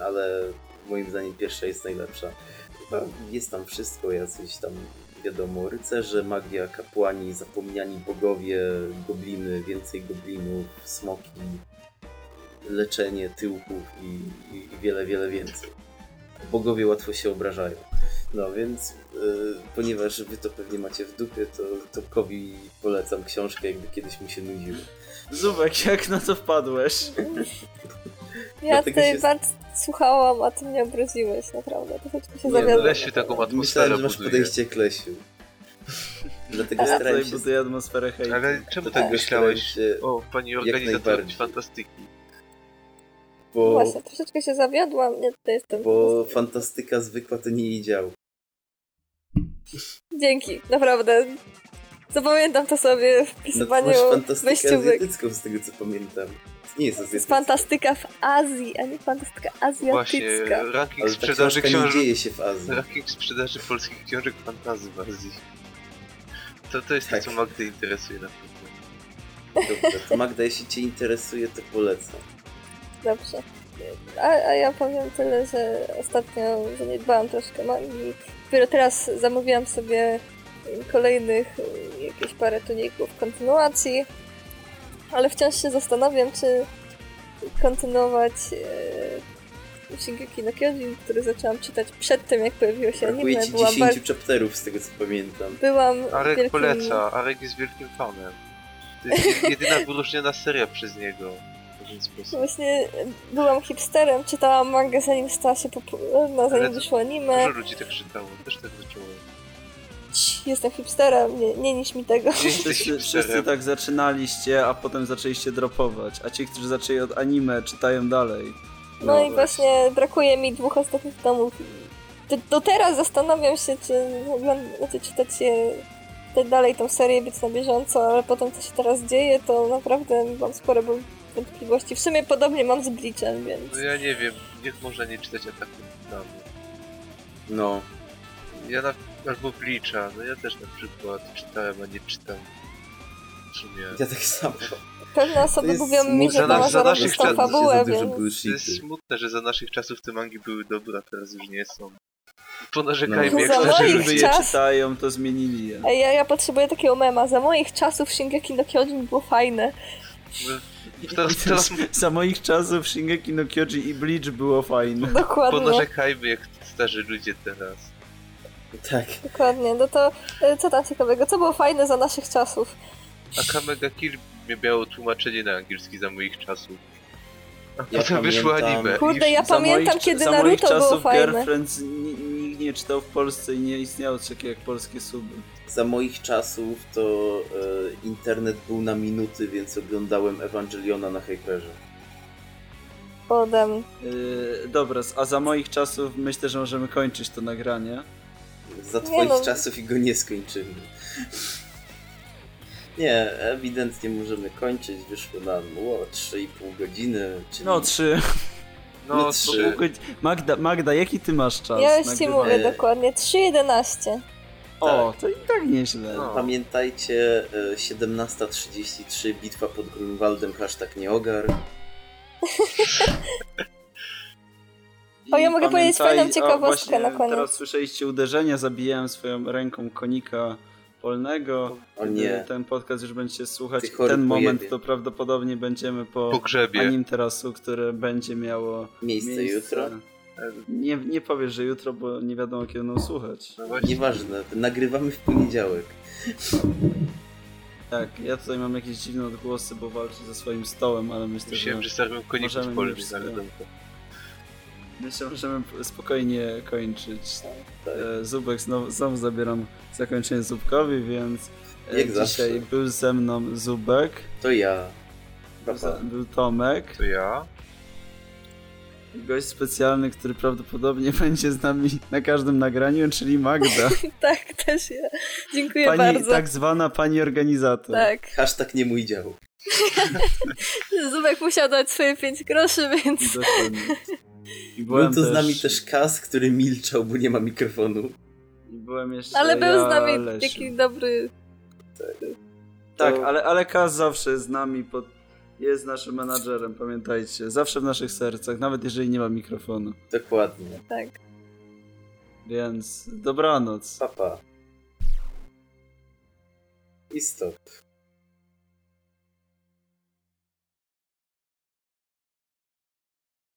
ale moim zdaniem pierwsza jest najlepsza. chyba jest tam wszystko, jacyś tam wiadomo, rycerze, magia, kapłani, zapomniani bogowie, gobliny, więcej goblinów, smoki, leczenie tyłków i, i, i wiele, wiele więcej. Bogowie łatwo się obrażają. No więc, y, ponieważ wy to pewnie macie w dupie, to, to Kowi polecam książkę, jakby kiedyś mu się nudziło. Zubek, jak na to wpadłeś? Ja tutaj się- bardzo słuchałam, a ty mnie obraziłeś, naprawdę. Troszeczkę się Nie, no. Lesiu taką atmosferę Myślałem, że masz buduje. podejście k Lesiu. Dlatego Ja starałem się... buduję atmosferę hejtu. Ale czemu tak myślałeś się- o pani organizator najbardziej. fantastyki? Bo, Właśnie, troszeczkę się zawiodłam, nie tutaj jestem. bo fantastyka zwykła to nie jej dział. Dzięki, naprawdę. Zapamiętam to sobie w No, pisywaniu masz fantastykę wejściówek. azjatycką z tego co pamiętam. To nie jest To jest azjatycka. fantastyka w Azji, a nie fantastyka Właśnie, azjatycka. ranking Ale ta sprzedaży książka nie książek... dzieje się w Azji. Ranking sprzedaży polskich książek fantazy w Azji. To, to jest Tak. to, co Magdę interesuje na pewno. Dobrze, to Magda, jeśli cię interesuje, to polecam. Dobrze. A, a ja powiem tyle, że ostatnio zaniedbałam troszkę magii. Dopiero teraz zamówiłam sobie kolejnych y, jakieś parę tuników kontynuacji, ale wciąż się zastanawiam, czy kontynuować e, Shingeki no Kyojin, który zaczęłam czytać przed tym, jak pojawiło się Brakuje anime. ci Byłam, 10 bar- chapterów z tego co pamiętam. byłam Arek wielkim... poleca, Arek jest wielkim fanem. To jest jed- jedyna wyróżniona seria przez niego. Właśnie byłam hipsterem, czytałam mangę zanim stała się popularna, zanim Ale- wyszło anime. Dużo ludzi tak czytało, też tak zaczęło. Jestem hipsterem, nie, nie niż mi tego. Wszyscy, wszyscy tak zaczynaliście, a potem zaczęliście dropować. A ci, którzy zaczęli od anime, czytają dalej. No, No i właśnie brakuje mi dwóch ostatnich tomów. Do, do teraz zastanawiam się, czy znaczy czytać je czytać dalej tą serię, być na bieżąco, ale potem co się teraz dzieje, to naprawdę mam spore bo- wątpliwości. W sumie podobnie mam z Bleachem, więc... No ja nie wiem, jak można nie czytać ataku Titanu. No, Ja na... albo Bleacha, no ja też na przykład czytałem, a nie czytam. W sumie. ja tak samo. Pewne osoby jest mówią mi, że smutne, to za naszych czasów fabułę, za dużo więc... były To jest smutne, że za naszych czasów te mangi były dobre, a teraz już nie są. Ponarzekajmy, No. jak Za starzy moich Ludzie ludzie. je czas- czytają, to zmienili je. Ej, ja, ja potrzebuję takiego mema. Za moich czasów Shingeki no Kyojin było fajne. Teraz, teraz Za moich czasów Shingeki no Kyoji i Bleach było fajne. Dokładnie. ponarzekajmy, jak starzy ludzie teraz. Tak. Dokładnie, no to e, co tam ciekawego? Co było fajne za naszych czasów? A Kamega Kill miało tłumaczenie na angielski za moich czasów. A Ja potem wyszło pamiętam- anime. Kurde, ja Za pamiętam, moich- kiedy za moich Naruto było czasów fajne. Girlfriends ni- nikt nie czytał w Polsce i nie istniało coś takiego jak polskie suby. Za moich czasów to e, internet był na minuty, więc oglądałem Ewangeliona na Hyperze. Potem. Yy, dobra, a za moich czasów myślę, że możemy kończyć to nagranie. Za Nie twoich no. czasów i go nie skończymy. Nie, ewidentnie możemy kończyć. Wyszło nam o, 3,5 godziny. Czyli No, trzy. No, No, to trzy. był- Magda, Magda, jaki ty masz czas? Ja już ci mówię dokładnie. 3.11. O, to i tak nieźle. No. Pamiętajcie, e, 17.33 bitwa pod Grunwaldem, hashtag nieogar. O, ja mogę powiedzieć fajną o, ciekawostkę właśnie na koniec. Teraz słyszeliście uderzenia, zabijałem swoją ręką konika polnego. O nie. ten podcast już będziecie słuchać, ten moment pojebie. to prawdopodobnie będziemy po po grzebie. anim terasu, które będzie miało Miejsce jutro. Nie, nie powiesz, że jutro, bo nie wiadomo kiedy będą słuchać. No. Nieważne, nagrywamy w poniedziałek. Tak, ja tutaj mam jakieś dziwne odgłosy, bo walczę ze swoim stołem, ale myślę, Myślałem, że że dobra. myślę, że możemy spokojnie kończyć. Tak. E, Zubek znowu, znowu zabieram zakończenie Zubkowi, więc e, Jak dzisiaj zawsze. był ze mną Zubek, To ja. był, był Tomek, To ja? Gość specjalny, który prawdopodobnie będzie z nami na każdym nagraniu, czyli Magda, Tak, też ja. Dziękuję pani, bardzo. tak zwana pani organizator. Tak. Hashtag nie mój dział. Zubek musiał dać swoje 5 groszy, więc. I Był byłem to z nami też Kas, który milczał, bo nie ma mikrofonu. I byłem jeszcze Ale był ja, z nami Lesiu. taki dobry. Tak, To- ale, ale Kaz zawsze jest z nami, pod... jest naszym menadżerem, pamiętajcie. Zawsze w naszych sercach, nawet jeżeli nie ma mikrofonu. Dokładnie. Tak. Więc dobranoc. Papa. I stop.